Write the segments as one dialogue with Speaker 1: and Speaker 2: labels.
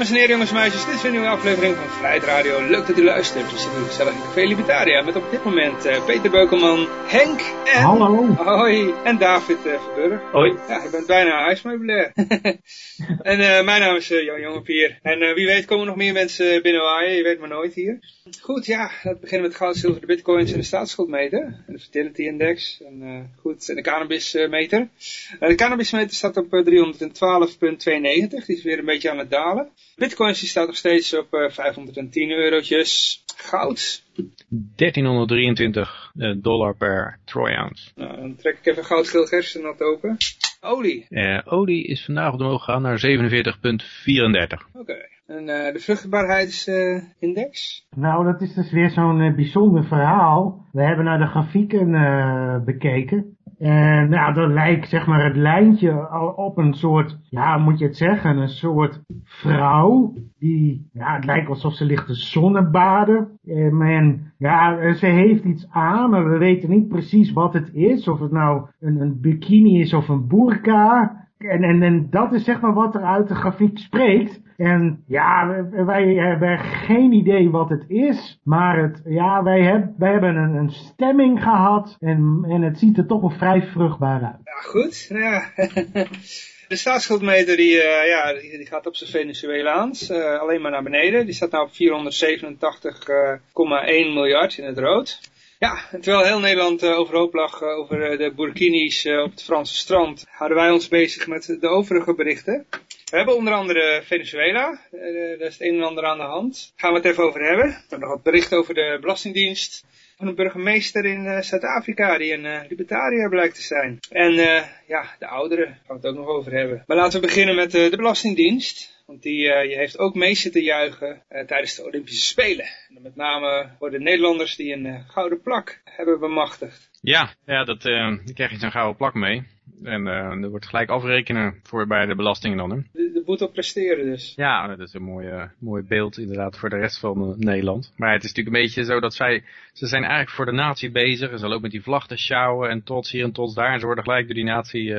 Speaker 1: Dames en heren, jongens en meisjes, dit is weer een nieuwe aflevering van Vrijheid Radio. Leuk dat u luistert. We zitten gezellig in Café Libertaria met op dit moment uh, Peter Beukelman, Henk en...
Speaker 2: Hallo.
Speaker 1: Hoi. En David uh, Verburg.
Speaker 3: Hoi.
Speaker 1: Ja, je bent bijna huismeubilair. en uh, mijn naam is Jan Jongepier. En wie weet komen nog meer mensen binnenwaaien, je weet maar nooit hier. Goed, ja, we beginnen met goud, zilver, de bitcoins en de staatsschuldmeter. En de fertility index. En, goed, en de cannabismeter. de cannabismeter staat op 312,92. Die is weer een beetje aan het dalen. Bitcoin die staat nog steeds op uh, 510 eurotjes. Goud.
Speaker 3: 1323 dollar per troy ounce.
Speaker 1: Nou, dan trek ik even goud, geel, gerstennat open. Olie.
Speaker 3: Uh, olie is vandaag omhoog gegaan naar 47,34.
Speaker 1: Oké. Okay. En uh, de vruchtbaarheidsindex?
Speaker 2: nou, dat is dus weer zo'n uh, bijzonder verhaal. We hebben naar de grafieken bekeken. En nou, dan lijkt zeg maar het lijntje op een soort, ja, moet je het zeggen, een soort vrouw. Die, ja, het lijkt alsof ze ligt te zonnebaden. En ja, ze heeft iets aan, maar we weten niet precies wat het is. Of het nou een, een bikini is of een burka. En, en, en dat is zeg maar wat er uit de grafiek spreekt. En ja, wij hebben geen idee wat het is. Maar het, ja, wij, heb, wij hebben een, een stemming gehad. En, en het ziet er toch wel vrij vruchtbaar uit.
Speaker 1: Ja, goed. Ja. De staatsschuldmeter die, uh, ja, die, gaat op zijn Venezuelaans, uh, alleen maar naar beneden. Die staat nou op 487,1 miljard in het rood. Ja, terwijl heel Nederland overhoop lag over de burkinis op het Franse strand, houden wij ons bezig met de overige berichten. We hebben onder andere Venezuela, daar is het een en ander aan de hand. Daar gaan we het even over hebben. We hebben nog wat bericht over de Belastingdienst van een burgemeester in Zuid-Afrika die een libertariër blijkt te zijn. En ja, de ouderen gaan we het ook nog over hebben. Maar laten we beginnen met de Belastingdienst. Want die, uh, heeft ook mee zitten juichen uh, tijdens de Olympische Spelen. En met name voor de Nederlanders die een uh, gouden plak hebben bemachtigd.
Speaker 3: Ja, ja dat, die krijg je zo'n gouden plak mee. En er wordt gelijk afrekenen voor bij de belastingen dan. Hè?
Speaker 1: De, de boete op presteren dus.
Speaker 3: Ja, dat is een mooi, mooi beeld inderdaad voor de rest van Nederland. Maar het is natuurlijk een beetje zo dat zij, ze zijn eigenlijk voor de natie bezig. En ze lopen met die vlag te sjouwen en trots hier en trots daar. En ze worden gelijk door die natie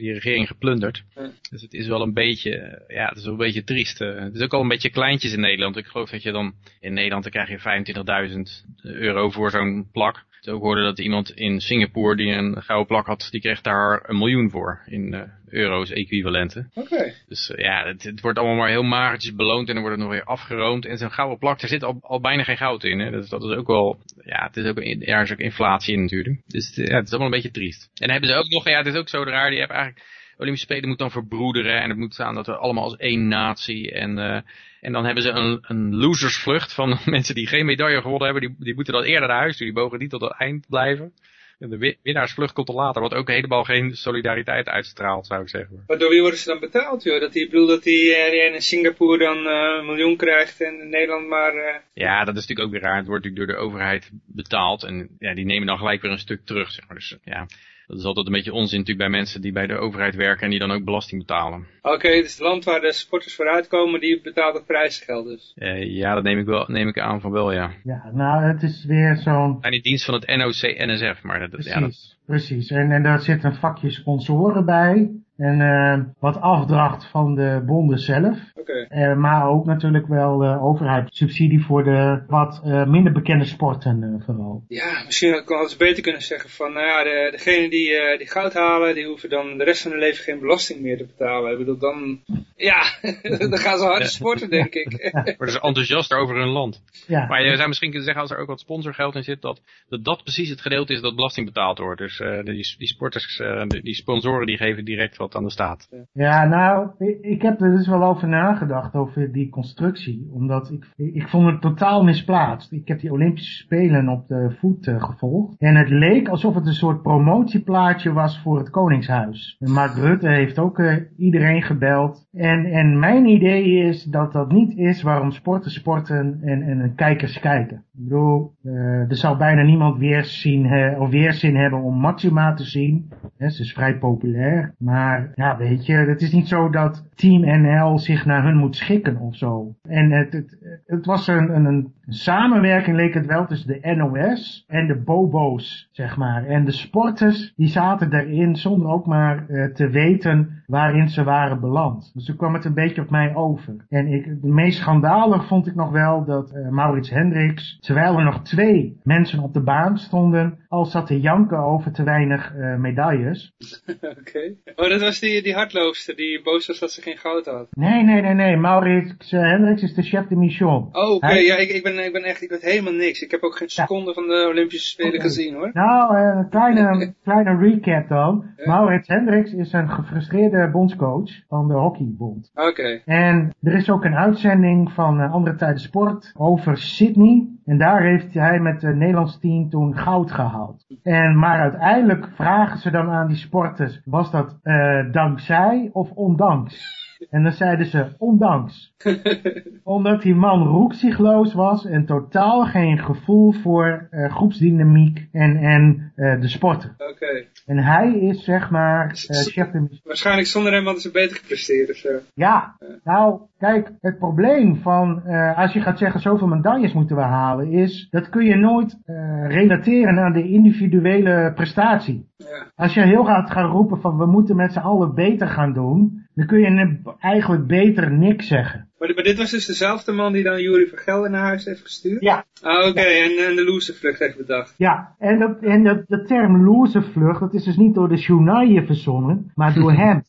Speaker 3: die regering geplunderd. Dus het is wel een beetje, ja, het is wel een beetje triest. Het is ook al een beetje kleintjes in Nederland. Ik geloof dat je dan, in Nederland dan krijg je 25.000 euro voor zo'n plak. Ik ook hoorde dat iemand in Singapore die een gouden plak had, die kreeg daar een miljoen voor in uh, euro's equivalenten.
Speaker 1: Oké. Okay.
Speaker 3: Dus uh, ja, het, het, wordt allemaal maar heel magertjes beloond en dan wordt het nog weer afgeroomd. En zo'n gouden plak, daar zit al, al bijna geen goud in. Hè? Dus dat is ook wel, ja, het is ook, er is ook inflatie in natuurlijk. Dus het, ja, het is allemaal een beetje triest. En dan hebben ze ook nog, ja, het is ook zo raar, die hebben eigenlijk... Olympische Spelen moet dan verbroederen en het moet staan dat we allemaal als één natie en, uh, en dan hebben ze een, een losersvlucht van mensen die geen medaille gewonnen hebben, die, die moeten dan eerder naar huis die mogen niet tot het eind blijven. En de winnaarsvlucht komt er later, wat ook helemaal geen solidariteit uitstraalt, zou ik zeggen.
Speaker 1: Maar door wie worden ze dan betaald, joh? Dat die, ik bedoel dat die, die in Singapore dan uh, een miljoen krijgt en in Nederland maar... Uh...
Speaker 3: Ja, dat is natuurlijk ook weer raar. Het wordt natuurlijk door de overheid betaald en ja, die nemen dan gelijk weer een stuk terug, zeg maar. Dus ja, dat is altijd een beetje onzin natuurlijk bij mensen die bij de overheid werken en die dan ook belasting betalen.
Speaker 1: Oké, okay, dus het land waar de sporters vooruit komen, die betaalt het prijsgeld dus?
Speaker 3: Uh, ja, dat neem ik, wel, neem ik aan van wel, ja.
Speaker 2: Ja, nou, het is weer zo'n...
Speaker 3: En in dienst van het NOC-NSF, maar dat,
Speaker 2: precies,
Speaker 3: ja, dat...
Speaker 2: Precies, en, en daar zit een vakje sponsoren bij. En uh, wat afdracht van de bonden zelf.
Speaker 1: Okay.
Speaker 2: Uh, maar ook natuurlijk wel de overheid subsidie voor de wat uh, minder bekende sporten vooral.
Speaker 1: Ja, misschien had ik wel eens beter kunnen zeggen van, nou ja, de, degene die, die goud halen, die hoeven dan de rest van hun leven geen belasting meer te betalen. Ik bedoel, dan, ja, dan gaan ze hard sporten, denk ik.
Speaker 3: Worden ze enthousiast over hun land.
Speaker 2: Ja.
Speaker 3: Maar je zou misschien kunnen zeggen, als er ook wat sponsorgeld in zit, dat dat, dat precies het gedeelte is dat belasting betaald wordt. Dus die, die sporters, die sponsoren, die geven direct wat aan de staat.
Speaker 2: Ja, nou, ik heb er dus wel over nagedacht, over die constructie. Omdat ik, ik vond het totaal misplaatst. Ik heb die Olympische Spelen op de voet uh, gevolgd. En het leek alsof het een soort promotieplaatje was voor het Koningshuis. Mark Rutte heeft ook uh, iedereen gebeld. En, en mijn idee is dat dat niet is waarom sporten sporten en, en kijkers kijken. Ik bedoel, uh, er zal bijna niemand weerzin, of weerzin hebben om Maxima te zien. He, ze is vrij populair. Maar Ja, weet je, het is niet zo dat Team NL zich naar hun moet schikken of zo. En het, het, het was een, een, samenwerking leek het wel tussen de NOS en de bobo's, zeg maar. En de sporters, die zaten erin zonder ook maar uh, te weten waarin ze waren beland. Dus toen kwam het een beetje op mij over. En ik, de meest schandalig vond ik nog wel dat uh, Maurits Hendricks, terwijl er nog twee mensen op de baan stonden, al zat te janken over te weinig uh, medailles.
Speaker 1: Oké. Okay. Oh, dat was die, die hardloopster die boos was dat ze geen goud had.
Speaker 2: Nee, nee, nee, nee. Maurits Hendricks is de chef de mission.
Speaker 1: Oh, oké. Okay. Ja, ik, ik, ben, ik ben echt, ik weet helemaal niks. Ik heb ook geen seconde ja. van de Olympische Spelen okay. gezien hoor.
Speaker 2: Nou, een kleine, kleine recap dan. Ja. Maurits Hendricks is een gefrustreerde bondscoach van de hockeybond.
Speaker 1: Oké.
Speaker 2: En er is ook een uitzending van uh, Andere Tijden Sport over Sydney. En daar heeft hij met het Nederlands team toen goud gehaald. En, maar uiteindelijk vragen ze dan aan die sporters, was dat uh, dankzij of ondanks? En dan zeiden ze, ondanks. Omdat die man roekzichtloos was en totaal geen gevoel voor uh, groepsdynamiek en, en uh, de sporten.
Speaker 1: Oké. Okay.
Speaker 2: En hij is zeg maar uh, chef de
Speaker 1: Waarschijnlijk zonder hem hadden ze beter gepresteerd of zo.
Speaker 2: Ja, nou kijk, het probleem van als je gaat zeggen zoveel medailles moeten we halen is, dat kun je nooit relateren aan de individuele prestatie.
Speaker 1: Ja.
Speaker 2: Als je heel gaat gaan roepen van we moeten met z'n allen beter gaan doen, dan kun je eigenlijk beter niks zeggen.
Speaker 1: Maar, maar, dit was dus dezelfde man die dan Jury Vergelder naar huis heeft gestuurd?
Speaker 2: Ja.
Speaker 1: Ah, oké, okay. ja. en, en, de loservlucht heeft bedacht.
Speaker 2: Ja, en, dat, en dat, de term loservlucht, dat is dus niet door de journaille verzonnen, maar door hem.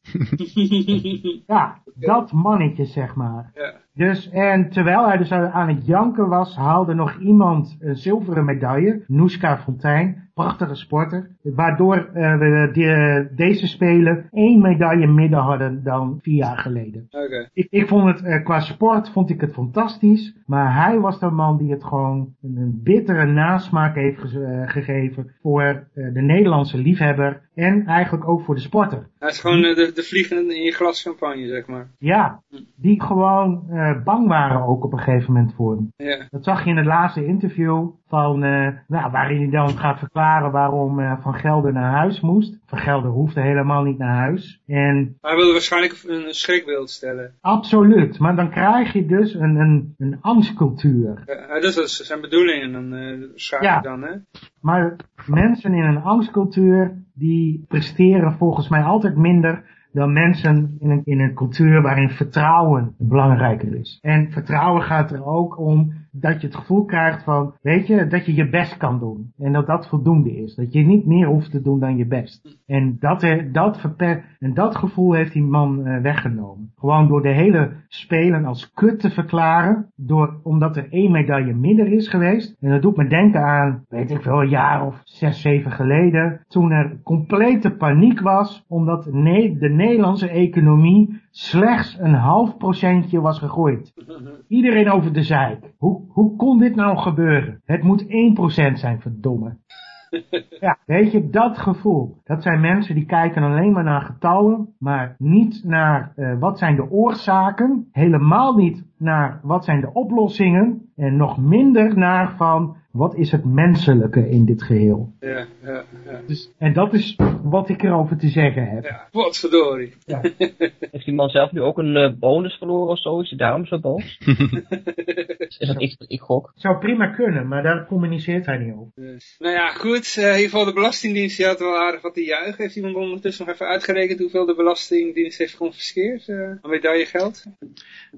Speaker 2: ja, dat mannetje zeg maar.
Speaker 1: Ja.
Speaker 2: Dus, en terwijl hij dus aan het janken was, haalde nog iemand een zilveren medaille, Noeska Fontijn, prachtige sporter, waardoor uh, we de, deze Spelen één medaille minder hadden dan vier jaar geleden.
Speaker 1: Okay.
Speaker 2: Ik, ik vond het, uh, qua sport vond ik het fantastisch, maar hij was de man die het gewoon een, bittere nasmaak heeft ge uh, gegeven voor de Nederlandse liefhebber en eigenlijk ook voor de sporter.
Speaker 1: Hij is gewoon de, de vliegen in je glas champagne, zeg maar.
Speaker 2: Ja, die gewoon bang waren ook op een gegeven moment voor hem.
Speaker 1: Ja.
Speaker 2: Dat zag je in het laatste interview van, nou, waarin hij dan gaat verklaren waarom uh, Van Gelder naar huis moest. Van Gelder hoefde helemaal niet naar huis. En
Speaker 1: hij wilde waarschijnlijk een schrikbeeld stellen.
Speaker 2: Absoluut, maar dan krijg je dus een, een, een angstcultuur.
Speaker 1: Ja, dat is zijn bedoeling en dan uh, ja. dan, hè?
Speaker 2: Maar mensen in een angstcultuur, die presteren volgens mij altijd minder dan mensen in een, in een cultuur waarin vertrouwen belangrijker is. En vertrouwen gaat er ook om dat je het gevoel krijgt van, weet je, dat je je best kan doen. En dat dat voldoende is. Dat je niet meer hoeft te doen dan je best. En dat, dat, en dat gevoel heeft die man uh, weggenomen. Gewoon door de hele spelen als kut te verklaren. Door, omdat er één medaille minder is geweest. En dat doet me denken aan, weet ik wel, een jaar of zes, zeven geleden. Toen er complete paniek was. Omdat de Nederlandse economie slechts een half procentje was gegroeid. Iedereen over de zeik. Hoe, hoe kon dit nou gebeuren? Het moet 1% zijn, verdomme. Ja, weet je, dat gevoel. Dat zijn mensen die kijken alleen maar naar getallen, maar niet naar uh, wat zijn de oorzaken. Helemaal niet naar wat zijn de oplossingen. En nog minder naar van wat is het menselijke in dit geheel.
Speaker 1: Ja, ja, ja.
Speaker 2: Dus, en dat is wat ik erover te zeggen heb.
Speaker 1: Ja, wat verdorie.
Speaker 2: Ja.
Speaker 4: Heeft die man zelf nu ook een uh, bonus verloren of zo? Is hij daarom zo boos? is dat ik, ik gok?
Speaker 2: Zou prima kunnen, maar daar communiceert hij niet over.
Speaker 1: Dus, nou ja, goed. Uh, in ieder geval de Belastingdienst die had wel aardig wat te juichen. Heeft iemand ondertussen nog even uitgerekend hoeveel de Belastingdienst heeft geconfiskeerd uh, aan medaillegeld?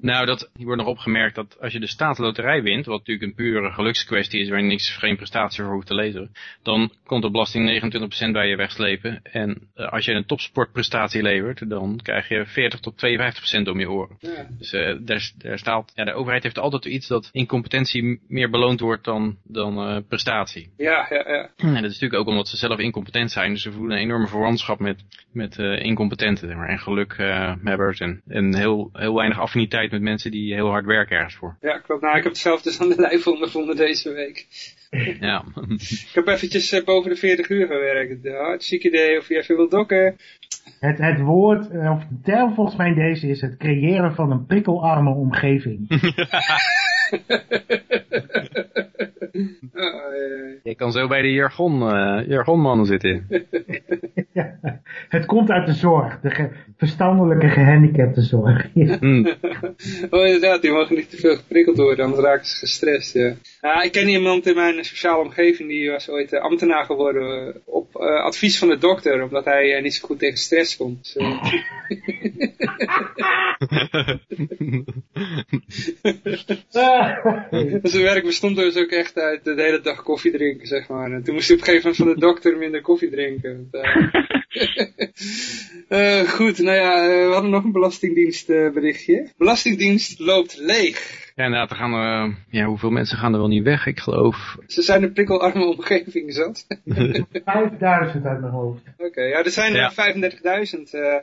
Speaker 3: Nou, dat, hier wordt nog opgemerkt dat als je de staatsloterij wint, wat natuurlijk een pure gelukskwestie is, waar je niks, geen prestatie voor hoeft te leveren, dan komt de belasting 29% bij je wegslepen. En uh, als je een topsportprestatie levert, dan krijg je 40 tot 52% om je oren.
Speaker 1: Ja.
Speaker 3: Dus uh, daar, daar staat, ja, de overheid heeft altijd iets dat incompetentie meer beloond wordt dan, dan uh, prestatie.
Speaker 1: Ja, ja, ja.
Speaker 3: En dat is natuurlijk ook omdat ze zelf incompetent zijn, dus ze voelen een enorme verwantschap met, met incompetenten zeg maar, en gelukhebbers en, en heel, heel weinig affiniteit met mensen die heel hard werken ergens voor.
Speaker 1: Ja, klopt. Nou, ik heb het zelf dus aan de lijf ondervonden deze week.
Speaker 3: Ja.
Speaker 1: ik heb eventjes uh, boven de 40 uur gewerkt. Hartstikke idee of je even wilt dokken.
Speaker 2: Het, het woord, uh, of de term volgens mij deze is het creëren van een prikkelarme omgeving.
Speaker 1: eh,
Speaker 3: Je kan zo bij de jargon, eh, jargonmannen zitten.
Speaker 2: Ja, het komt uit de zorg, de ge- verstandelijke gehandicaptenzorg. Ja.
Speaker 3: Hm.
Speaker 1: oh inderdaad, die mogen niet te veel geprikkeld worden, anders raken ze gestrest. Ja. Ja, ik ken iemand in mijn sociale omgeving, die was ooit eh, ambtenaar geworden eh, op eh, advies van de dokter, omdat hij eh, niet zo goed tegen stress kon. Dus, zijn werk bestond dus ook echt uit de hele dag koffie drinken, zeg maar. En toen moest hij op een gegeven moment van de dokter minder koffie drinken. Eh, Eh, goed, nou ja, eh, we hadden nog een belastingdienstberichtje. Belastingdienst loopt leeg.
Speaker 3: Ja, inderdaad, er gaan, eh, ja, hoeveel mensen gaan er wel niet weg? Ik geloof,
Speaker 1: Ze zijn een prikkelarme omgeving zat.
Speaker 2: 5000 uit mijn hoofd.
Speaker 1: Oké, ja, er zijn
Speaker 3: Ja.
Speaker 1: eh, 35.000, eh,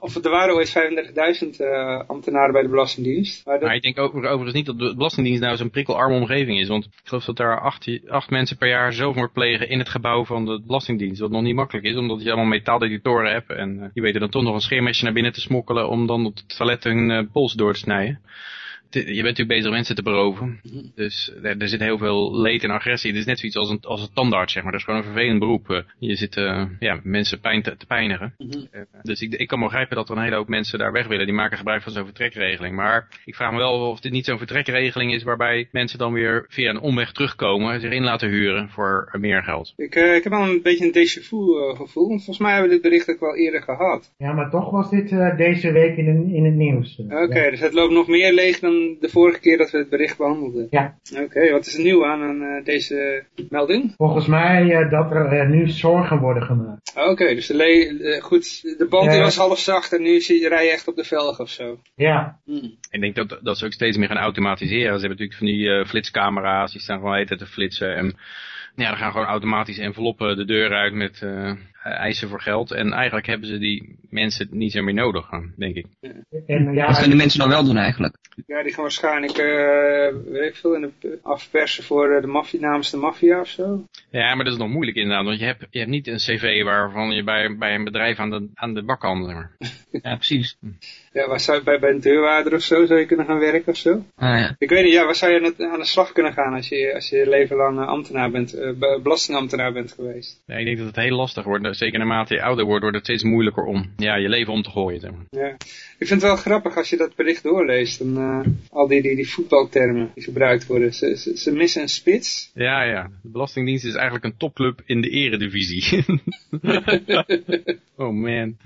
Speaker 1: of er waren ooit 35.000 eh, ambtenaren bij de Belastingdienst. Maar dat,
Speaker 3: maar ik denk over, overigens niet dat de Belastingdienst nou zo'n prikkelarme omgeving is. Want ik geloof dat daar acht, acht mensen per jaar zelfmoord plegen in het gebouw van de Belastingdienst. Wat nog niet makkelijk is, omdat je allemaal metaaldetectoren hebt. En eh, die weten dan toch nog een scheermesje naar binnen te smokkelen om dan op het toilet hun eh, pols door te snijden. Je bent natuurlijk bezig mensen te beroven. Dus er, er zit heel veel leed en agressie. Het is net zoiets als een, als een tandarts, zeg maar. Dat is gewoon een vervelend beroep. Eh, Je zit eh, ja, mensen pijn te, te pijnigen. Eh, Dus ik, ik kan begrijpen dat er een hele hoop mensen daar weg willen. Die maken gebruik van zo'n vertrekregeling. Maar ik vraag me wel of dit niet zo'n vertrekregeling is waarbij mensen dan weer via een omweg terugkomen. Zich in laten huren voor meer geld.
Speaker 1: ik, ik heb al een beetje een déjà vu gevoel, want volgens mij hebben we dit bericht ook wel eerder gehad.
Speaker 2: Ja, maar toch was dit eh, deze week in, in het nieuws.
Speaker 1: Oké, dus het loopt nog meer leeg dan de vorige keer dat we het bericht behandelden.
Speaker 2: Ja.
Speaker 1: Oké, wat is er nieuw aan, aan eh, deze melding?
Speaker 2: Volgens mij eh, dat er eh, nu zorgen worden gemaakt.
Speaker 1: Oké, dus de, le- goed, de band die was half zacht en nu zie je rij je echt op de velg of zo.
Speaker 2: Ja,
Speaker 1: Hmm.
Speaker 3: Ik denk dat, dat ze ook steeds meer gaan automatiseren. Ze hebben natuurlijk van die eh, flitscamera's. Die staan gewoon de hele tijd te flitsen. En ja, dan gaan gewoon automatisch enveloppen de deur uit met eh, eisen voor geld. En eigenlijk hebben ze die mensen niet zo meer nodig, eh, denk ik.
Speaker 2: en ja,
Speaker 4: Wat gaan die mensen dan wel doen eigenlijk?
Speaker 1: Ja, die gaan waarschijnlijk, eh weet ik veel, in de, afpersen voor eh, de maffia, namens de maffia of zo.
Speaker 3: Ja, maar dat is nog moeilijk inderdaad. Want je hebt, je hebt niet een cv waarvan je bij, bij een bedrijf aan de, aan de bak kan. Zeg maar.
Speaker 4: Ja, precies.
Speaker 1: Ja, waar zou je bij, bij een deurwaarder of zo, zou je kunnen gaan werken of zo?
Speaker 4: Ah ja.
Speaker 1: Ik weet niet, ja, waar zou je aan de slag kunnen gaan als je, als je leven lang eh, ambtenaar bent, eh, be- belastingambtenaar bent geweest?
Speaker 3: Ja, ik denk dat het heel lastig wordt. Zeker naarmate je ouder wordt, wordt het steeds moeilijker om ja, je leven om te gooien. Zeg maar.
Speaker 1: Ja. Ik vind het wel grappig als je dat bericht doorleest. Eh, al die, die, die voetbaltermen die gebruikt worden. Ze, ze, ze missen een spits.
Speaker 3: Ja, ja. De Belastingdienst is eigenlijk een topclub in de eredivisie. oh man.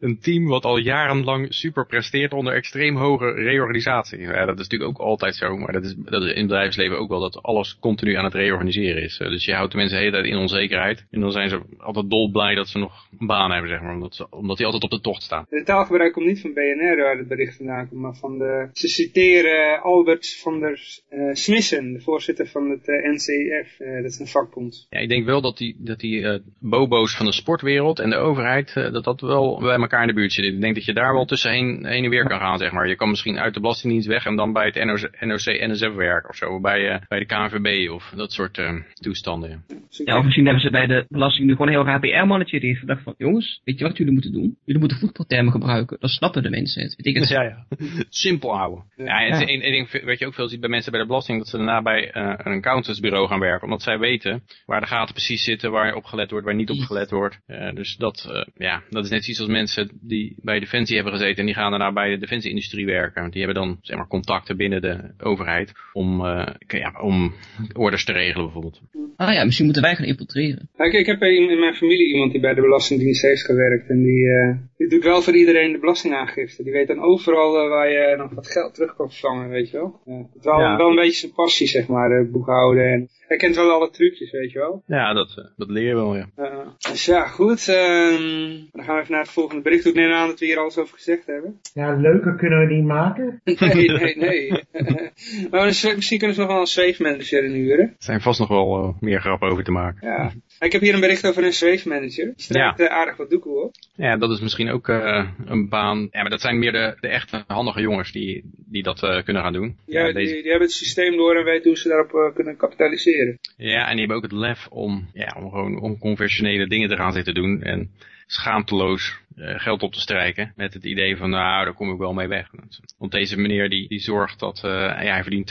Speaker 3: Een team wat al jarenlang super presteert onder extreem hoge reorganisatie. Ja, dat is natuurlijk ook altijd zo. Maar dat is, dat is in het bedrijfsleven ook wel dat alles continu aan het reorganiseren is. Eh, Dus je houdt de mensen de hele tijd in onzekerheid. En dan zijn ze altijd dolblij dat ze nog een baan hebben, zeg maar. Omdat, ze, omdat die altijd op de tocht staan.
Speaker 1: De taalgebruik komt niet van BNR waar het bericht vandaan komt. Maar van de, ze citeren Albert van der eh, Smissen. De voorzitter van het eh, NCF. Eh, dat is een vakbond.
Speaker 3: Ja, ik denk wel dat die, dat die eh, bobo's van de sportwereld en de overheid, eh, dat dat wel bij elkaar in de buurt zit. Ik denk dat je daar wel tussenheen heen en weer kan gaan, zeg maar. Je kan misschien uit de Belastingdienst weg en dan bij het NOC, NOC NSF werken of zo. Bij, eh, bij de KNVB of dat soort eh, toestanden. Ja.
Speaker 1: Ik-
Speaker 4: Ja, of misschien hebben ze bij de belasting nu gewoon heel raar PR-mannetje die heeft gedacht van, jongens, weet je wat jullie moeten doen? Jullie moeten voetbaltermen gebruiken. Dan snappen de mensen het. Weet ik het.
Speaker 3: Ja, ja. Simpel houden. Ja, en
Speaker 4: Ja.
Speaker 3: ding wat je ook veel ziet bij mensen bij de belasting, dat ze daarna bij eh, een accountantsbureau gaan werken. Omdat zij weten waar de gaten precies zitten, waar je op gelet wordt, waar niet op gelet wordt. Eh, dus dat, eh, ja, dat is net zoiets als mensen die bij Defensie hebben gezeten en die gaan daarna bij de defensieindustrie werken. Want die hebben dan zeg maar contacten binnen de overheid om, eh, ja, om orders te regelen bijvoorbeeld.
Speaker 4: Ah ja, misschien moeten wij gaan infiltreren.
Speaker 1: Ja, ik, ik heb in in mijn familie iemand die bij de Belastingdienst heeft gewerkt. En die, eh, die doet wel voor iedereen de belastingaangifte. Die weet dan overal eh, waar je nog wat geld terug kan vervangen, weet je wel. Ja, het is wel,
Speaker 3: Ja.
Speaker 1: wel een beetje zijn passie, zeg maar, eh, boekhouden. En hij kent wel alle trucjes, weet je wel.
Speaker 3: Ja, dat, eh, dat leer je wel, ja.
Speaker 1: Eh, dus ja, goed. ehm, dan gaan we even naar het volgende bericht. Ik neem aan dat we hier alles over gezegd hebben.
Speaker 2: ja, leuker kunnen we niet maken.
Speaker 1: Nee, nee, nee. maar misschien kunnen ze nog wel een zweefmanager inhuren.
Speaker 3: Er zijn vast nog wel eh, meer grappen over te maken.
Speaker 1: Ja. Ik heb hier een bericht over een zweefmanager. Die strijkt eh, aardig wat doekoe op.
Speaker 3: Ja, dat is misschien ook eh, een baan. Ja, maar dat zijn meer de, de echte handige jongens die, die dat eh, kunnen gaan doen.
Speaker 1: Ja,
Speaker 3: Ja,
Speaker 1: die,
Speaker 3: deze-
Speaker 1: die hebben het systeem door en weten hoe ze daarop eh, kunnen kapitaliseren.
Speaker 3: Ja, en die hebben ook het lef om, ja, om gewoon onconventionele dingen te gaan zitten doen. En schaamteloos eh, geld op te strijken. Met het idee van, nou, daar kom ik wel mee weg. Want deze meneer die, die zorgt dat, eh, ja, hij verdient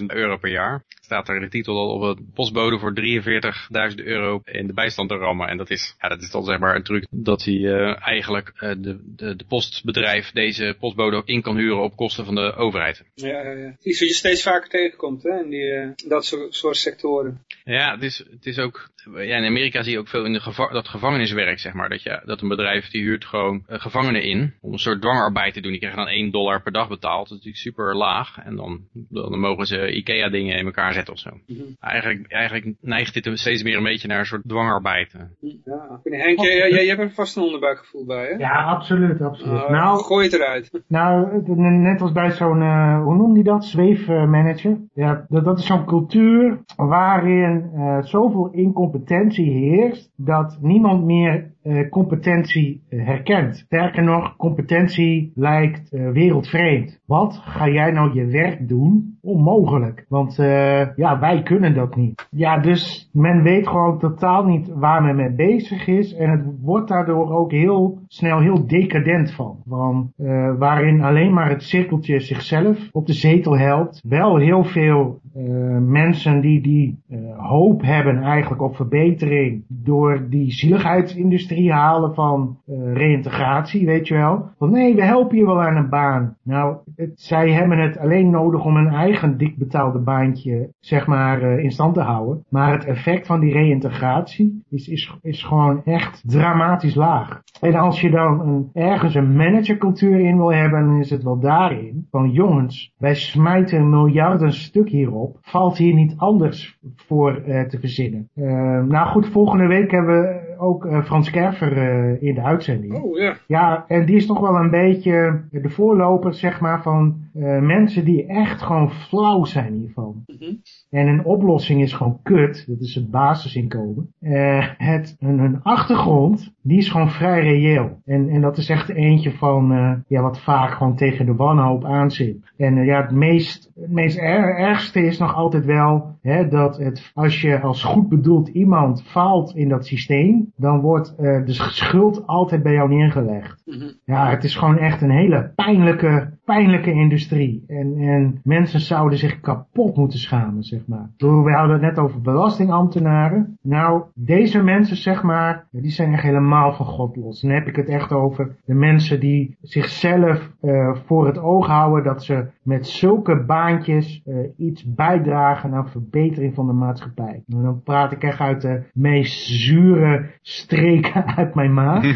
Speaker 3: 200.000 euro per jaar. Staat er in de titel al op een postbode voor 43.000 euro in de bijstand te rammen. En dat is, ja, dat is dan zeg maar een truc dat hij uh, eigenlijk uh, de, de, de postbedrijf deze postbode ook in kan huren op kosten van de overheid.
Speaker 1: Ja, ja, ja. Iets wat je steeds vaker tegenkomt hè, in die, uh, dat soort, soort sectoren.
Speaker 3: Ja, het is, het is ook, ja, in Amerika zie je ook veel in de geva dat gevangeniswerk, zeg maar. Dat, je, dat een bedrijf die huurt gewoon gevangenen in om een soort dwangarbeid te doen. Die krijgen dan 1 dollar per dag betaald. Dat is natuurlijk super laag. En dan, dan mogen ze IKEA dingen in elkaar zetten of zo. Mm -hmm. eigenlijk, eigenlijk neigt dit steeds meer een beetje naar een soort dwangarbeid.
Speaker 1: Ja, Henk, jij, jij, hebt er vast een onderbuikgevoel bij, hè?
Speaker 2: Ja, absoluut, absoluut.
Speaker 1: Uh, nou, gooi het eruit.
Speaker 2: Nou, net als bij zo'n, uh, hoe noem je dat, zweefmanager. ja, dat, dat is zo'n cultuur waarin uh, zoveel incompetentie heerst, dat niemand meer uh, competentie herkent. Sterker nog, competentie lijkt uh, wereldvreemd. Wat ga jij nou je werk doen? Onmogelijk. Want ja, wij kunnen dat niet. Ja, dus men weet gewoon totaal niet waar men mee bezig is. En het wordt daardoor ook heel snel heel decadent van. van uh, waarin alleen maar het cirkeltje zichzelf op de zetel helpt. Wel heel veel uh, mensen die die hoop hebben eigenlijk op verbetering door die zieligheidsindustrie halen van reïntegratie, weet je wel. Van nee, we helpen je wel aan een baan. Nou, zij hebben het alleen nodig om een eigen dik betaalde baantje, zeg maar, in stand te houden. Maar het effect van die reïntegratie is, is, is gewoon echt dramatisch laag. En als je dan een, ergens een managercultuur in wil hebben, dan is het wel daarin. Van jongens, wij smijten miljarden stuk hierop. Valt hier niet anders voor uh, te verzinnen. Uh, nou goed, volgende week hebben we ook uh, Frans Kerver in de uitzending.
Speaker 1: Oh ja.
Speaker 2: Ja, en die is toch wel een beetje de voorloper, zeg maar, van uh, mensen die echt gewoon flauw zijn hiervan. Mm -hmm. En een oplossing is gewoon kut. Dat is het basisinkomen. het, hun, hun achtergrond, die is gewoon vrij reëel. En, en dat is echt eentje van, ja, wat vaak gewoon tegen de wanhoop aanzit. En ja, het meest, het meest er, ergste is nog altijd wel, hè, dat het, als je als goed bedoeld iemand faalt in dat systeem, dan wordt uh, de schuld altijd bij jou neergelegd. Mm -hmm. Ja, het is gewoon echt een hele pijnlijke, pijnlijke industrie. En, en mensen zouden zich kapot moeten schamen, zeg maar. We hadden het net over belastingambtenaren. Nou, deze mensen, zeg maar, die zijn echt helemaal van God los. Dan heb ik het echt over de mensen die zichzelf uh, voor het oog houden dat ze met zulke baantjes uh, iets bijdragen aan verbetering van de maatschappij. En dan praat ik echt uit de meest zure streken uit mijn maag.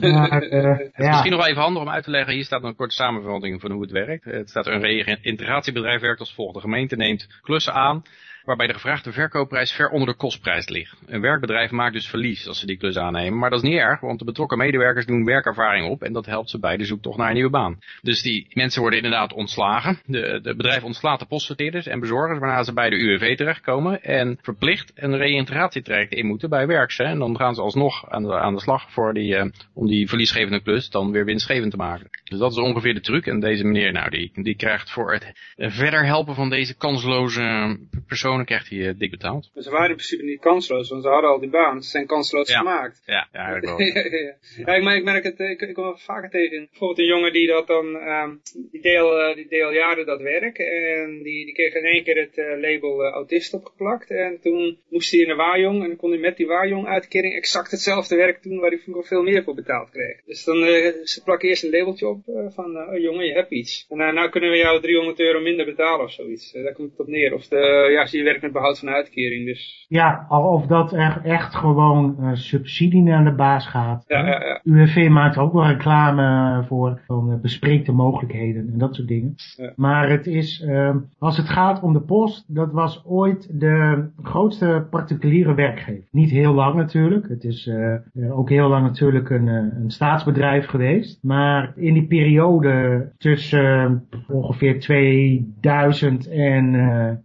Speaker 3: maar, uh, het is ja. misschien nog even handig om uit te leggen. Hier staat een korte samenvatting van hoe het werkt. Het staat een integratiebedrijf werkt als volgt. De gemeente neemt klussen aan waarbij de gevraagde verkoopprijs ver onder de kostprijs ligt. Een werkbedrijf maakt dus verlies als ze die klus aannemen, maar dat is niet erg, want de betrokken medewerkers doen werkervaring op en dat helpt ze bij de zoektocht naar een nieuwe baan. Dus die mensen worden inderdaad ontslagen. De, de bedrijf ontslaat de postsorteerders en bezorgers, waarna ze bij de UWV terechtkomen en verplicht een reïntegratietraject in moeten bij werkse. En dan gaan ze alsnog aan de, aan de slag voor die, uh, om die verliesgevende klus dan weer winstgevend te maken. Dus dat is ongeveer de truc. En deze meneer, nou, die, die krijgt voor het verder helpen van deze kansloze personen krijgt hij uh, dik betaald.
Speaker 1: Maar ze waren in principe niet kansloos, want ze hadden al die baan. Ze zijn kansloos
Speaker 3: ja.
Speaker 1: gemaakt.
Speaker 3: Ja, ja, eigenlijk
Speaker 1: wel. ja, ja. ja, ik, merk het, ik, ik kom wel vaker tegen. Bijvoorbeeld een jongen die dat dan, um, die, deel, uh, die deel jaren dat werk. En die, die kreeg in één keer het uh, label autist opgeplakt. En toen moest hij in de waarjong. En dan kon hij met die waarjong uitkering exact hetzelfde werk doen waar hij nog veel meer voor betaald kreeg. Dus dan, ze plakken eerst een labeltje op van, oh jongen, je hebt iets. En nou kunnen we jou 300 euro minder betalen of zoiets. daar komt het op neer. Of de, ja, je werkt met behoud van uitkering. Dus...
Speaker 2: Ja, of dat er echt gewoon uh, subsidie naar de baas gaat.
Speaker 1: Ja, ja, ja.
Speaker 2: UWV maakt ook wel reclame voor van uh, bespreek de mogelijkheden en dat soort dingen. Maar het is, uh, als het gaat om de post, dat was ooit de grootste particuliere werkgever. Niet heel lang natuurlijk. Het is uh, ook heel lang natuurlijk een, een staatsbedrijf geweest. Maar in die periode tussen ongeveer 2000 en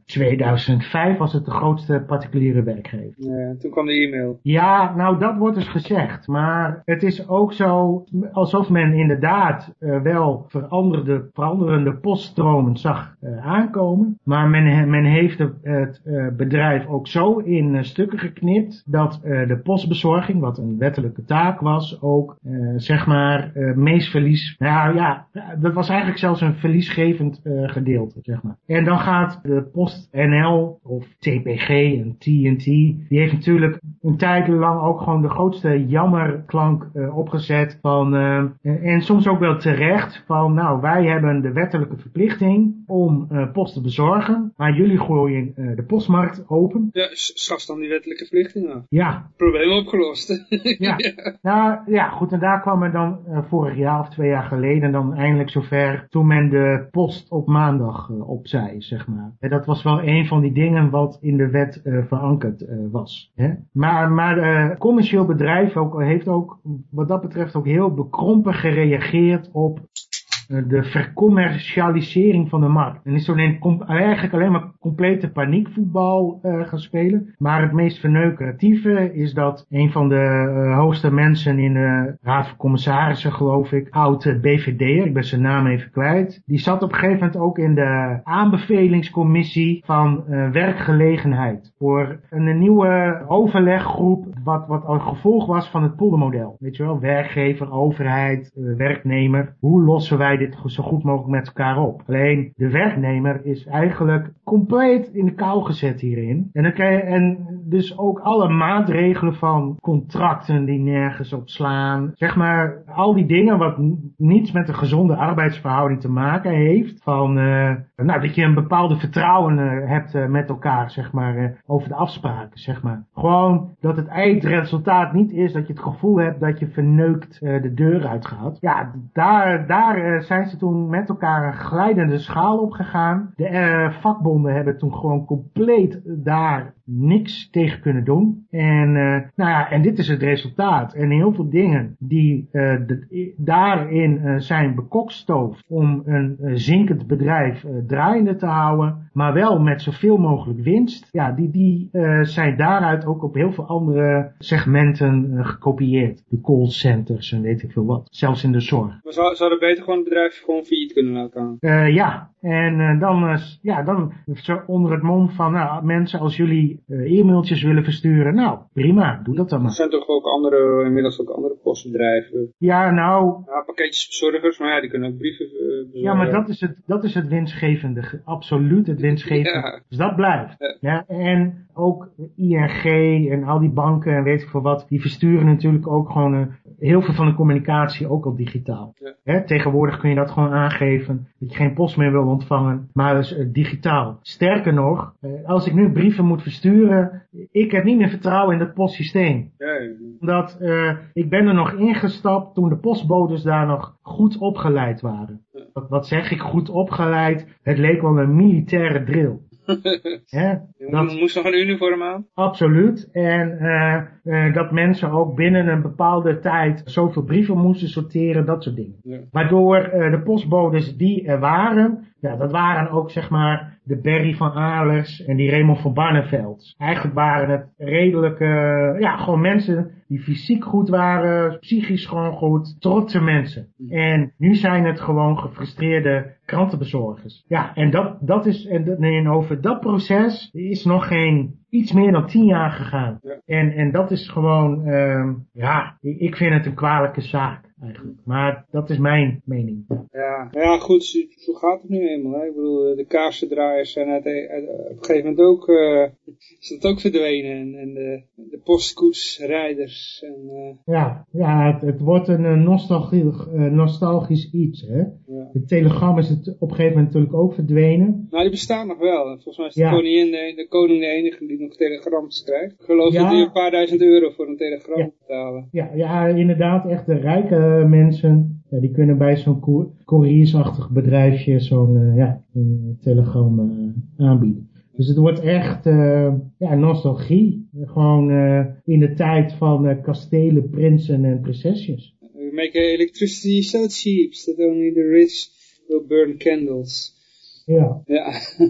Speaker 2: 2005 was het de grootste particuliere werkgever.
Speaker 1: Ja, toen kwam de e-mail.
Speaker 2: Ja, nou dat wordt dus gezegd. Maar het is ook zo alsof men inderdaad uh, wel veranderde, veranderende poststromen zag uh, aankomen. Maar men, men heeft het uh, bedrijf ook zo in stukken geknipt dat de postbezorging, wat een wettelijke taak was, ook zeg maar meest verlies. Nou ja, dat was eigenlijk zelfs een verliesgevend gedeelte, zeg maar. En dan gaat de PostNL Of TPG en TNT. Die heeft natuurlijk een tijd lang ook gewoon de grootste jammerklank uh, opgezet van, uh, en soms ook wel terecht, van nou wij hebben de wettelijke verplichting om uh, post te bezorgen, maar jullie gooien de postmarkt open.
Speaker 1: Ja, schaf dan die wettelijke verplichting af.
Speaker 2: Ja.
Speaker 1: Probleem opgelost.
Speaker 2: ja. Nou ja, goed, en daar kwam er dan vorig jaar of twee jaar geleden dan eindelijk zover toen men de post op maandag opzij, zeg maar. En dat was wel een van die dingen wat in de wet verankerd was. Hè? Maar, maar commercieel bedrijf ook, heeft ook wat dat betreft ook heel bekrompen gereageerd op eh, de vercommercialisering van de markt. En is zo eigenlijk alleen maar complete paniekvoetbal uh, gaan spelen. Maar het meest verneukeratieve is dat een van de uh, hoogste mensen in de Raad van Commissarissen, geloof ik, oud BVD'er, ik ben zijn naam even kwijt, die zat op een gegeven moment ook in de aanbevelingscommissie van werkgelegenheid voor een nieuwe overleggroep wat, wat een gevolg was van het poldermodel. Weet je wel, werkgever, overheid, werknemer. Hoe lossen wij dit zo goed mogelijk met elkaar op. Alleen de werknemer is eigenlijk compleet in de kou gezet hierin. En, dan je, en dus ook alle maatregelen van contracten die nergens op slaan. Zeg maar al die dingen wat niets met een gezonde arbeidsverhouding te maken heeft. Van uh, nou, dat je een bepaalde vertrouwen uh, hebt uh, met elkaar, zeg maar, over de afspraken, zeg maar. Gewoon dat het eindresultaat niet is dat je het gevoel hebt dat je verneukt de deur uitgaat. Ja, daar, daar zijn ze toen met elkaar een glijdende schaal opgegaan. De vakbonden hebben toen gewoon compleet daar niks tegen kunnen doen. En, uh, nou ja, en dit is het resultaat. En heel veel dingen die de, daarin uh, zijn bekokstoofd om een zinkend bedrijf draaiende te houden, maar wel met zoveel mogelijk winst, ja, die, die zijn daaruit ook op heel veel andere segmenten gekopieerd. De callcenters en weet ik veel wat. Zelfs in de zorg.
Speaker 1: Maar zou, zouden beter gewoon bedrijf gewoon failliet kunnen laten
Speaker 2: gaan? ja, en dan, ja, dan onder het mom van, nou, mensen als jullie uh, e-mailtjes willen versturen, nou prima, doe dat dan maar.
Speaker 1: Er zijn toch ook andere, inmiddels ook andere postbedrijven?
Speaker 2: Ja, nou...
Speaker 1: Ja, pakketjesbezorgers, maar ja, die kunnen ook brieven uh,
Speaker 2: Ja, maar dat is het, dat is het winstgevende, absoluut het winstgevende. Ja. Dus dat blijft. Ja. ja. En ook ING en al die banken en weet ik veel wat, die versturen natuurlijk ook gewoon een, heel veel van de communicatie ook al digitaal. Ja. tegenwoordig kun je dat gewoon aangeven, dat je geen post meer wil ontvangen, maar dus uh, digitaal. Sterker nog, als ik nu brieven moet versturen, ik heb niet meer vertrouwen in het postsysteem. Omdat uh, ik ben er nog ingestapt toen de postbodes daar nog goed opgeleid waren. Wat, wat zeg ik, goed opgeleid? Het leek wel een militaire drill.
Speaker 1: dat moest nog een uniform aan?
Speaker 2: Absoluut. En uh, uh, dat mensen ook binnen een bepaalde tijd zoveel brieven moesten sorteren, dat soort dingen. Ja. Waardoor uh, de postbodes die er waren, ja, dat waren ook zeg maar de Berry van Alers en die Raymond van Barneveld. Eigenlijk waren het redelijke, ja, gewoon mensen die fysiek goed waren, psychisch gewoon goed, trotse mensen. Mm. En nu zijn het gewoon gefrustreerde krantenbezorgers. Ja, en dat, dat is, en, en over dat proces is nog geen iets meer dan tien jaar gegaan. En, en dat is gewoon, uh, ja, ik vind het een kwalijke zaak eigenlijk. Maar dat is mijn mening.
Speaker 1: Ja, ja goed, zo, gaat het nu eenmaal. Hè? Ik bedoel, de kaarsendraaiers zijn uit, uit, op een gegeven moment ook, uh, is dat ook verdwenen. En, en de, de postkoetsrijders. En, uh...
Speaker 2: Ja, ja het, het, wordt een nostalgisch, nostalgisch iets. Hè? De telegram is het op een gegeven moment natuurlijk ook verdwenen.
Speaker 1: Nou, die bestaan nog wel. Volgens mij is de, ja. koningin, de, de koning de enige die nog telegrams krijgt. Ik geloof ja. dat hij een paar duizend euro voor een telegram ja. betalen.
Speaker 2: Ja, ja, inderdaad, echt de rijke mensen, ja, die kunnen bij zo'n couriersachtig bedrijfje zo'n uh, ja, een telegram uh, aanbieden. Dus het wordt echt uh, ja, nostalgie. Gewoon in de tijd van kastelen, prinsen en prinsesjes.
Speaker 1: Make electricity so cheap that only the rich will burn candles.
Speaker 2: Ja,
Speaker 1: ja.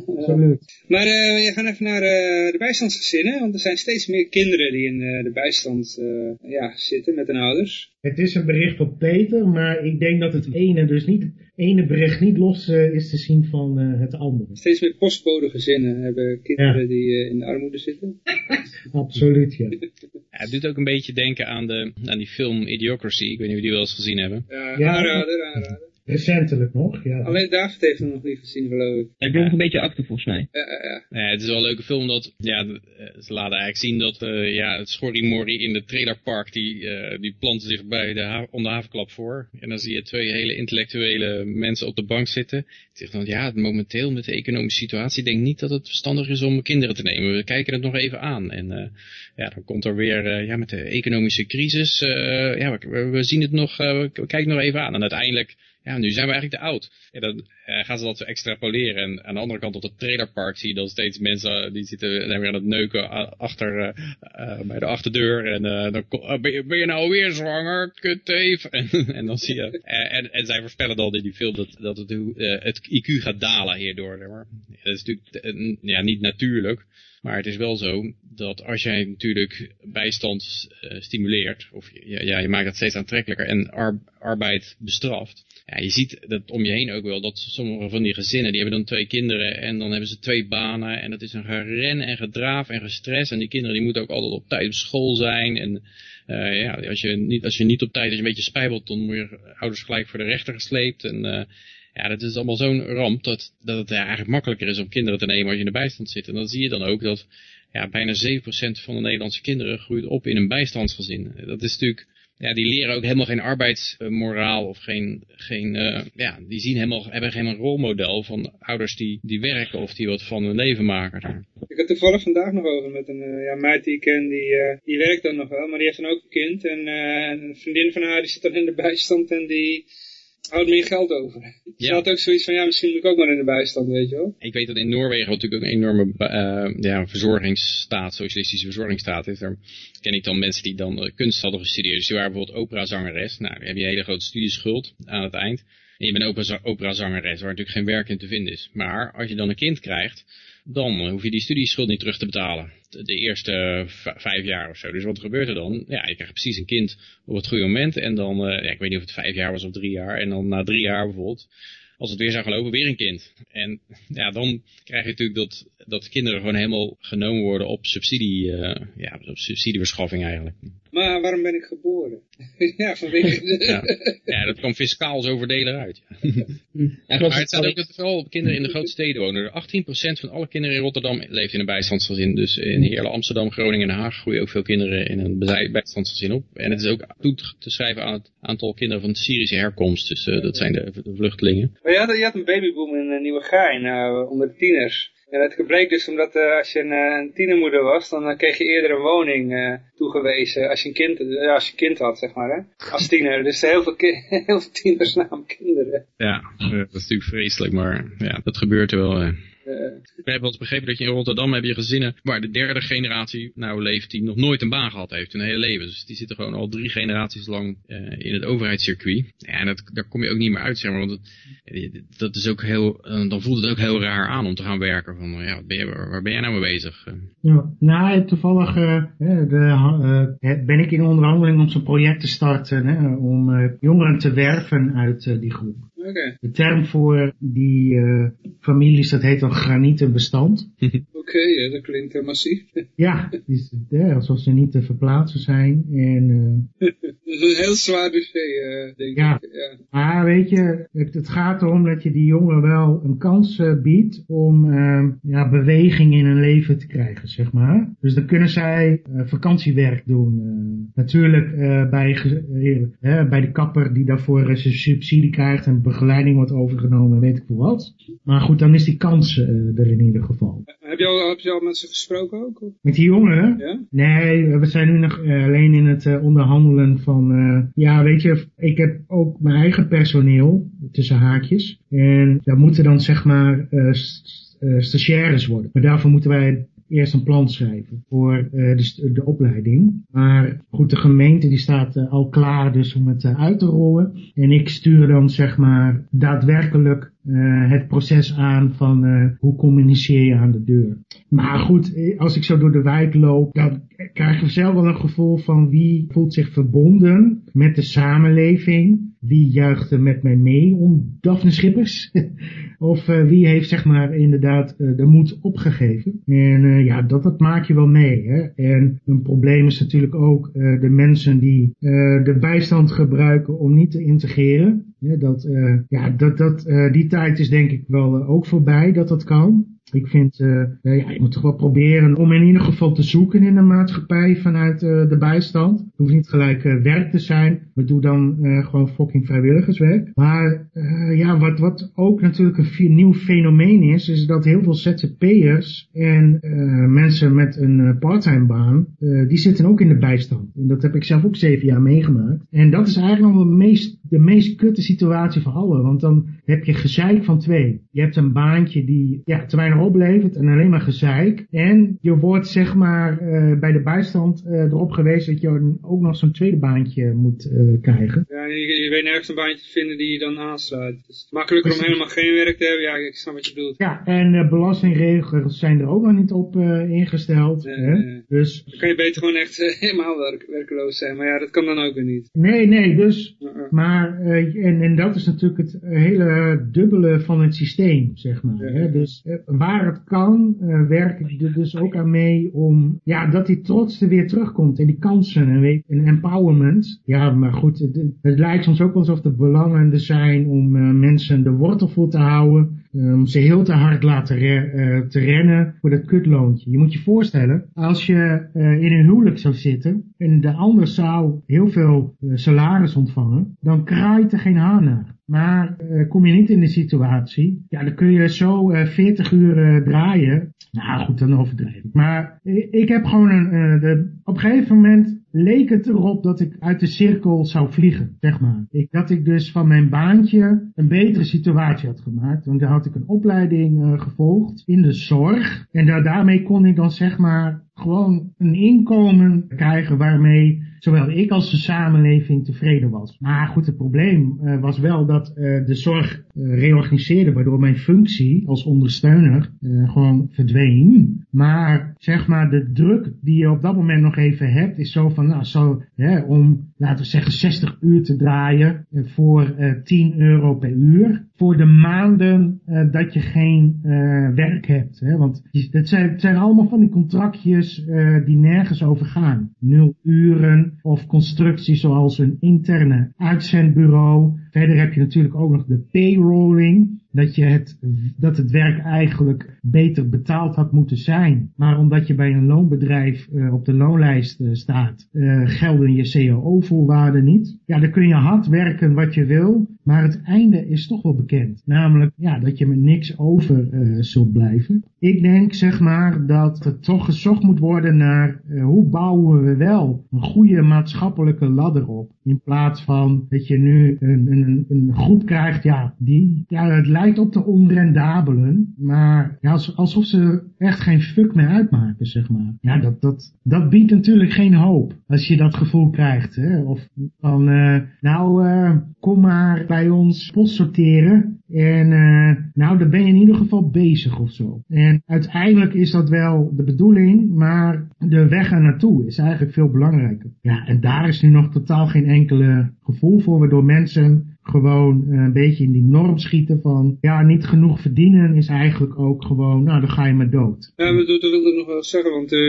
Speaker 2: absoluut.
Speaker 1: maar uh, we gaan even naar uh, de bijstandsgezinnen, want er zijn steeds meer kinderen die in uh, de bijstand ja, zitten met hun ouders.
Speaker 2: Het is een bericht op Peter, maar ik denk dat het ene, dus niet, ene bericht niet los is te zien van het andere.
Speaker 1: Steeds meer postbode gezinnen hebben kinderen ja. die in de armoede zitten.
Speaker 2: absoluut, ja.
Speaker 3: ja. Het doet ook een beetje denken aan, de, aan die film Idiocracy, ik weet niet of jullie die wel eens gezien hebben.
Speaker 1: Ja, aanrader, aanrader.
Speaker 2: Recentelijk nog, ja.
Speaker 1: Alleen David heeft hem nog niet gezien, geloof ik.
Speaker 4: Ik ben nog een beetje achter volgens mij.
Speaker 1: Ja, ja, ja.
Speaker 3: Ja, het is wel een leuke film dat, ja, eh, ze laten eigenlijk zien dat, eh, ja, het schorrimorrie in de trailerpark, die, eh, die planten zich bij de ha om de havenklap voor. En dan zie je twee hele intellectuele mensen op de bank zitten. Die zeggen dan, ja, momenteel met de economische situatie, denk ik niet dat het verstandig is om kinderen te nemen. We kijken het nog even aan. En eh, ja, dan komt er weer, eh, ja, met de economische crisis, eh, ja, we, we zien het nog, eh, we, we kijken nog even aan. En uiteindelijk, ja, nu zijn we eigenlijk te oud. En dan eh, gaan ze dat extrapoleren. En aan de andere kant op het trailerpark zie je dan steeds mensen eh, die zitten dan weer aan het neuken achter, eh, eh, bij de achterdeur. En eh, dan eh, ben, je, ben je nou weer zwanger, kutteef? En, en dan zie je, eh, en, en zij voorspellen dan in die film dat, dat het, eh, het IQ gaat dalen hierdoor. Maar dat is natuurlijk eh, ja, niet natuurlijk. Maar het is wel zo dat als jij natuurlijk bijstand eh, stimuleert, of ja, je maakt dat steeds aantrekkelijker en ar- arbeid bestraft. Ja, je ziet dat om je heen ook wel, dat sommige van die gezinnen, die hebben dan twee kinderen en dan hebben ze twee banen. En dat is een geren en gedraaf en gestres. En die kinderen die moeten ook altijd op tijd op school zijn. En eh, ja, als je, niet, als je niet op tijd, als je een beetje spijbelt, dan word je ouders gelijk voor de rechter gesleept. En eh, ja, dat is allemaal zo'n ramp dat, dat het eigenlijk makkelijker is om kinderen te nemen als je in de bijstand zit. En dan zie je dan ook dat ja, bijna 7% van de Nederlandse kinderen groeit op in een bijstandsgezin. Dat is natuurlijk, ja, die leren ook helemaal geen arbeidsmoraal of geen, geen eh, ja, die zien helemaal, hebben geen rolmodel van ouders die, die werken of die wat van hun leven maken.
Speaker 1: Ik had toevallig vandaag nog over met een eh, ja, meid die ik ken, die, eh, die werkt dan nog wel, maar die heeft dan ook een kind. En een vriendin van haar die zit dan in de bijstand en die houdt meer geld over. Ze
Speaker 3: Ja.
Speaker 1: had ook zoiets van, ja, misschien moet ik ook maar in de bijstand, weet je wel.
Speaker 3: Ik weet dat in Noorwegen natuurlijk ook een enorme eh, ja, verzorgingsstaat, socialistische verzorgingsstaat is. Daar ken ik dan mensen die dan eh, kunst hadden gestudeerd. Dus die waren bijvoorbeeld operazangeres. Nou, dan heb je een hele grote studieschuld aan het eind. En je bent opera- operazangeres, waar natuurlijk geen werk in te vinden is. Maar als je dan een kind krijgt, dan hoef je die studieschuld niet terug te betalen. De, eerste v- vijf jaar of zo. Dus wat gebeurt er dan? Ja, je krijgt precies een kind op het goede moment. En dan, eh, ja, ik weet niet of het vijf jaar was of drie jaar. En dan na drie jaar bijvoorbeeld, als het weer zou gaan lopen, weer een kind. En ja, dan krijg je natuurlijk dat, dat kinderen gewoon helemaal genomen worden op subsidie, eh, ja, op subsidieverschaffing eigenlijk.
Speaker 1: Maar waarom ben ik geboren? ja, vanwege de...
Speaker 3: Ja, ja dat kwam fiscaal zo voordelig uit. Ja. Maar het staat ook dat vooral op kinderen in de grote steden wonen. 18% van alle kinderen in Rotterdam leeft in een bijstandsgezin. Dus in Heerlen, Amsterdam, Groningen en Den Haag groeien ook veel kinderen in een bij- bijstandsgezin op. En het is ook toe te schrijven aan het aantal kinderen van Syrische herkomst. Dus eh, dat zijn de, de vluchtelingen.
Speaker 1: Maar je had, je had een babyboom in uh, Nieuwegein uh, onder de tieners. En het gebrek dus omdat uh, als je een, uh, een tienermoeder was, dan kreeg je eerder een woning toegewezen als je een kind, als je kind had, zeg maar, hè? als tiener. Dus heel veel, heel veel tieners namen kinderen.
Speaker 3: Ja, dat is natuurlijk vreselijk, maar ja, dat gebeurt er wel. Ik heb wel eens begrepen dat je in Rotterdam heb je gezinnen waar de derde generatie nou leeft die nog nooit een baan gehad heeft hun hele leven. Dus die zitten gewoon al drie generaties lang uh, in het overheidscircuit. En dat, daar kom je ook niet meer uit, zeg maar. Want het, dat is ook heel, uh, dan voelt het ook heel raar aan om te gaan werken. Van, ja, ben je, waar, waar ben jij nou mee bezig?
Speaker 2: Ja, nou, toevallig uh, de, ben ik in onderhandeling om zo'n project te starten. Hè, om jongeren te werven uit die groep.
Speaker 1: Okay.
Speaker 2: De term voor die uh, families, dat heet dan granieten bestand.
Speaker 1: Oké, okay, dat klinkt uh, massief.
Speaker 2: ja, is, ja, alsof ze niet te verplaatsen zijn. En,
Speaker 1: uh... dat is een heel zwaar dossier, denk
Speaker 2: ja.
Speaker 1: ik. Ja,
Speaker 2: maar weet je, het, het, gaat erom dat je die jongeren wel een kans biedt om ja, beweging in hun leven te krijgen, zeg maar. Dus dan kunnen zij vakantiewerk doen. eh, natuurlijk bij, bij de kapper die daarvoor zijn subsidie krijgt en begeleiding wordt overgenomen, weet ik veel wat. Maar goed, dan is die kans uh, er in ieder geval.
Speaker 1: Heb je, al, heb je al met ze gesproken ook? Of?
Speaker 2: Met die jongeren?
Speaker 1: Ja?
Speaker 2: Nee, we zijn nu nog uh, alleen in het uh, onderhandelen van, ja weet je, ik heb ook mijn eigen personeel, tussen haakjes. En daar moeten dan zeg maar stagiaires worden. Maar daarvoor moeten wij eerst een plan schrijven voor uh, de, de, opleiding. Maar goed, de gemeente die staat uh, al klaar dus om het uh, uit te rollen. En ik stuur dan zeg maar daadwerkelijk het proces aan van hoe communiceer je aan de deur. Maar goed, als ik zo door de wijk loop, dan krijg ik zelf wel een gevoel van wie voelt zich verbonden met de samenleving. Wie juicht er met mij mee om Daphne Schippers? of wie heeft zeg maar inderdaad de moed opgegeven? En ja, dat, dat maak je wel mee. Hè? En een probleem is natuurlijk ook de mensen die de bijstand gebruiken om niet te integreren. Dat, uh, ja, dat, dat, uh, die tijd is denk ik wel uh, ook voorbij dat dat kan. Ik vind, uh, ja, je moet toch wel proberen om in ieder geval te zoeken in de maatschappij vanuit uh, de bijstand. Het hoeft niet gelijk uh, werk te zijn. We doen dan gewoon fucking vrijwilligerswerk. Maar ja, wat, wat ook natuurlijk een nieuw fenomeen is, is dat heel veel ZZP'ers en mensen met een parttime baan, die zitten ook in de bijstand. En dat heb ik zelf ook zeven jaar meegemaakt. En dat is eigenlijk nog de meest, de meest kutte situatie van alle. Want dan heb je gezeik van twee. Je hebt een baantje die ja, te weinig oplevert en alleen maar gezeik. En je wordt zeg maar uh, bij de bijstand uh, erop geweest dat je ook nog zo'n tweede baantje moet uh, krijgen.
Speaker 1: Ja, je, je, weet nergens een baantje te vinden die je dan aansluit. Het is makkelijker om helemaal geen werk te hebben. Ja, ik snap wat je bedoelt.
Speaker 2: Ja, en belastingregels zijn er ook nog niet op ingesteld. hè? Dus...
Speaker 1: Dan kan je beter gewoon echt helemaal werk, werkeloos zijn. Maar ja, dat kan dan ook weer niet.
Speaker 2: Nee, nee, dus... Maar, en, en dat is natuurlijk het hele dubbele van het systeem, zeg maar. Hè? Dus waar het kan, uh, werk ik er dus ook aan mee om, ja, dat die trots er weer terugkomt en die kansen en, empowerment. Ja, maar goed, het, lijkt soms ook alsof de belangen er zijn om uh, mensen de wortel voor te houden, om ze heel te hard laten re uh, te rennen voor dat kutloontje. Je moet je voorstellen, als je in een huwelijk zou zitten en de ander zou heel veel salaris ontvangen, dan kraait er geen haan naar. Maar uh, kom je niet in de situatie, ja, dan kun je zo uh, 40 uur draaien. Nou goed, dan overdrijf ik. Maar ik heb gewoon een, de, op een gegeven moment leek het erop dat ik uit de cirkel zou vliegen, zeg maar. Ik, dat ik dus van mijn baantje een betere situatie had gemaakt. Want daar had ik een opleiding gevolgd in de zorg. En daar, daarmee kon ik dan zeg maar gewoon een inkomen krijgen waarmee zowel ik als de samenleving tevreden was. Maar goed, het probleem uh, was wel dat uh, de zorg uh, reorganiseerde, waardoor mijn functie als ondersteuner gewoon verdween. Maar zeg maar, de druk die je op dat moment nog even hebt, is zo van, nou, zo, hè, om, laten we zeggen, 60 uur te draaien voor 10 euro per uur. Voor de maanden dat je geen werk hebt. Hè? Want het zijn, het zijn allemaal van die contractjes die nergens over gaan. Nul uren, of constructies zoals een interne uitzendbureau. Verder heb je natuurlijk ook nog de payrolling dat, je het, dat het werk eigenlijk beter betaald had moeten zijn. Maar omdat je bij een loonbedrijf uh, op de loonlijst uh, staat, uh, gelden je CAO-voorwaarden niet. Ja, dan kun je hard werken wat je wil, maar het einde is toch wel bekend. Namelijk ja, dat je met niks over zult blijven. Ik denk zeg maar dat er toch gezocht moet worden naar hoe bouwen we wel een goede maatschappelijke ladder op. In plaats van dat je nu een, een, een groep krijgt, ja, die, ja, het lijkt op de onrendabelen, maar ja, alsof ze echt geen fuck meer uitmaken, zeg maar. Ja, dat, dat, dat biedt natuurlijk geen hoop, als je dat gevoel krijgt, hè. Of van, uh, nou, uh, kom maar bij ons post sorteren, en uh, nou, dan ben je in ieder geval bezig of zo. En uiteindelijk is dat wel de bedoeling, maar de weg er naartoe is eigenlijk veel belangrijker. Ja, en daar is nu nog totaal geen enkele gevoel voor, waardoor mensen gewoon een beetje in die norm schieten van, ja, niet genoeg verdienen is eigenlijk ook gewoon, nou, dan ga je maar dood.
Speaker 1: Ja, maar dat wilde ik nog wel zeggen, want uh,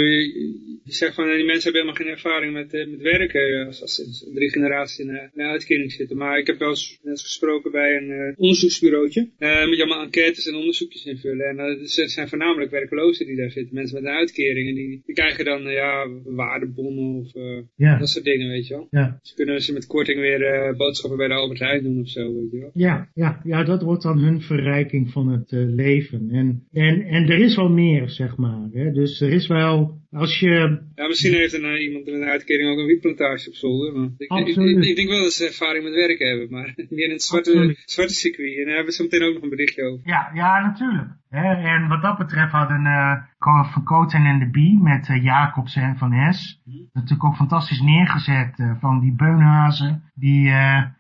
Speaker 1: je zegt van, die mensen hebben helemaal geen ervaring met, uh, met werken, als, als drie generaties in, uh, in een uitkering zitten. Maar ik heb wel eens, gesproken bij een onderzoeksbureautje, moet je allemaal enquêtes en onderzoekjes invullen. En het zijn voornamelijk werklozen die daar zitten, mensen met een uitkering. En die, die krijgen dan, ja, waardebonnen of ja. dat soort dingen, weet je wel.
Speaker 2: Ja.
Speaker 1: Dus kunnen ze met korting weer boodschappen bij de Albert Heijn of zo, weet je wel.
Speaker 2: Ja, ja, ja, dat wordt dan hun verrijking van het uh, leven. En, en, en er is wel meer, zeg maar. Hè? Dus er is wel, als je...
Speaker 1: Ja, misschien heeft er nou iemand met een uitkering ook een wietplantage op zolder. Maar ik, ik, ik, ik, denk wel dat ze ervaring met werken hebben, maar meer in het zwarte, zwarte circuit. En daar hebben we zo meteen ook nog een berichtje over.
Speaker 2: Ja, ja natuurlijk. En wat dat betreft hadden uh, van Coten en de Bie met uh, Jacobs en Van Hes. Natuurlijk ook fantastisch neergezet uh, van die beunhazen. Die,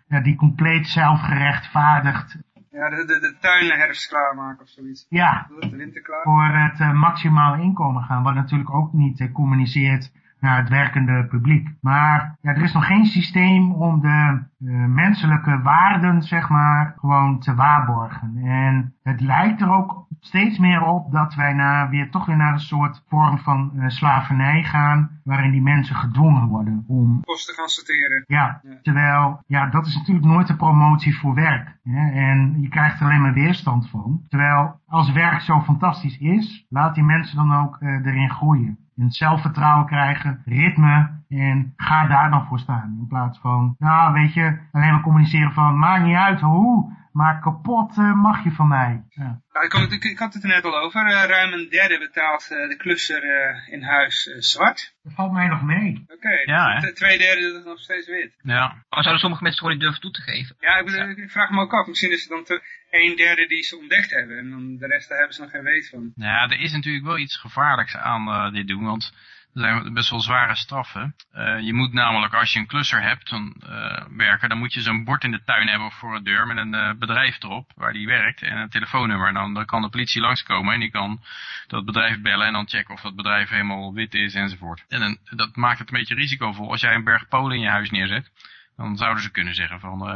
Speaker 2: ja, die compleet zelfgerechtvaardigd
Speaker 1: ja, de, de, de tuinen herfst klaarmaken of zoiets.
Speaker 2: Ja,
Speaker 1: de winter klaar.
Speaker 2: voor het uh, maximale inkomen gaan. Wat natuurlijk ook niet uh, communiceert naar het werkende publiek. Maar ja, er is nog geen systeem om de uh, menselijke waarden, zeg maar, gewoon te waarborgen. En het lijkt er ook steeds meer op dat wij naar, weer toch weer naar een soort vorm van uh, slavernij gaan, waarin die mensen gedwongen worden om...
Speaker 1: Posten gaan sorteren.
Speaker 2: Ja, terwijl, ja, dat is natuurlijk nooit een promotie voor werk. Hè? En je krijgt er alleen maar weerstand van. Terwijl, als werk zo fantastisch is, laat die mensen dan ook uh, erin groeien. En zelfvertrouwen krijgen, ritme en ga daar dan voor staan. In plaats van, nou weet je, alleen maar communiceren van, maakt niet uit hoe, maar kapot uh, mag je van mij. Ja.
Speaker 1: Ik, had, ik, ik, had het er net al over. Uh, ruim een derde betaalt uh, de klusser uh, in huis zwart.
Speaker 2: Dat valt mij nog mee.
Speaker 1: Oké, okay. ja, twee derde doet het nog steeds wit.
Speaker 4: Ja. Maar zouden sommige mensen gewoon niet durven toe te geven?
Speaker 1: Ja, ik, ja. ik vraag me ook af. Misschien is het dan te, een derde die ze ontdekt hebben. En dan de rest daar hebben ze nog geen weet van.
Speaker 3: Ja, er is natuurlijk wel iets gevaarlijks aan dit doen. Want zijn best wel zware straffen. Uh, je moet namelijk, als je een klusser hebt, dan uh, werken, dan moet je zo'n bord in de tuin hebben voor de deur met een uh, bedrijf erop waar die werkt en een telefoonnummer. En dan, dan kan de politie langskomen en die kan dat bedrijf bellen en dan checken of dat bedrijf helemaal wit is enzovoort. En dan, dat maakt het een beetje risicovol. Als jij een berg Polen in je huis neerzet, dan zouden ze kunnen zeggen van,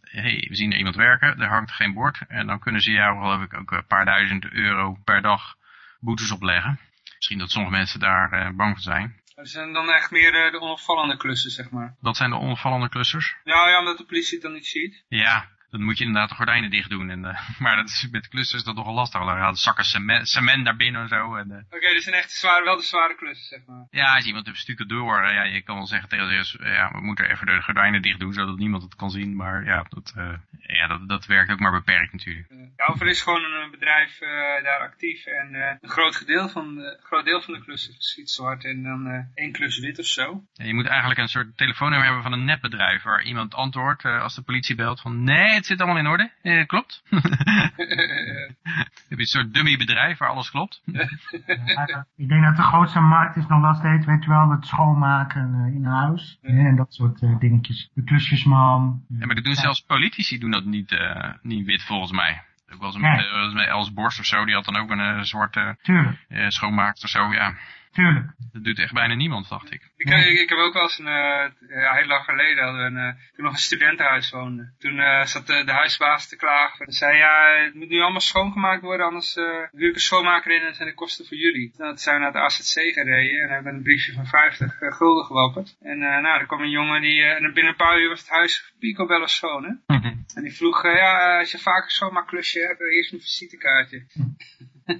Speaker 3: hey, we zien er iemand werken, er hangt geen bord. En dan kunnen ze jou, geloof ik, ook een paar duizend euro per dag boetes opleggen. Misschien dat sommige mensen daar uh, bang voor zijn.
Speaker 1: Dat zijn dan echt meer uh, de onopvallende klussen, zeg maar.
Speaker 3: Dat zijn de onopvallende klussers?
Speaker 1: Ja, ja, omdat de politie het dan niet ziet.
Speaker 3: Ja, dan moet je inderdaad de gordijnen dicht doen. En, uh, maar dat is, met klussen is dat nogal lastig. Dan gaat zakken cement, cement naar binnen en zo. En, uh,
Speaker 1: Oké, okay, dus zijn echt zware, wel de zware klussen, zeg maar.
Speaker 3: Ja, als iemand een stukje door, ja, je kan wel zeggen tegen de ja, we moeten even de gordijnen dicht doen, zodat niemand het kan zien. Maar ja, dat, ja, dat, dat werkt ook maar beperkt natuurlijk.
Speaker 1: Ja, of er is gewoon een bedrijf daar actief en een groot, gedeelte van de, groot deel van de klussen schiet zwart en dan één klus wit of zo.
Speaker 3: Ja, je moet eigenlijk een soort telefoonnummer hebben van een netbedrijf waar iemand antwoordt als de politie belt van nee, het zit allemaal in orde. Eh, klopt. heb je een soort dummy bedrijf waar alles klopt.
Speaker 2: ja, ik denk dat de grootste markt is nog wel steeds, weet je wel, het schoonmaken uh, in huis. Ja. En dat soort uh, dingetjes. De klusjesman.
Speaker 3: Ja, maar dat doen zelfs politici doen dat niet, uh, niet wit volgens mij. Ook wel eens met, met Els Borst of zo, die had dan ook een zwarte schoonmaakster of zo, ja.
Speaker 2: Tuurlijk.
Speaker 3: Dat doet echt bijna niemand, dacht ik.
Speaker 1: Ik, ik, ik heb ook wel eens een, uh, ja, heel lang geleden, hadden we een, uh, toen nog een studentenhuis woonde. Toen uh, zat de, de, huisbaas te klagen. En zei, ja, het moet nu allemaal schoongemaakt worden, anders huur ik een schoonmaker in en zijn de kosten voor jullie. Toen zijn we naar de AZC gereden en hebben een briefje van 50 gulden gewapperd. En nou, er kwam een jongen die, en binnen een paar uur was het huis picobello schoon, hè. Mm -hmm. En die vroeg, ja, als je vaak een schoonmaakklusje hebt, eerst een visitekaartje.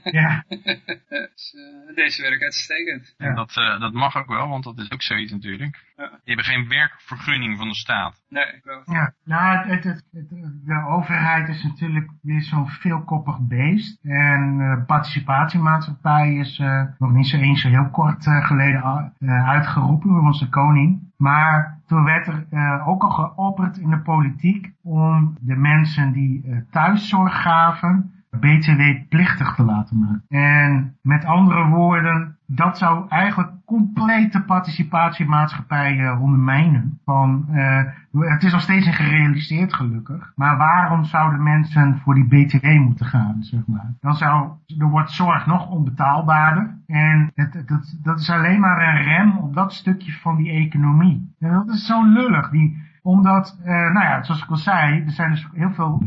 Speaker 2: Ja.
Speaker 1: dus, uh, deze werkt uitstekend.
Speaker 3: Ja. Dat, uh, dat mag ook wel, want dat is ook zoiets natuurlijk. Ja. Je hebt geen werkvergunning van de staat.
Speaker 1: Nee, klopt.
Speaker 2: Ja, nou, het, het, het, de overheid is natuurlijk weer zo'n veelkoppig beest. En uh, participatiemaatschappij is nog niet zo eens zo heel kort geleden uitgeroepen door onze koning. Maar toen werd er uh, ook al geopperd in de politiek om de mensen die uh, thuiszorg gaven btw-plichtig te laten maken. En met andere woorden, dat zou eigenlijk complete participatiemaatschappij uh, ondermijnen. Van, uh, het is nog steeds een gerealiseerd gelukkig. Maar waarom zouden mensen voor die BTW moeten gaan, zeg maar? Dan zou, er wordt zorg nog onbetaalbaarder. En dat, dat is alleen maar een rem op dat stukje van die economie. En dat is zo lullig. Die, omdat, uh, nou ja, zoals ik al zei, er zijn dus heel veel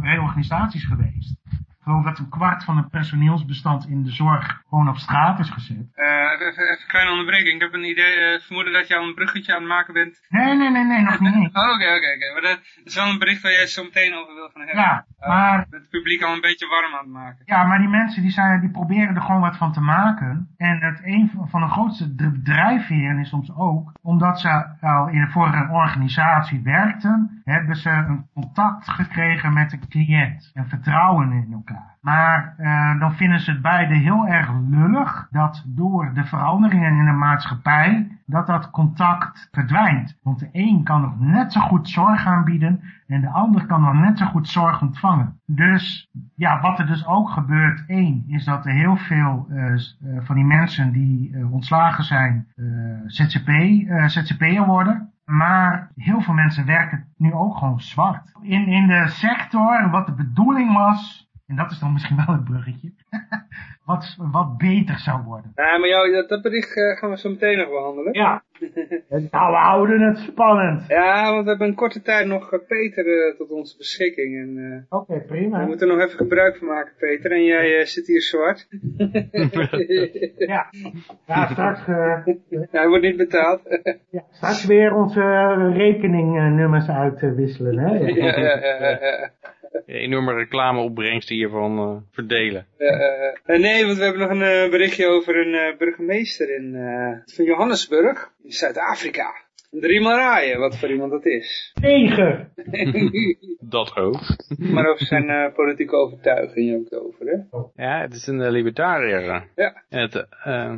Speaker 2: reorganisaties geweest. Geloof dat een kwart van het personeelsbestand in de zorg gewoon op straat is gezet.
Speaker 1: Uh, even, even een kleine onderbreking. Ik heb een idee, uh, vermoeden dat je al een bruggetje aan het maken bent.
Speaker 2: Nee, nee, nee, nee, nog niet.
Speaker 1: Oké, oké, oké. Maar dat is wel een bericht waar jij zo meteen over wil gaan hebben.
Speaker 2: Ja, maar... Uh,
Speaker 1: het publiek al een beetje warm aan het maken.
Speaker 2: Ja, maar die mensen die, zijn, die proberen er gewoon wat van te maken. En het een van de grootste drijfveren is soms ook, omdat ze al in, voor een organisatie werkten, hebben ze een contact gekregen met de cliënt. En vertrouwen in elkaar. Maar uh, dan vinden ze het beide heel erg lullig dat door de veranderingen in de maatschappij dat dat contact verdwijnt. Want de een kan nog net zo goed zorg aanbieden en de ander kan nog net zo goed zorg ontvangen. Dus ja, wat er dus ook gebeurt, één, is dat er heel veel uh, van die mensen die ontslagen zijn, ZZP, ZZP'er worden. Maar heel veel mensen werken nu ook gewoon zwart. In, in de sector, wat de bedoeling was, en dat is dan misschien wel het bruggetje. wat, wat beter zou worden.
Speaker 1: Ja, maar jou, dat, bericht eh, gaan we zo meteen nog behandelen.
Speaker 2: Ja. nou, we houden het spannend.
Speaker 1: Ja, want we hebben een korte tijd nog eh, Peter eh, tot onze beschikking. En, eh,
Speaker 2: Oké, prima.
Speaker 1: we moeten er nog even gebruik van maken, Peter. En jij zit hier zwart.
Speaker 2: Ja. ja, straks,
Speaker 1: hij wordt niet betaald.
Speaker 2: ja, straks weer onze rekeningnummers uitwisselen. Hè?
Speaker 1: ja, ja, ja, ja.
Speaker 3: Enorme reclameopbrengsten hiervan eh, verdelen.
Speaker 1: Eh, eh, nee, want we hebben nog een berichtje over een eh, burgemeester in, eh, van Johannesburg in Zuid-Afrika. Driemaal raaien wat voor iemand dat is.
Speaker 2: Negen.
Speaker 3: Dat ook.
Speaker 1: maar over zijn eh, politieke overtuiging ook over, hè?
Speaker 3: Ja, het is een libertariër.
Speaker 1: Ja.
Speaker 3: En het, eh,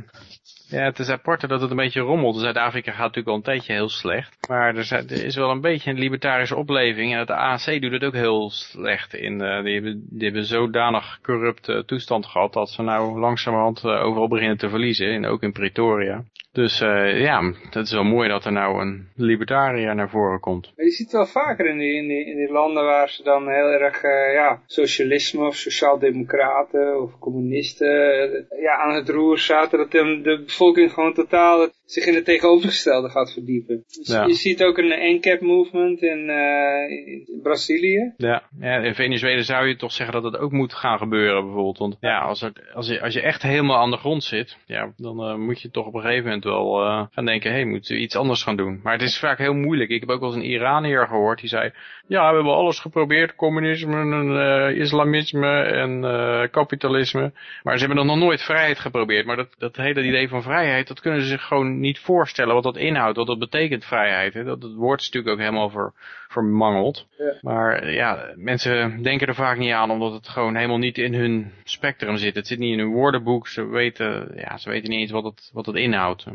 Speaker 3: ja, het is apart dat het een beetje rommelt. Zuid-Afrika gaat natuurlijk al een tijdje heel slecht. Maar er, is wel een beetje een libertarische opleving. En het ANC doet het ook heel slecht. In, eh, die, hebben, die hebben zodanig corrupte toestand gehad dat ze nou langzamerhand eh, overal beginnen te verliezen. En ook in Pretoria. Dus eh, ja, het is wel mooi dat er nou een libertariër naar voren komt.
Speaker 1: Maar je ziet het wel vaker in die, in die, in die landen waar ze dan heel erg eh, ja, socialisme of sociaaldemocraten of communisten eh, ja, aan het roer zaten. Dat de, de bevolking gewoon totaal zich in het tegenovergestelde gaat verdiepen. Dus
Speaker 3: Ja.
Speaker 1: Je ziet ook een NCAP movement in, in Brazilië.
Speaker 3: Ja, ja, in Venezuela zou je toch zeggen dat het ook moet gaan gebeuren bijvoorbeeld. Want ja, als, er, als, je, als je echt helemaal aan de grond zit, ja, dan moet je toch op een gegeven moment wel eh, gaan denken, hé, hey, moeten we iets anders gaan doen. Maar het is vaak heel moeilijk. Ik heb ook wel eens een Iranier gehoord die zei, ja, we hebben alles geprobeerd, communisme, en, eh, islamisme en eh, kapitalisme. Maar ze hebben nog nooit vrijheid geprobeerd. Maar dat, dat hele idee van vrijheid, dat kunnen ze zich gewoon niet voorstellen wat dat inhoudt, wat dat betekent vrijheid. Hè. Dat, het woord is natuurlijk ook helemaal ver, vermangeld.
Speaker 1: Ja.
Speaker 3: Maar ja, mensen denken er vaak niet aan omdat het gewoon helemaal niet in hun spectrum zit. Het zit niet in hun woordenboek. Ze weten, ja, ze weten niet eens wat het, wat het inhoudt.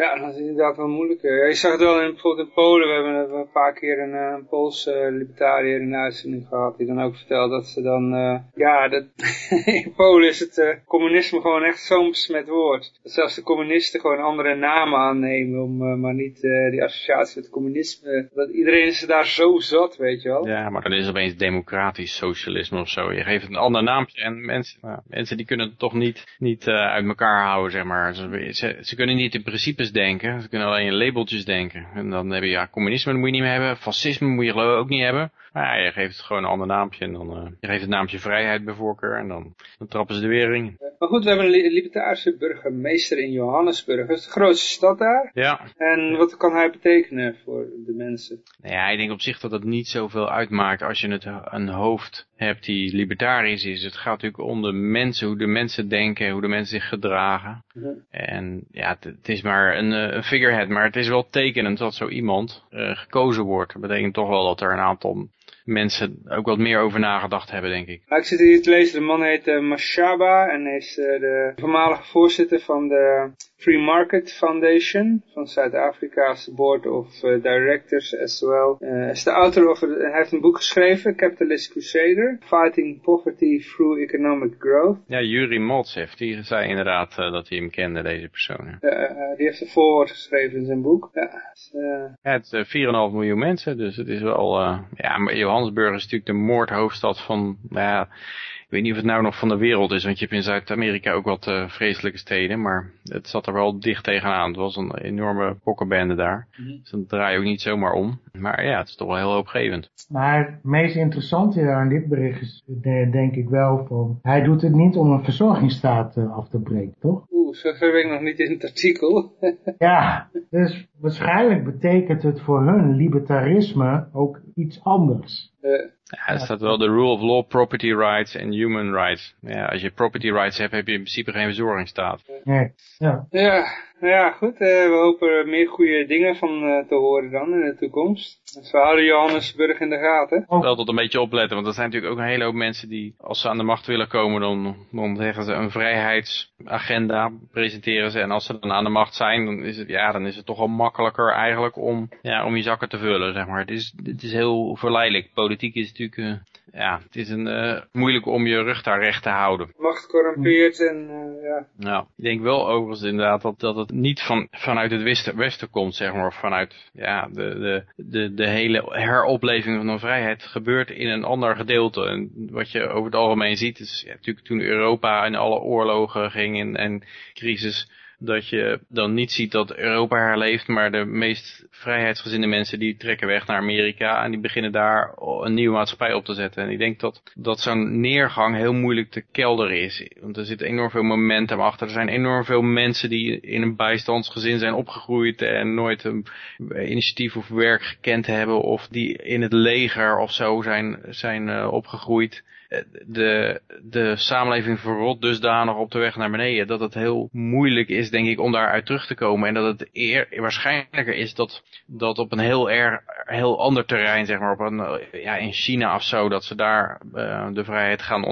Speaker 1: Ja, dat is inderdaad wel moeilijk. Ja, je zag het wel in, bijvoorbeeld in Polen. We hebben, een paar keer een, eh, een Poolse eh, libertariër in de uitzending gehad. Die dan ook vertelde dat ze dan... eh, ja, dat, in Polen is het communisme gewoon echt zo'n besmet woord. Dat zelfs de communisten gewoon andere namen aannemen. Om maar niet die associatie met communisme... Dat iedereen is daar zo zat, weet je wel.
Speaker 3: Ja, maar dan is het opeens democratisch socialisme of zo. Je geeft het een ander naampje en mensen, nou, mensen die kunnen het toch niet, niet uit elkaar houden, zeg maar. Ze, ze, ze kunnen niet in principes denken, ze kunnen alleen in labeltjes denken. En dan heb je, ja, communisme moet je niet meer hebben, fascisme moet je ook niet hebben. Maar ja, je geeft het gewoon een ander naampje en dan, eh, je geeft het naampje vrijheid bij voorkeur en dan, dan trappen ze er weer in.
Speaker 1: Maar goed, we hebben een li- libertarische burgemeester in Johannesburg. Dat is de grootste stad daar.
Speaker 3: Ja,
Speaker 1: En wat kan hij betekenen voor de mensen?
Speaker 3: Nou ja, ik denk op zich dat het niet zoveel uitmaakt als je het een hoofd hebt die libertarisch is. Het gaat natuurlijk om de mensen, hoe de mensen denken, hoe de mensen zich gedragen.
Speaker 1: Mhm.
Speaker 3: En ja, het, is maar een, eh, een figurehead, maar het is wel tekenend dat zo iemand eh, gekozen wordt. Dat betekent toch wel dat er een aantal mensen ook wat meer over nagedacht hebben, denk ik.
Speaker 1: Nou, ik zit hier te lezen, de man heet eh, Mashaba en hij is eh, de voormalige voorzitter van de Free Market Foundation van Zuid-Afrika's Board of eh, Directors as well. Hij is de author of, hij heeft een boek geschreven, Capitalist Crusader, Fighting Poverty Through Economic Growth.
Speaker 3: Ja, Yuri Maltsev, die zei inderdaad dat hij hem kende, deze persoon. ja.
Speaker 1: Die heeft een voorwoord geschreven in zijn boek. Ja, dus,
Speaker 3: Ja, het is eh, 4,5 miljoen mensen, dus het is wel... ja, maar Johannesburg is natuurlijk de moordhoofdstad van... nou ja, weet niet of het nou nog van de wereld is, want je hebt in Zuid-Amerika ook wat eh, vreselijke steden, maar het zat er wel dicht tegenaan. Het was een enorme pokkenbende daar, dus dat draai je ook niet zomaar om. Maar ja, het is toch wel heel hoopgevend.
Speaker 2: Maar het meest interessante aan dit bericht is, de- denk ik wel, van, hij doet het niet om een verzorgingsstaat eh, af te breken, toch?
Speaker 1: Oeh, zo ver ben ik nog niet in het artikel.
Speaker 2: Ja, dus waarschijnlijk betekent het voor hun libertarisme ook iets anders.
Speaker 1: Eh,
Speaker 3: Ja, er staat wel de rule of law, property rights en human rights. Ja, als je property rights hebt, heb je in principe geen verzorgingsstaat.
Speaker 2: Nee, ja.
Speaker 1: Ja, nou ja, goed. eh, we hopen er meer goede dingen van eh, te horen dan in de toekomst. Dus we houden Johannesburg in de gaten.
Speaker 3: Wel tot een beetje opletten, want er zijn natuurlijk ook een hele hoop mensen die, als ze aan de macht willen komen, dan, dan zeggen ze een vrijheidsagenda, presenteren ze. En als ze dan aan de macht zijn, dan is het, ja, dan is het toch wel makkelijker eigenlijk om, ja, om je zakken te vullen, zeg maar. Het is, het is heel verleidelijk. Politiek is natuurlijk eh, ja, het is een, uh, moeilijk om je rug daar recht te houden.
Speaker 1: Macht corrumpeert en uh, ja.
Speaker 3: Nou, ik denk wel overigens inderdaad dat, dat het niet van, vanuit het westen, westen komt, zeg maar, of vanuit ja, de, de, de, de hele heropleving van de vrijheid gebeurt in een ander gedeelte. En wat je over het algemeen ziet is ja, natuurlijk toen Europa in alle oorlogen ging en, en crisis dat je dan niet ziet dat Europa herleeft, maar de meest vrijheidsgezinde mensen die trekken weg naar Amerika en die beginnen daar een nieuwe maatschappij op te zetten. En ik denk dat, dat zo'n neergang heel moeilijk te kelderen is. Want er zit enorm veel momentum achter. Er zijn enorm veel mensen die in een bijstandsgezin zijn opgegroeid en nooit een initiatief of werk gekend hebben of die in het leger of zo zijn, zijn uh, opgegroeid de, de samenleving verrot dusdanig op de weg naar beneden, dat het heel moeilijk is, denk ik, om daaruit terug te komen. En dat het eer, waarschijnlijker is dat, dat op een heel, er, heel ander terrein, zeg maar, op een, ja, in China of zo, dat ze daar uh, de vrijheid gaan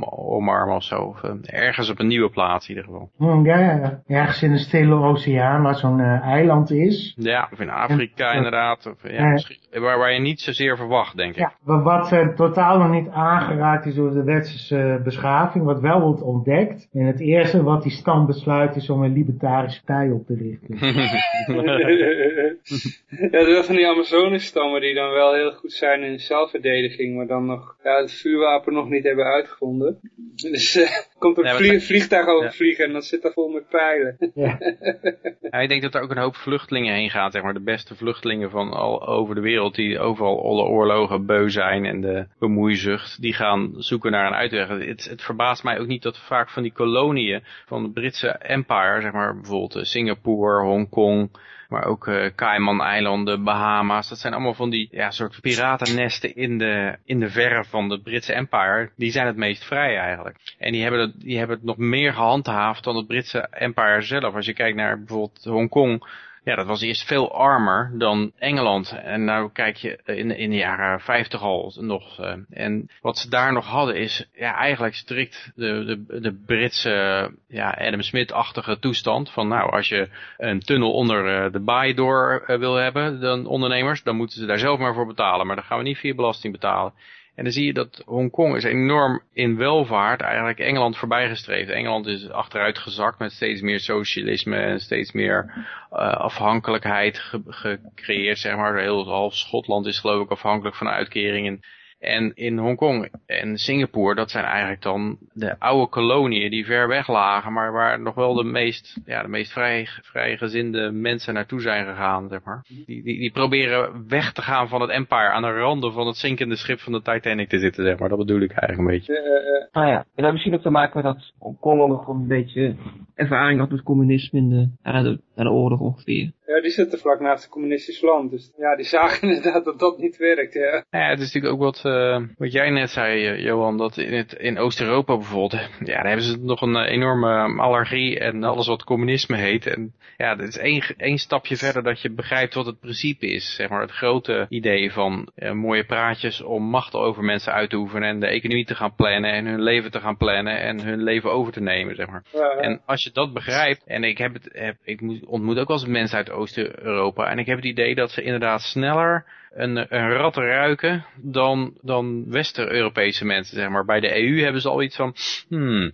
Speaker 3: omarmen of zo. Of, uh, ergens op een nieuwe plaats in ieder geval.
Speaker 2: Hmm, ja, ja, ergens in de Stille Oceaan, waar zo'n uh, eiland is.
Speaker 3: Ja, of in Afrika inderdaad. Of, ja, waar, waar je niet zozeer verwacht, denk ik.
Speaker 2: Ja, wat totaal nog niet aangeraakt is door de westerse beschaving, wat wel wordt ontdekt. En het eerste wat die stam besluit is om een libertarische partij op te richten.
Speaker 1: ja, dat van die Amazonenstammen die dan wel heel goed zijn in zelfverdediging, maar dan nog ja, het vuurwapen nog niet hebben uitgevonden. Dus uh, komt er een vliegtuig over vliegen en dan zit dat vol met pijlen.
Speaker 3: Ja. ik denk dat er ook een hoop vluchtelingen heen gaat, zeg maar. De beste vluchtelingen van al over de wereld die overal alle oorlogen beu zijn en de bemoeizucht. Die gaan zoeken naar een uitweg. Het, het verbaast mij ook niet dat vaak van die koloniën van de Britse empire, zeg maar bijvoorbeeld Singapore, Hongkong, maar ook uh, Cayman-eilanden, Bahama's. Dat zijn allemaal van die ja, soort piratennesten in de, in de verre van de Britse Empire. Die zijn het meest vrij eigenlijk. En die hebben, het, die hebben het nog meer gehandhaafd dan het Britse Empire zelf. Als je kijkt naar bijvoorbeeld Hongkong ja, dat was eerst veel armer dan Engeland. En nou kijk je in, in de jaren 50 al nog. Uh, en wat ze daar nog hadden is ja, eigenlijk strikt de, de, de Britse ja, Adam Smith-achtige toestand. Van nou, als je een tunnel onder uh, de baai door wil hebben, dan ondernemers, dan moeten ze daar zelf maar voor betalen. Maar dan gaan we niet via belasting betalen. En dan zie je dat Hongkong is enorm in welvaart eigenlijk Engeland voorbijgestreefd. Engeland is achteruit gezakt met steeds meer socialisme en steeds meer uh, afhankelijkheid ge gecreëerd. Zeg maar. Heel half Schotland is geloof ik afhankelijk van uitkeringen. En in Hongkong en Singapore, dat zijn eigenlijk dan de oude koloniën die ver weg lagen, maar waar nog wel de meest, ja, de meest vrij, vrijgezinde mensen naartoe zijn gegaan, zeg maar. Die, die, die proberen weg te gaan van het empire, aan de randen van het zinkende schip van de Titanic te zitten, zeg maar. Dat bedoel ik eigenlijk een beetje.
Speaker 4: Uh, uh. Ah ja, en dat misschien ook te maken met dat Hongkong nog een beetje ervaring had met communisme in de, na de, de oorlog ongeveer.
Speaker 1: Ja, die zitten vlak naast een communistisch land. Dus ja, die zagen inderdaad dat dat niet werkt. Ja,
Speaker 3: ja het is natuurlijk ook wat, uh, wat jij net zei, uh, Johan. Dat in, het, in Oost-Europa bijvoorbeeld, ja, daar hebben ze nog een uh, enorme allergie en alles wat communisme heet. En ja, dat is één, één stapje verder dat je begrijpt wat het principe is. Zeg maar het grote idee van mooie praatjes om macht over mensen uit te oefenen en de economie te gaan plannen en hun leven te gaan plannen en hun leven over te nemen, zeg maar. Ja. En als je dat begrijpt, en ik heb het, heb, ik ontmoet ook wel eens mensen uit Oost-Europa. En ik heb het idee dat ze inderdaad sneller een, een rat ruiken dan, dan Wester-Europese mensen, zeg maar. Bij de EU hebben ze al iets van, hmm,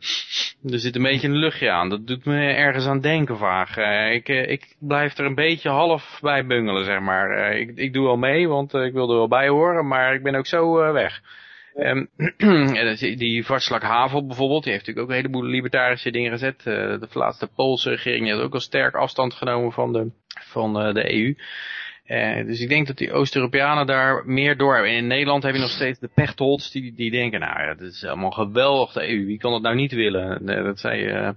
Speaker 3: er zit een beetje een luchtje aan. Dat doet me ergens aan denken vaag. Uh, ik, uh, ik blijf er een beetje half bij bungelen, zeg maar. Uh, ik, ik doe wel mee, want ik wil er wel bij horen, maar ik ben ook zo weg. Um, die Vartslak Havel bijvoorbeeld, die heeft natuurlijk ook een heleboel libertarische dingen gezet. De laatste Poolse regering heeft ook al sterk afstand genomen van de, van de EU. Uh, dus ik denk dat die Oost-Europeanen daar meer door hebben. in Nederland heb je nog steeds de Pechtold's die, die denken, nou ja, dat is allemaal geweldig de EU. Wie kan dat nou niet willen? dat zei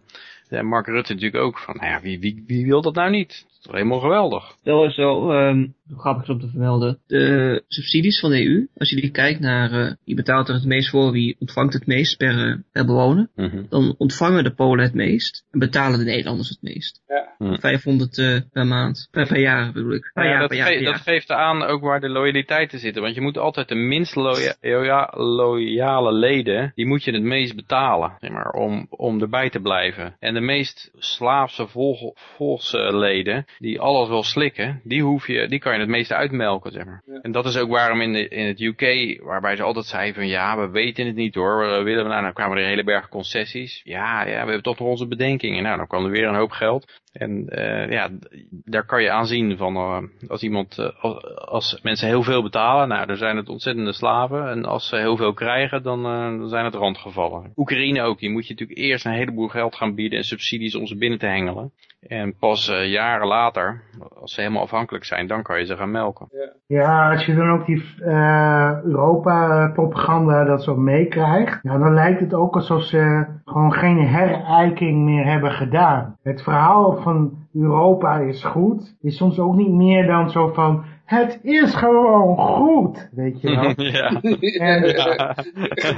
Speaker 3: Mark Rutte natuurlijk ook. Van, nou ja, wie, wie, wie wil dat nou niet? Dat is toch helemaal geweldig.
Speaker 4: Dat is zo, um, grappig om te vermelden. De subsidies van de EU, als je die kijkt naar uh, wie betaalt er het meest voor, wie ontvangt het meest per, uh, per bewoner, mm -hmm. dan ontvangen de Polen het meest en betalen de Nederlanders het meest.
Speaker 1: Ja.
Speaker 4: Mm. 500 uh, per maand, per, per jaar bedoel ik. Per
Speaker 3: ja,
Speaker 4: jaar,
Speaker 3: dat,
Speaker 4: per jaar,
Speaker 3: ge
Speaker 4: per
Speaker 3: dat geeft aan ook waar de loyaliteiten zitten, want je moet altijd de minst loya loya loyale leden, die moet je het meest betalen, zeg maar, om, om erbij te blijven. En de meest slaafse vol, volksleden, die alles wel slikken, die, hoef je, die kan je het meeste uitmelken, zeg maar. En dat is ook waarom in, de, in het UK, waarbij ze altijd zeiden van ja, we weten het niet hoor, we willen, nou, dan kwamen er een hele berg concessies. Ja, ja, we hebben toch nog onze bedenkingen. Nou, dan kwam er weer een hoop geld. En uh, ja, daar kan je aan zien van uh, als iemand, uh, als, mensen heel veel betalen, nou dan zijn het ontzettende slaven. En als ze heel veel krijgen, dan, zijn het randgevallen. Oekraïne ook, die moet je natuurlijk eerst een heleboel geld gaan bieden en subsidies om ze binnen te hengelen. En pas jaren later, als ze helemaal afhankelijk zijn, dan kan je ze gaan melken.
Speaker 2: Ja als je dan ook die Europa-propaganda dat zo meekrijgt, nou, dan lijkt het ook alsof ze gewoon geen herijking meer hebben gedaan. Het verhaal van Europa is goed, is soms ook niet meer dan zo van, het is gewoon goed, weet je wel.
Speaker 3: ja.
Speaker 2: En,
Speaker 1: ja.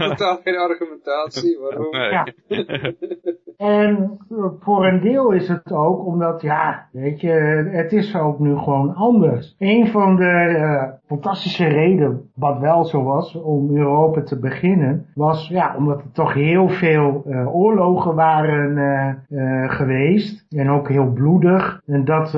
Speaker 1: Totaal geen argumentatie, waarom?
Speaker 3: Nee.
Speaker 2: Ja. En voor een deel is het ook omdat, ja, weet je, het is ook nu gewoon anders. Een van de uh, fantastische redenen, wat wel zo was, om Europa te beginnen, was, ja, omdat er toch heel veel uh, oorlogen waren geweest. En ook heel bloedig. En dat,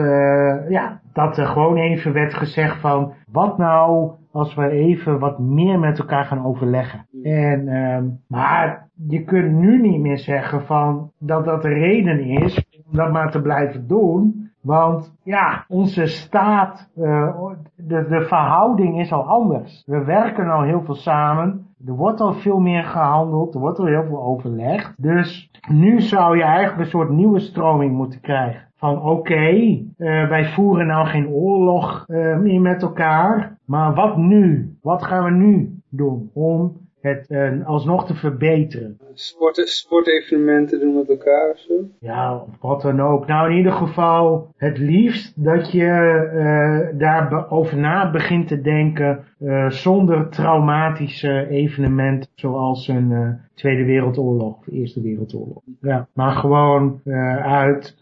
Speaker 2: ja, dat er gewoon even werd gezegd van, wat nou als we even wat meer met elkaar gaan overleggen. En, um, maar je kunt nu niet meer zeggen van dat dat de reden is om dat maar te blijven doen. Want ja, onze staat, uh, de, de verhouding is al anders. We werken al heel veel samen. Er wordt al veel meer gehandeld. Er wordt al heel veel overlegd. Dus nu zou je eigenlijk een soort nieuwe stroming moeten krijgen. Van oké, uh, wij voeren nou geen oorlog uh, meer met elkaar. Maar wat nu? Wat gaan we nu doen om het uh, alsnog te verbeteren?
Speaker 1: Sport, sportevenementen doen met elkaar of zo?
Speaker 2: Ja, wat dan ook. Nou, in ieder geval het liefst dat je uh, daarover na begint te denken uh, zonder traumatische evenementen zoals een uh, Tweede Wereldoorlog of Eerste Wereldoorlog. Ja, maar gewoon uh, uit,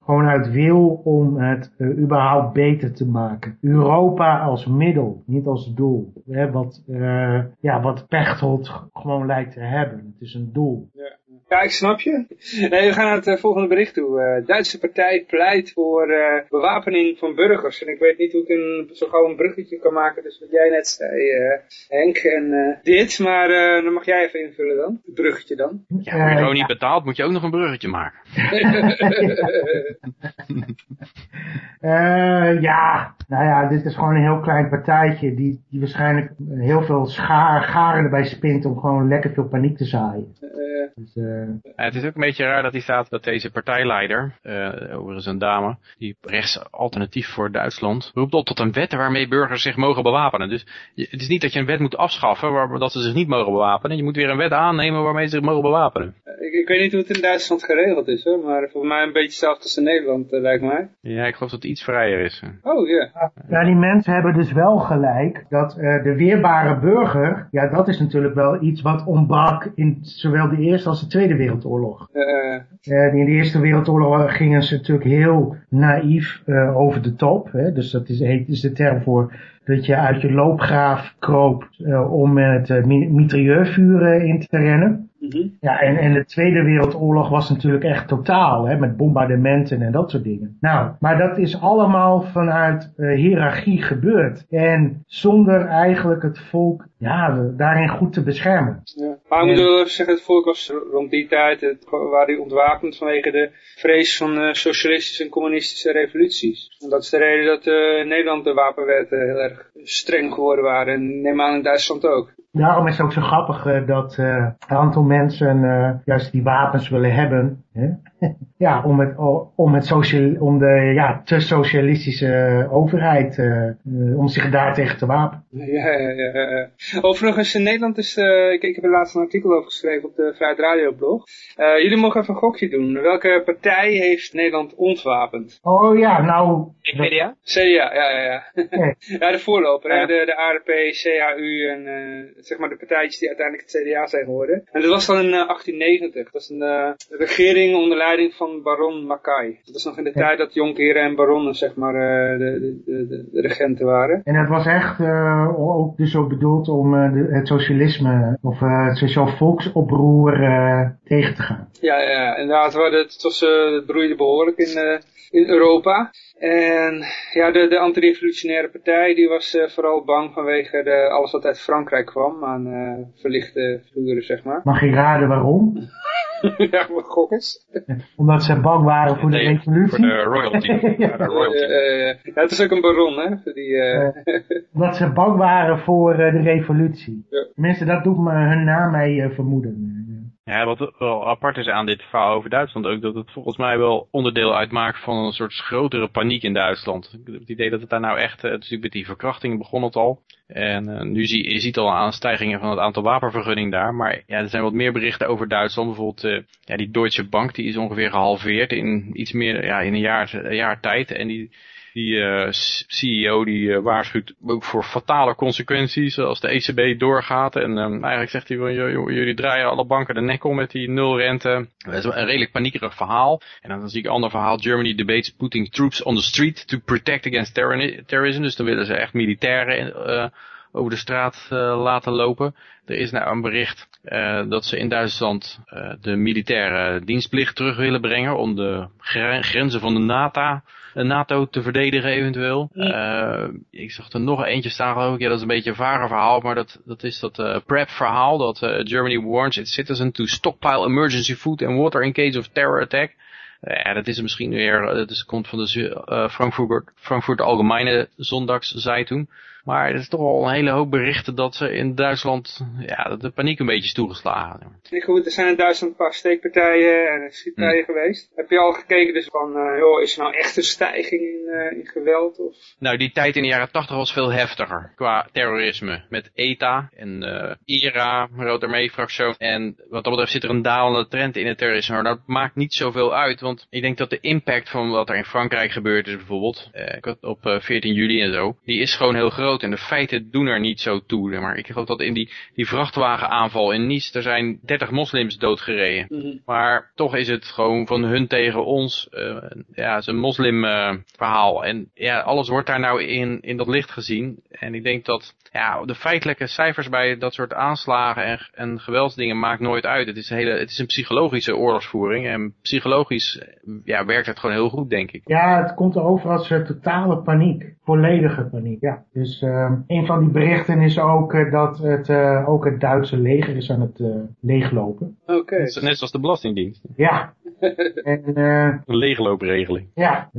Speaker 2: gewoon uit wil om het überhaupt beter te maken. Europa als middel, niet als doel. Hè, wat, ja, wat Pechtold gewoon lijkt te hebben. Het is een doel.
Speaker 1: Ja. Ja, ik snap je. Nee, we gaan naar het uh, volgende bericht toe. Uh, Duitse partij pleit voor uh, bewapening van burgers. En ik weet niet hoe ik een, zo gauw een bruggetje kan maken tussen wat jij net zei, Henk, en dit. Maar dan mag jij even invullen dan. Het bruggetje dan.
Speaker 3: Ja, als je gewoon niet betaalt, moet je ook nog een bruggetje maken.
Speaker 2: ja, nou ja, dit is gewoon een heel klein partijtje die, die waarschijnlijk heel veel schaar, garen erbij spint om gewoon lekker veel paniek te zaaien. Dus,
Speaker 3: het is ook een beetje raar dat hij staat dat deze partijleider, uh, overigens een dame, die rechts alternatief voor Duitsland, roept op tot een wet waarmee burgers zich mogen bewapenen. Dus je, het is niet dat je een wet moet afschaffen waar, dat ze zich niet mogen bewapenen. Je moet weer een wet aannemen waarmee ze zich mogen bewapenen.
Speaker 1: Ik, ik weet niet hoe het in Duitsland geregeld is hoor, maar voor mij een beetje hetzelfde als in Nederland uh, lijkt mij.
Speaker 3: Ja, ik geloof dat het iets vrijer is.
Speaker 1: Oh ja.
Speaker 2: Yeah. Ja, die mensen hebben dus wel gelijk dat uh, de weerbare burger, ja dat is natuurlijk wel iets wat ontbrak in zowel de Eerste als de Tweede Wereldoorlog.
Speaker 1: Uh,
Speaker 2: in de Eerste Wereldoorlog gingen ze natuurlijk heel naïef uh, over de top. Hè? Dus dat is, is de term voor dat je uit je loopgraaf kroop uh, om met uh, mitrailleurvuren in te rennen.
Speaker 1: -hmm.
Speaker 2: Ja, en, en de Tweede Wereldoorlog was natuurlijk echt totaal, hè, met bombardementen en dat soort dingen. Nou, maar dat is allemaal vanuit uh, hiërarchie gebeurd. En zonder eigenlijk het volk ja, daarin goed te beschermen.
Speaker 1: Ja. Maar ik moet wel zeggen, het volk was rond die tijd, het, waar die ontwapend vanwege de vrees van uh, socialistische en communistische revoluties. En dat is de reden dat uh, in Nederland de wapenwetten heel erg streng geworden waren. En neem aan in Duitsland ook.
Speaker 2: Daarom is het ook zo grappig uh, dat uh, een aantal mensen uh, juist die wapens willen hebben. Hè? ja, om, het, om, het social, om de ja, te socialistische overheid, om zich daartegen te wapenen.
Speaker 1: Ja, ja, ja. Overigens in Nederland is, ik, ik heb er laatst een artikel over geschreven op de Vrijheid Radio blog. jullie mogen even een gokje doen. Welke partij heeft Nederland ontwapend?
Speaker 2: Oh ja, nou...
Speaker 3: CDA?
Speaker 1: CDA, ja, ja, ja. ja, de voorloper, ja. De, de ARP, CHU en zeg maar de partijtjes die uiteindelijk het CDA zijn geworden. En dat was dan in 1890. Dat was een regering onder leiding van baron Mackay. Dat was nog in de tijd dat jonkeren en baronnen zeg maar de, de, de, de, regenten waren.
Speaker 2: En dat was echt ook dus ook bedoeld om het socialisme of het sociaal volksoproer tegen te gaan.
Speaker 1: Ja, ja inderdaad. Het, was, het broeide behoorlijk in, in Europa. En ja, de, de anti-revolutionaire partij die was uh, vooral bang vanwege de, alles wat uit Frankrijk kwam aan uh, verlichte vloeren, zeg maar.
Speaker 2: Mag je raden waarom?
Speaker 1: ja, maar gok eens.
Speaker 2: Omdat ze bang waren voor de revolutie?
Speaker 3: Voor de royalty. ja, de royalty.
Speaker 1: Uh, ja, het is ook een baron, hè? Die,
Speaker 2: omdat ze bang waren voor de revolutie. Ja. Tenminste, dat doet me hun naam mee vermoeden.
Speaker 3: Ja, wat wel apart is aan dit verhaal over Duitsland ook, dat het volgens mij wel onderdeel uitmaakt van een soort grotere paniek in Duitsland. Ik heb het idee dat het daar nou echt, natuurlijk met die verkrachtingen begon het al. En uh, nu zie je ziet al aan stijgingen van het aantal wapenvergunningen daar. Maar ja, er zijn wat meer berichten over Duitsland. Bijvoorbeeld uh, ja, die Deutsche Bank, die is ongeveer gehalveerd in iets meer, ja, in een jaar, een jaar tijd. En die die uh, CEO die uh, waarschuwt ook voor fatale consequenties als de ECB doorgaat. En um, eigenlijk zegt hij, jullie draaien alle banken de nek om met die nulrente. Dat is een redelijk paniekerig verhaal. En dan zie ik een ander verhaal. Germany debates putting troops on the street to protect against terrorism. Dus dan willen ze echt militairen uh, over de straat laten lopen. Er is nou een bericht uh, dat ze in Duitsland uh, de militaire dienstplicht terug willen brengen om de grenzen van de NATO NATO te verdedigen eventueel. Uh, ik zag er nog eentje staan geloof ik. Ja, dat is een beetje een vage verhaal, maar dat, dat is dat uh, PrEP verhaal. Dat Germany warns its citizens to stockpile emergency food and water in case of terror attack. Ja, dat is misschien weer, dat is, komt van de uh, Frankfurt, Frankfurt Allgemeine Zondagszeitung. Maar er is toch al een hele hoop berichten dat ze in Duitsland, ja, dat de paniek een beetje is toegeslagen.
Speaker 1: Goed, er zijn in Duitsland een paar steekpartijen en schietpartijen hmm. geweest. Heb je al gekeken dus van, uh, joh, is er nou echt een stijging in, uh, in geweld? Of?
Speaker 3: Nou, die tijd in de jaren 80 was veel heftiger qua terrorisme. Met ETA en uh, IRA, Rood Armee-fractie. En wat dat betreft zit er een dalende trend in het terrorisme. Maar dat maakt niet zoveel uit, want ik denk dat de impact van wat er in Frankrijk gebeurd is bijvoorbeeld, op 14 juli en zo, die is gewoon heel groot en de feiten doen er niet zo toe. Maar ik geloof dat in die, die vrachtwagenaanval in Nice, er zijn 30 moslims doodgereden. Mm Maar toch is het gewoon van hun tegen ons, uh, ja, het is een moslim uh, verhaal. En ja, alles wordt daar nou in, in dat licht gezien. En ik denk dat ja, de feitelijke cijfers bij dat soort aanslagen en, en geweldsdingen maakt nooit uit. Het is, een hele, het is een psychologische oorlogsvoering en psychologisch ja, werkt het gewoon heel goed, denk ik.
Speaker 2: Ja, het komt over als totale paniek. Volledige paniek, ja. Dus uh, een van die berichten is ook uh, dat het, uh, ook het Duitse leger is aan het leeglopen.
Speaker 1: Oké. Okay.
Speaker 3: Net zoals de Belastingdienst.
Speaker 2: Ja.
Speaker 3: en, een leegloopregeling.
Speaker 2: Ja,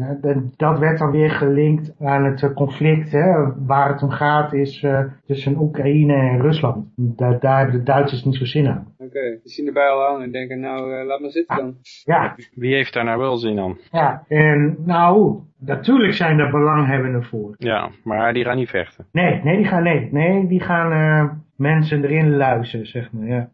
Speaker 2: dat werd dan weer gelinkt aan het conflict. Hè, waar het om gaat is tussen Oekraïne en Rusland. Daar, daar hebben de Duitsers niet zo zin aan.
Speaker 1: Oké, okay. die zien erbij al aan en denken nou laat maar zitten dan.
Speaker 2: Ja.
Speaker 3: Wie heeft daar nou wel zin aan?
Speaker 2: Ja, en nou, Natuurlijk zijn er belanghebbenden voor.
Speaker 3: Ja, maar die gaan niet vechten.
Speaker 2: Nee, nee, die gaan, nee, nee, die gaan uh, mensen erin luizen, zeg maar, ja.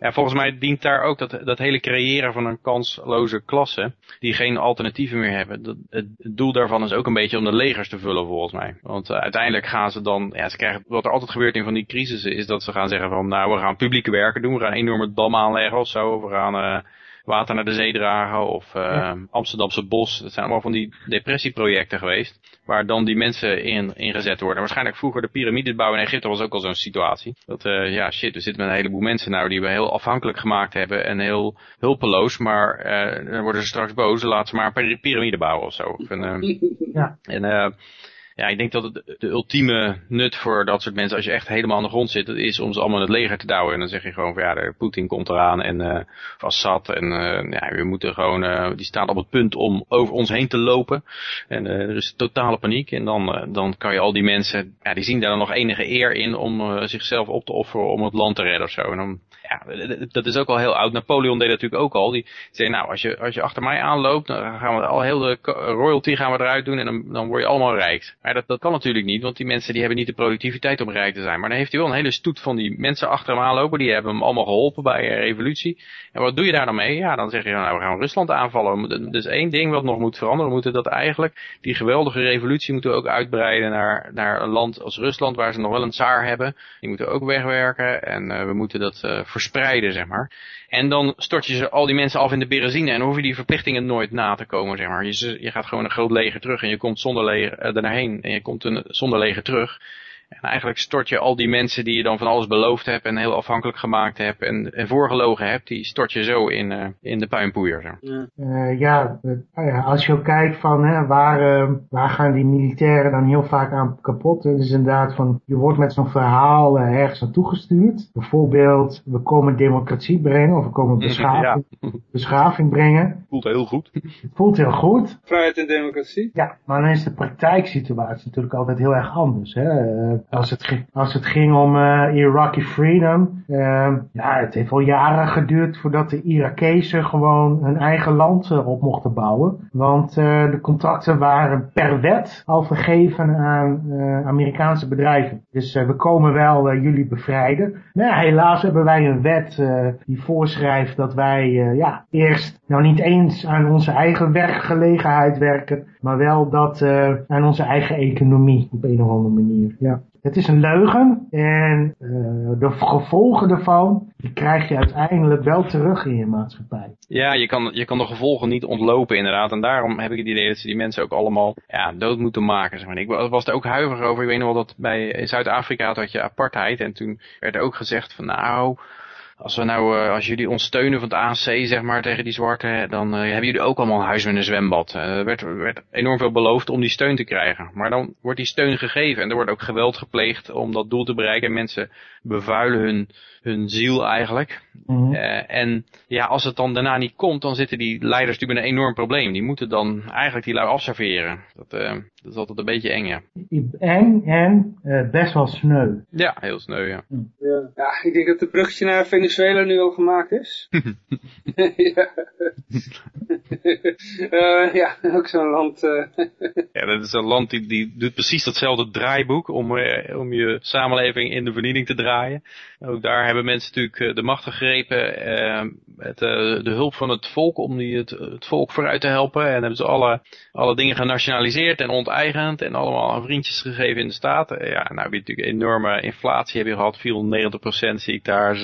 Speaker 3: Ja, volgens mij dient daar ook dat, dat hele creëren van een kansloze klasse, die geen alternatieven meer hebben. Dat, het, doel daarvan is ook een beetje om de legers te vullen, volgens mij. Want uh, uiteindelijk gaan ze dan, ja, ze krijgen, wat er altijd gebeurt in van die crisissen, is dat ze gaan zeggen van, nou, we gaan publieke werken doen, we gaan een enorme dam aanleggen of zo, we gaan... Uh, water naar de zee dragen of uh, Amsterdamse bos. Dat zijn allemaal van die depressieprojecten geweest. Waar dan die mensen in ingezet worden. Waarschijnlijk vroeger de piramides bouwen in Egypte was ook al zo'n situatie. Dat uh, ja shit, we zitten met een heleboel mensen nou die we heel afhankelijk gemaakt hebben. En heel hulpeloos. Maar uh, dan worden ze straks boos. Laten ze maar een piramide bouwen of zo. En, uh, ja. en uh, ja, ik denk dat het de ultieme nut voor dat soort mensen, als je echt helemaal aan de grond zit, is om ze allemaal in het leger te douwen. En dan zeg je gewoon van ja, Poetin komt eraan en uh, Assad en uh, ja, we moeten gewoon, uh, die staan op het punt om over ons heen te lopen. En er is totale paniek. En dan, dan kan je al die mensen, ja, die zien daar dan nog enige eer in om zichzelf op te offeren om het land te redden of zo. En dan, ja, dat is ook al heel oud. Napoleon deed dat natuurlijk ook al. Die zei, nou, als je, als je achter mij aanloopt, dan gaan we al heel de royalty gaan we eruit doen en dan, dan word je allemaal rijk. Maar dat, dat kan natuurlijk niet, want die mensen die hebben niet de productiviteit om rijk te zijn. Maar dan heeft hij wel een hele stoet van die mensen achter hem aanlopen. Die hebben hem allemaal geholpen bij een revolutie. En wat doe je daar dan mee? Ja, dan zeg je, nou, we gaan Rusland aanvallen. Dus één ding wat nog moet veranderen. We moeten dat eigenlijk, die geweldige revolutie moeten we ook uitbreiden naar, naar een land als Rusland, waar ze nog wel een tsaar hebben. Die moeten ook wegwerken en uh, we moeten dat uh, verspreiden, zeg maar. En dan stort je ze al die mensen af in de Berezine en hoef je die verplichtingen nooit na te komen, zeg maar. Je, je gaat gewoon een groot leger terug en je komt zonder leger uh, en je komt een, zonder leger terug. En eigenlijk stort je al die mensen die je dan van alles beloofd hebt en heel afhankelijk gemaakt hebt en, en voorgelogen hebt, die stort je zo in, uh, in de puinpoeier.
Speaker 2: Ja, uh, ja, uh, als je ook kijkt van hè, waar, waar gaan die militairen dan heel vaak aan kapot. Het is inderdaad van, je wordt met zo'n verhaal ergens naartoe gestuurd. Bijvoorbeeld, we komen democratie brengen of we komen beschaving, ja. beschaving brengen.
Speaker 3: Voelt heel goed.
Speaker 2: Het voelt heel goed.
Speaker 1: Vrijheid en democratie.
Speaker 2: Ja, maar dan is de praktijksituatie natuurlijk altijd heel erg anders. Hè? Als het, ging, als het ging om uh, Iraqi freedom. Uh, ja, het heeft al jaren geduurd voordat de Irakezen gewoon hun eigen land uh, op mochten bouwen. Want uh, de contracten waren per wet al vergeven aan Amerikaanse bedrijven. Dus we komen wel jullie bevrijden. Maar ja, helaas hebben wij een wet die voorschrijft dat wij ja, eerst nou niet eens aan onze eigen werkgelegenheid werken. Maar wel dat aan onze eigen economie op een of andere manier. Ja. Het is een leugen en uh, de gevolgen daarvan die krijg je uiteindelijk wel terug in je maatschappij.
Speaker 3: Ja, je kan, je kan de gevolgen niet ontlopen inderdaad. En daarom heb ik het idee dat ze die mensen ook allemaal ja, dood moeten maken. Zeg maar. Ik was er ook huiverig over. Ik weet nog wel dat bij Zuid-Afrika had je apartheid. En toen werd er ook gezegd van nou als we nou, uh, als jullie ons steunen van het ANC, zeg maar, tegen die zwarte, dan uh, hebben jullie ook allemaal een huis met een zwembad. Uh, er werd, werd enorm veel beloofd om die steun te krijgen. Maar dan wordt die steun gegeven en er wordt ook geweld gepleegd om dat doel te bereiken. En mensen bevuilen hun, hun ziel eigenlijk. Mm -hmm. en ja, als het dan daarna niet komt, dan zitten die leiders natuurlijk met een enorm probleem. Die moeten dan eigenlijk die lui afserveren. Dat, dat is altijd een beetje eng, ja.
Speaker 2: Eng en best wel sneu.
Speaker 3: Ja, heel sneu, ja.
Speaker 1: ja. Ja, ik denk dat het bruggetje naar Venezuela nu al gemaakt is. ja. uh, ja, ook zo'n land. Uh...
Speaker 3: ja, dat is een land die, die doet precies datzelfde draaiboek om, uh, om je samenleving in de vernieling te draaien. Ook daar hebben mensen natuurlijk de macht gegrepen met de hulp van het volk om die, het, het volk vooruit te helpen. En hebben ze alle, alle dingen genationaliseerd en onteigend en allemaal vriendjes gegeven in de staten. Ja, nou heb je natuurlijk enorme inflatie heb je gehad, 490% zie ik daar, 700%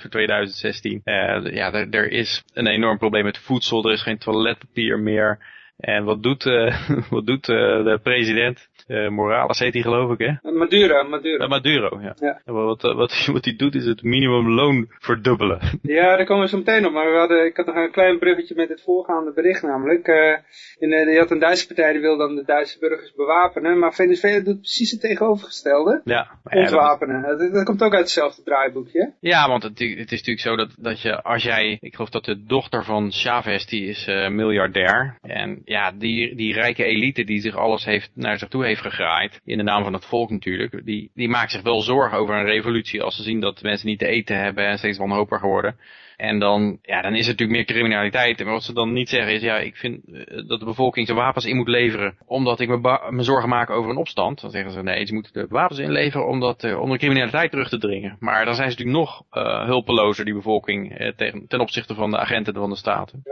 Speaker 3: voor 2016. Uh, ja, er is een enorm probleem met voedsel, er is geen toiletpapier meer. En wat doet, uh, wat doet uh, de president? Uh, Morales heet hij geloof ik, hè?
Speaker 1: Maduro, Maduro.
Speaker 3: Maduro, ja. ja. Wat, wat, wat hij doet is het minimumloon verdubbelen.
Speaker 1: Ja, daar komen we zo meteen op. Maar we hadden, ik had nog een klein bruggetje met het voorgaande bericht namelijk. Uh, in, uh, je had een Duitse partij die wil dan de Duitse burgers bewapenen. Maar Venezuela doet precies het tegenovergestelde.
Speaker 3: Ja.
Speaker 1: Ontwapenen. Dat, dat, dat, komt ook uit hetzelfde draaiboekje.
Speaker 3: Ja, want het, het is natuurlijk zo dat, dat je, als jij, ik geloof dat de dochter van Chavez, die is miljardair. En ja, die, die rijke elite die zich alles heeft naar zich toe heeft gegraaid, in de naam van het volk natuurlijk, die, die maakt zich wel zorgen over een revolutie als ze zien dat mensen niet te eten hebben en steeds wanhopiger worden. En dan, ja, dan is er natuurlijk meer criminaliteit. En wat ze dan niet zeggen is, ja, ik vind dat de bevolking zijn wapens in moet leveren, omdat ik me, me zorgen maak over een opstand. Dan zeggen ze, nee, ze moeten de wapens inleveren omdat, uh, om de criminaliteit terug te dringen. Maar dan zijn ze natuurlijk nog uh, hulpelozer, die bevolking, tegen, ten opzichte van de agenten van de staten.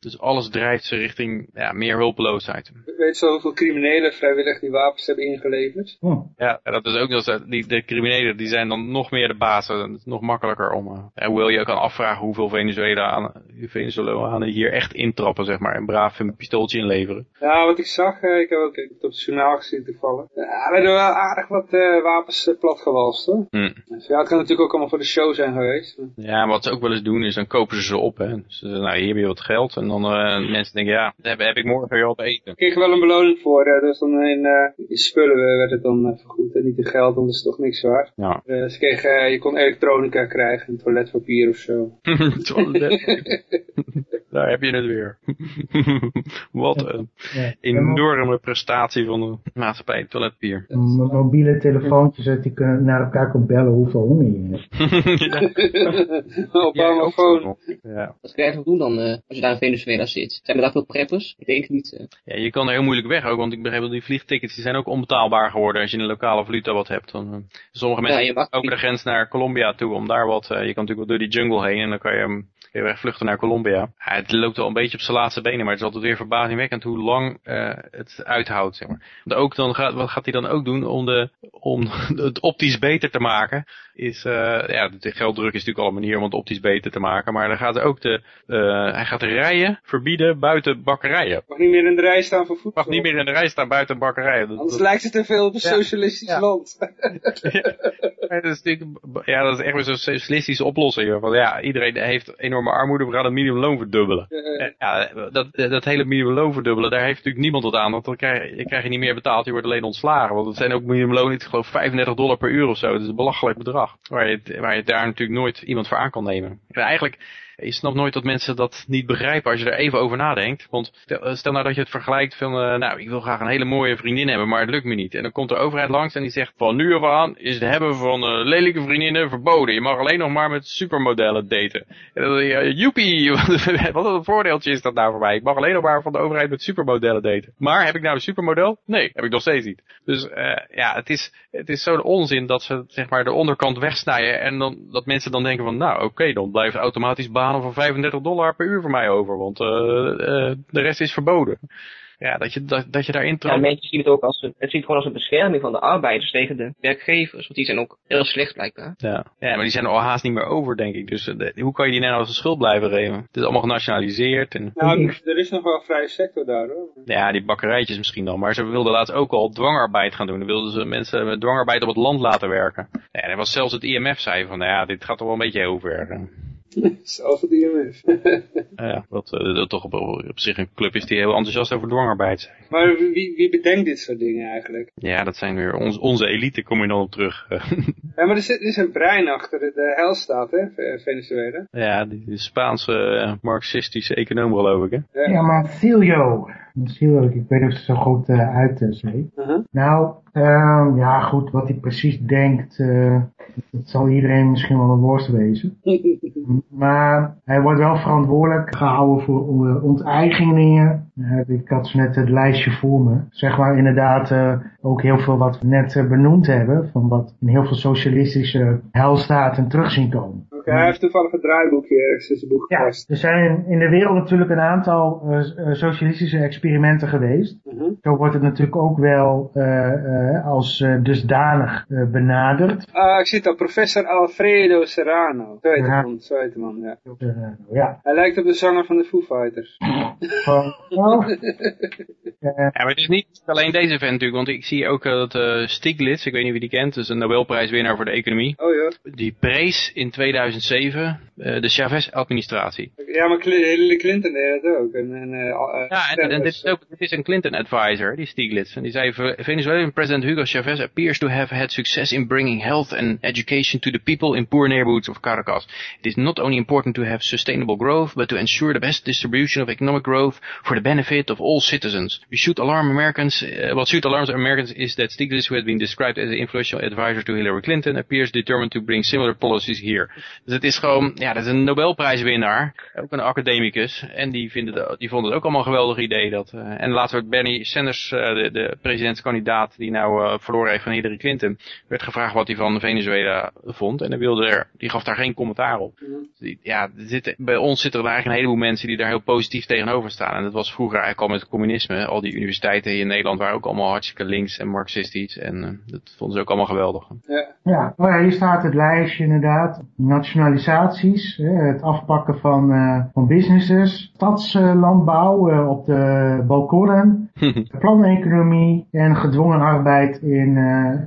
Speaker 3: Dus alles drijft ze richting ja, meer hulpeloosheid.
Speaker 1: Weet je hoeveel criminelen vrijwillig die wapens hebben ingeleverd?
Speaker 3: Oh. Ja, dat is ook dat die, de criminelen die zijn dan nog meer de bazen. Het is nog makkelijker om, en wil je ook kan afvragen hoeveel Venezuela Venezuelanen hier echt intrappen, zeg maar, en braaf een pistooltje inleveren.
Speaker 1: Ja, wat ik zag, ik heb ook ik heb op het journaal gezien toevallig. Ja, er werden wel aardig wat uh, wapens uh, platgewalst, hoor.
Speaker 3: Hmm.
Speaker 1: Dus ja, het kan natuurlijk ook allemaal voor de show zijn geweest.
Speaker 3: Ja, wat ze ook wel eens doen is, dan kopen ze ze op, hè. Dus, nou, hier heb je wat geld. En dan uh, mensen denken, ja, heb, heb ik morgen weer wat eten.
Speaker 1: Ik kreeg wel een beloning voor, dus dan in, in spullen werd het dan vergoed. En niet in geld, dan is het toch niks waard.
Speaker 3: Ja.
Speaker 1: Dus kreeg, je kon elektronica krijgen, toiletpapier of zo.
Speaker 3: Daar heb je het weer. Wat een enorme prestatie van de maatschappij, toiletpapier.
Speaker 2: Mobiele telefoontjes dat die kunnen naar elkaar kunnen bellen hoeveel honger je hebt.
Speaker 1: Phone.
Speaker 4: Ja. Wat krijg je doen dan uh, als je daar Venezuela zit? Zijn er daar veel preppers? Ik denk niet. Uh.
Speaker 3: Ja, je kan er heel moeilijk weg ook, want ik begrijp dat die vliegtickets die zijn ook onbetaalbaar geworden als je een lokale valuta wat hebt. Dan, uh, sommige mensen ja, over de grens naar Colombia toe om daar wat, je kan natuurlijk wel door die jungle heen en dan kan je hem weer wegvluchten naar Colombia. Het loopt wel een beetje op zijn laatste benen, maar het is altijd weer verbazingwekkend hoe lang uh, het uithoudt. Zeg maar. Want ook dan gaat, wat gaat hij dan ook doen om, de, om het optisch beter te maken? Is, uh, ja, de gelddruk is natuurlijk al een manier om het optisch beter te maken, maar dan gaat er ook de, uh, hij gaat de rijen verbieden buiten bakkerijen.
Speaker 1: Mag niet meer in de rij staan voor voedsel.
Speaker 3: Mag niet meer in de rij staan buiten bakkerijen.
Speaker 1: Dat, Anders lijkt het te veel op een socialistisch ja. land.
Speaker 3: ja, dat is ja, dat is echt weer zo'n socialistische oplossing. Want ja, iedereen heeft enorme armoede, we gaan het minimumloon verdubbelen. Ja, dat, dat hele minimumloon verdubbelen, daar heeft natuurlijk niemand wat aan. Want dan krijg je, krijg je niet meer betaald, je wordt alleen ontslagen. Want het zijn ook minimumloon, ik geloof 35 dollar per uur of zo. Dat is een belachelijk bedrag. Waar je, waar je daar natuurlijk nooit iemand voor aan kan nemen. En eigenlijk je snapt nooit dat mensen dat niet begrijpen als je er even over nadenkt. Want stel nou dat je het vergelijkt van, uh, nou, ik wil graag een hele mooie vriendin hebben, maar het lukt me niet. En dan komt de overheid langs en die zegt, van nu af aan is het hebben van uh, lelijke vriendinnen verboden. Je mag alleen nog maar met supermodellen daten. En dan joepie, wat een voordeeltje is dat nou voor mij. Ik mag alleen nog maar van de overheid met supermodellen daten. Maar heb ik nou een supermodel? Nee, heb ik nog steeds niet. Dus ja, het is, het is zo'n onzin dat ze zeg maar de onderkant wegsnijden en dan, dat mensen dan denken van, nou oké, dan blijft automatisch banen van 35 dollar per uur voor mij over, want uh, uh, de rest is verboden. Ja, dat je, dat, dat je daarin
Speaker 4: trapt. Ja, mensen zien het ook als een, het ziet gewoon als een bescherming van de arbeiders tegen de werkgevers, want die zijn ook heel slecht blijkbaar.
Speaker 3: Ja, ja maar die zijn er al haast niet meer over, denk ik. Dus de, hoe kan je die nou als een schuld blijven geven? Het is allemaal genationaliseerd. En...
Speaker 1: Nou, er is nog wel een vrije sector daar hoor.
Speaker 3: Ja, die bakkerijtjes misschien dan. Maar ze wilden laatst ook al dwangarbeid gaan doen. Dan wilden ze mensen met dwangarbeid op het land laten werken. Ja, er was zelfs het IMF zei van, nou ja, dit gaat toch wel een beetje heel ver.
Speaker 1: Zelfs het IMF.
Speaker 3: ja, wat uh, dat toch op, op, zich een club is die heel enthousiast over dwangarbeid zijn.
Speaker 1: Maar wie, wie bedenkt dit soort dingen eigenlijk?
Speaker 3: Ja, dat zijn weer ons, onze elite, kom je dan op terug.
Speaker 1: ja, maar er, zit, er is een brein achter de heilstaat, hè, Venezuela.
Speaker 3: Ja, die, die Spaanse uh, marxistische econoom geloof ik, hè?
Speaker 2: Ja, ja maar Silio. Silio, ik weet niet of ze zo goed uh, uit uh -huh. Nou, uh, ja goed, wat hij precies denkt, uh, dat zal iedereen misschien wel een worst wezen. maar hij wordt wel verantwoordelijk gehouden voor onteigeningen. Ik had zo net het lijstje voor me. Zeg maar inderdaad ook heel veel wat we net benoemd hebben. Van wat in heel veel socialistische helstaten terug zien komen.
Speaker 1: Okay, hij heeft toevallig een draaiboekje ergens in zijn boek gepast.
Speaker 2: Ja, er zijn in de wereld natuurlijk een aantal uh, socialistische experimenten geweest. -huh. Mhm. Zo wordt het natuurlijk ook wel als dusdanig benaderd.
Speaker 1: Ah, ik zit al, professor Alfredo Serrano. Zo heet, man, zo heet de man, ja.
Speaker 2: ja.
Speaker 1: Hij lijkt op de zanger van de Foo Fighters.
Speaker 3: ja, maar het is niet alleen deze vent natuurlijk, want ik zie ook dat uh, Stiglitz, ik weet niet wie die kent, dus een Nobelprijswinnaar voor de economie.
Speaker 1: Oh ja.
Speaker 3: Die prees in 2007 uh, de Chavez-administratie.
Speaker 1: Ja, maar Hillary Clinton deed dat ook. En, en, uh,
Speaker 3: ja, en, en dit, is ook, dit is een Clinton-advisor, die Stiglitz. En die zei, Venezuelan president Hugo Chavez appears to have had success in bringing health and education to the people in poor neighborhoods of Caracas. It is not only important to have sustainable growth, but to ensure the best distribution of economic growth for the benefit of all citizens. We should alarm Americans. Uh, what should alarm Americans is that Stiglitz, who has been described as an influential advisor to Hillary Clinton, appears determined to bring similar policies here. Dus het is gewoon, ja, dat is een Nobelprijswinnaar, ook een academicus, en die, vinden de, die vonden het ook allemaal een geweldig idee. Dat, uh, en later werd Bernie Sanders, uh, de, de presidentskandidaat die nou uh, verloren heeft van Hillary Clinton, werd gevraagd wat hij van Venezuela vond. En hij wilde er, die gaf daar geen commentaar op. Mm. Ja, zit, bij ons zitten er eigenlijk een heleboel mensen die daar heel positief tegenover staan. En dat was vroeger eigenlijk al met het communisme. Al die universiteiten hier in Nederland waren ook allemaal hartstikke links en marxistisch. En uh, dat vonden ze ook allemaal geweldig.
Speaker 1: Ja,
Speaker 2: ja. Oh ja hier staat het lijstje inderdaad. Nationalisaties, het afpakken van, uh, van businesses, stadslandbouw uh, op de balkonnen, planeconomie en gedwongen arbeid in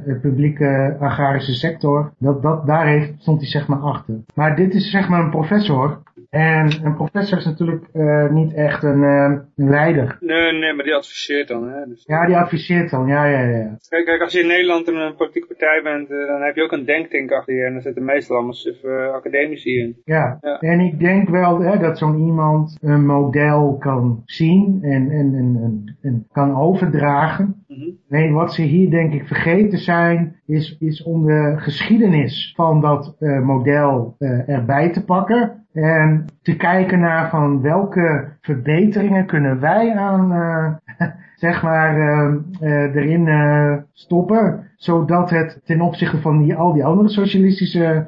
Speaker 2: de publieke agrarische sector. Dat, dat, daar heeft, stond hij zeg maar achter. Maar dit is zeg maar een professor En een professor is natuurlijk uh, niet echt een, uh, een, leider.
Speaker 1: Nee, nee, maar die adviseert dan. Hè? Dus...
Speaker 2: Ja, die adviseert dan, ja, ja, ja.
Speaker 1: Kijk, kijk als je in Nederland een, politieke partij bent, uh, dan heb je ook een denktank achter je. En dan zitten meestal allemaal academici in.
Speaker 2: Ja. ja. en ik denk wel hè, dat zo'n iemand een model kan zien en, en, en, en kan overdragen. Mm -hmm. Nee, wat ze hier denk ik vergeten zijn, is, is om de geschiedenis van dat model erbij te pakken. En te kijken naar van welke verbeteringen kunnen wij aan, uh, zeg maar, erin stoppen. Zodat het ten opzichte van die, al die andere socialistische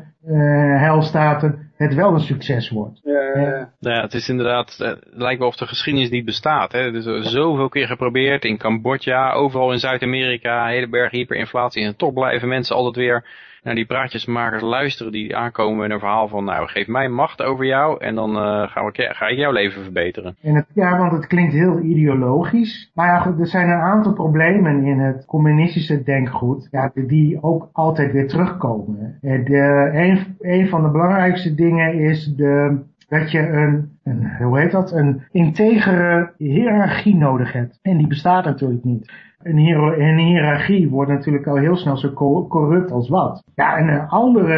Speaker 2: heilstaten het wel een succes wordt.
Speaker 3: Ja, ja. Nou ja, het is inderdaad, het lijkt wel of de geschiedenis niet bestaat. Hè. Er is zoveel keer geprobeerd in Cambodja, overal in Zuid-Amerika, hele berg hyperinflatie. En toch blijven mensen altijd weer naar die praatjesmakers luisteren die aankomen met een verhaal van, nou, geef mij macht over jou en dan uh, ga, ik, ga ik jouw leven verbeteren.
Speaker 2: En het, ja, want het klinkt heel ideologisch. Maar ja, er zijn een aantal problemen in het communistische denkgoed, ja, die ook altijd weer terugkomen. Eh, de, een, een van de belangrijkste dingen is de, dat je een, een, hoe heet dat, een integere hiërarchie nodig hebt. En die bestaat natuurlijk niet een, een hiërarchie wordt natuurlijk al heel snel zo corrupt als wat. Ja, en een andere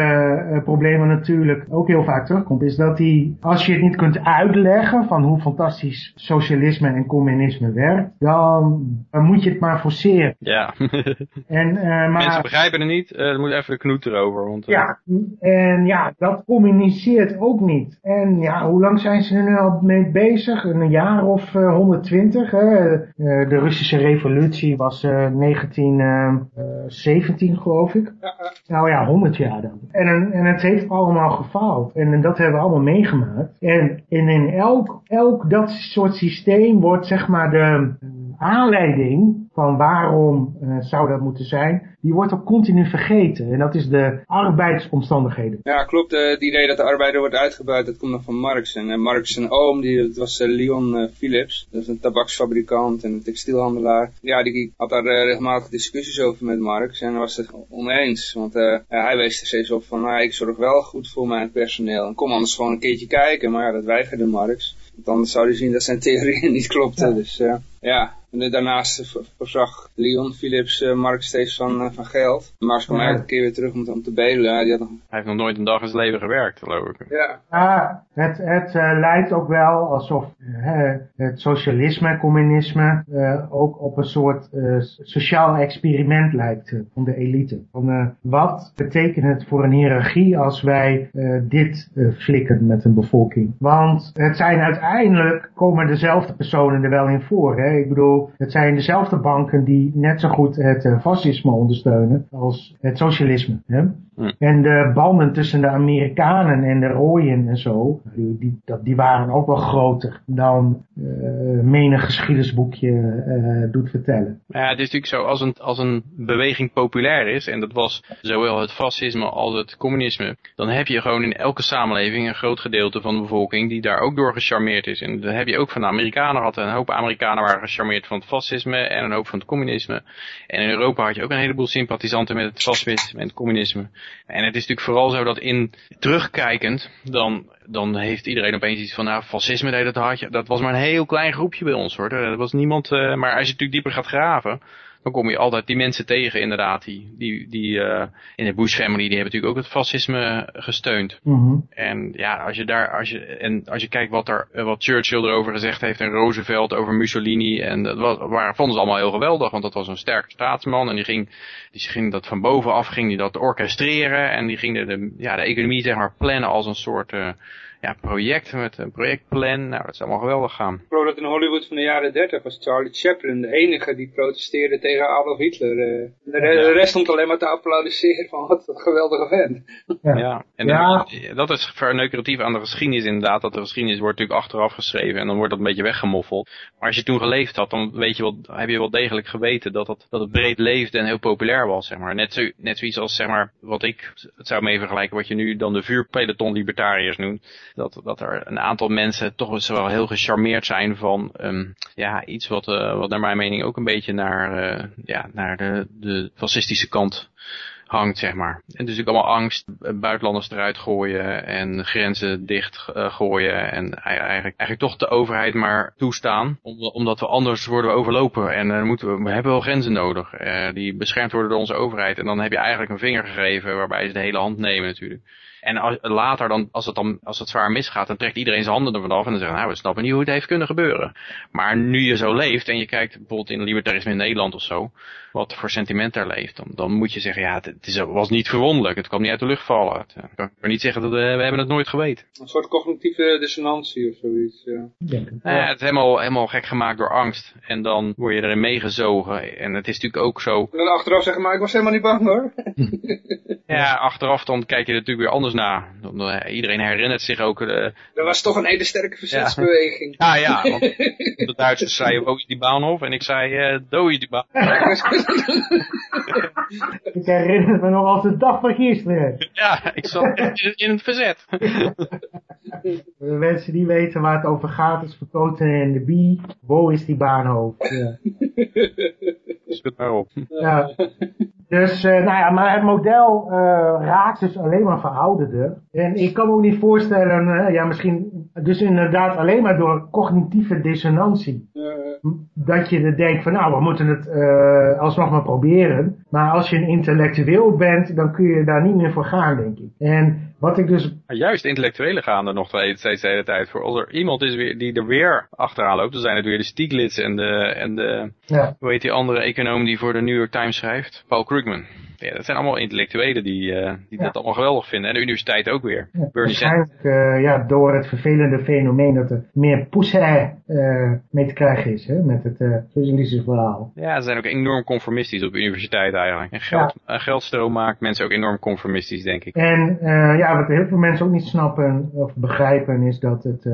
Speaker 2: uh, probleem wat natuurlijk ook heel vaak terugkomt, is dat die, als je het niet kunt uitleggen van hoe fantastisch socialisme en communisme werkt, dan, dan moet je het maar forceren.
Speaker 3: Ja.
Speaker 2: en, uh, maar,
Speaker 3: Mensen begrijpen het niet, uh, er moet even de knoet erover. Want,
Speaker 2: Ja, en ja, dat communiceert ook niet. En ja, hoe lang zijn ze er nu al mee bezig? Een jaar of 120, hè? de Russische revolutie was uh, eh, 1917 eh, geloof ik. Nou ja, 100 jaar dan. En, en het heeft allemaal gefaald. En, en dat hebben we allemaal meegemaakt. En, en in elk, elk dat soort systeem wordt zeg maar de aanleiding van waarom uh, zou dat moeten zijn, die wordt ook continu vergeten. En dat is de arbeidsomstandigheden.
Speaker 1: Ja, klopt. Uh, het idee dat de arbeider wordt uitgebuit, dat komt nog van Marx. En uh, Marx zijn oom, die, dat was Leon Philips. Dat is een tabaksfabrikant en een textielhandelaar. Ja, die had daar regelmatig discussies over met Marx. En was het oneens. Want hij wees er steeds op van, nou, ik zorg wel goed voor mijn personeel. En kom anders gewoon een keertje kijken. Maar ja, dat weigerde Marx. Want anders zou hij zien dat zijn theorieën niet klopten. Ja. Dus ja, en daarnaast voorzag Leon Philips uh, Mark steeds van, uh, van geld. Marx kwam elke keer weer terug om, om te bedelen. Had nog...
Speaker 3: Hij heeft nog nooit een dag in zijn leven gewerkt, geloof ik.
Speaker 1: Ja,
Speaker 2: ja het, het uh, lijkt ook wel alsof het socialisme, communisme ook op een soort sociaal experiment lijkt van de elite. Van, wat betekent het voor een hiërarchie als wij dit flikken met een bevolking? Want het zijn uiteindelijk, komen dezelfde personen er wel in voor. Hè? Ik bedoel, het zijn dezelfde banken die net zo goed het uh, fascisme ondersteunen als het socialisme. Hè? En de banden tussen de Amerikanen en de rooien en zo, die, die, waren ook wel groter dan uh, menig geschiedenisboekje uh, doet vertellen.
Speaker 3: Ja, het is natuurlijk zo, als een, als een beweging populair is, en dat was zowel het fascisme als het communisme, dan heb je gewoon in elke samenleving een groot gedeelte van de bevolking die daar ook door gecharmeerd is. En dat heb je ook van de Amerikanen gehad. Een hoop Amerikanen waren gecharmeerd van het fascisme en een hoop van het communisme. En in Europa had je ook een heleboel sympathisanten met het fascisme en het communisme. En het is natuurlijk vooral zo dat in terugkijkend, dan, dan heeft iedereen opeens iets van, nou, fascisme deed dat had je. Dat was maar een heel klein groepje bij ons hoor. Dat was niemand, uh, maar als je natuurlijk dieper gaat graven, dan kom je altijd die mensen tegen inderdaad. Die, die, die uh, in de Bush family, die hebben natuurlijk ook het fascisme gesteund.
Speaker 2: Mm
Speaker 3: En ja, als je daar, als je, en als je kijkt wat, er, wat Churchill erover gezegd heeft en Roosevelt over Mussolini. En dat was, waar, vonden ze allemaal heel geweldig, want dat was een sterke staatsman. En die ging, die ging dat van bovenaf, ging die dat orchestreren. En die ging de, de ja, de economie zeg maar plannen als een soort... Uh, ja, project met een projectplan. Nou, dat is allemaal geweldig gaan.
Speaker 1: Ik geloof dat in Hollywood van de jaren 30 was Charlie Chaplin de enige die protesteerde tegen Adolf Hitler. Uh, de, de, rest stond alleen maar te applaudisseren van wat een geweldige vent.
Speaker 3: Ja, ja. en ja. dat is verneukeratief aan de geschiedenis inderdaad. Dat de geschiedenis wordt natuurlijk achteraf geschreven en dan wordt dat een beetje weggemoffeld. Maar als je toen geleefd had, dan weet je wel, heb je wel degelijk geweten dat het, dat het breed leefde en heel populair was. Zeg maar. net, zo, net zoiets als zeg maar, wat ik het zou mee vergelijken, wat je nu dan de vuurpeloton libertariërs noemt dat, dat er een aantal mensen toch wel heel gecharmeerd zijn van um, ja, iets wat, uh, wat naar mijn mening ook een beetje naar, uh, ja, naar de, de fascistische kant hangt, zeg maar. En dus ook allemaal angst, buitenlanders eruit gooien en grenzen dicht gooien en eigenlijk, eigenlijk toch de overheid maar toestaan, omdat we anders worden we overlopen en uh, moeten we, we hebben wel grenzen nodig die beschermd worden door onze overheid. En dan heb je eigenlijk een vinger gegeven waarbij ze de hele hand nemen natuurlijk. En als, later, dan, als, het dan, als het zwaar misgaat, dan trekt iedereen zijn handen ervan af. En dan zeggen nou, we snappen niet hoe het heeft kunnen gebeuren. Maar nu je zo leeft en je kijkt bijvoorbeeld in libertarisme in Nederland of zo wat voor sentiment daar leeft. Dan, dan moet je zeggen, ja, het, is, was niet verwonderlijk. Het kwam niet uit de lucht vallen. Het, ik kan niet zeggen dat we, we hebben het nooit geweten.
Speaker 1: Een soort cognitieve dissonantie of zoiets. Ja.
Speaker 3: ja. het is helemaal, helemaal gek gemaakt door angst. En dan word je erin meegezogen. En het is natuurlijk ook zo...
Speaker 1: En dan achteraf zeggen, maar ik was helemaal niet bang hoor.
Speaker 3: ja, achteraf dan kijk je er natuurlijk weer anders uh, iedereen herinnert zich ook... Uh,
Speaker 1: er was toch een hele sterke verzetsbeweging.
Speaker 3: Ja, ja. Want de Duitsers zeiden, ook die Baanhof. En ik zei, uh, dooi die baan.
Speaker 2: ik herinner me nog als de dag van gisteren.
Speaker 3: Ja, ik zat in het verzet.
Speaker 2: De mensen die weten waar het over gaat is verkoten in de Bie. Wo is die baanhoofd. Ja.
Speaker 3: Schud maar op.
Speaker 2: Ja. Dus, uh, nou ja, maar het model uh, raakt dus alleen maar verouderde. En ik kan me ook niet voorstellen, uh, ja, misschien, dus inderdaad alleen maar door cognitieve dissonantie. Dat je er denkt van, nou, we moeten het alsnog maar proberen. Maar als je een intellectueel bent, dan kun je daar niet meer voor gaan, denk ik. En wat ik dus...
Speaker 3: Maar juist intellectuelen gaan er nog steeds de hele tijd voor. Als er iemand is weer, die er weer achteraan loopt, dan zijn het weer de Stieglitz en de, en de ja. hoe heet die andere econoom die voor de New York Times schrijft? Paul Krugman. Ja, dat zijn allemaal intellectuelen die, uh, die ja. dat allemaal geweldig vinden. En de universiteit ook weer.
Speaker 2: Ja, waarschijnlijk uh, ja, door het vervelende fenomeen dat er meer poesherij uh, mee te krijgen is. Hè, met het socialistische verhaal.
Speaker 3: Ja, ze zijn ook enorm conformistisch op de universiteit eigenlijk. En geld, geldstroom maakt mensen ook enorm conformistisch, denk ik.
Speaker 2: En ja, wat heel veel mensen ook niet snappen of begrijpen is dat het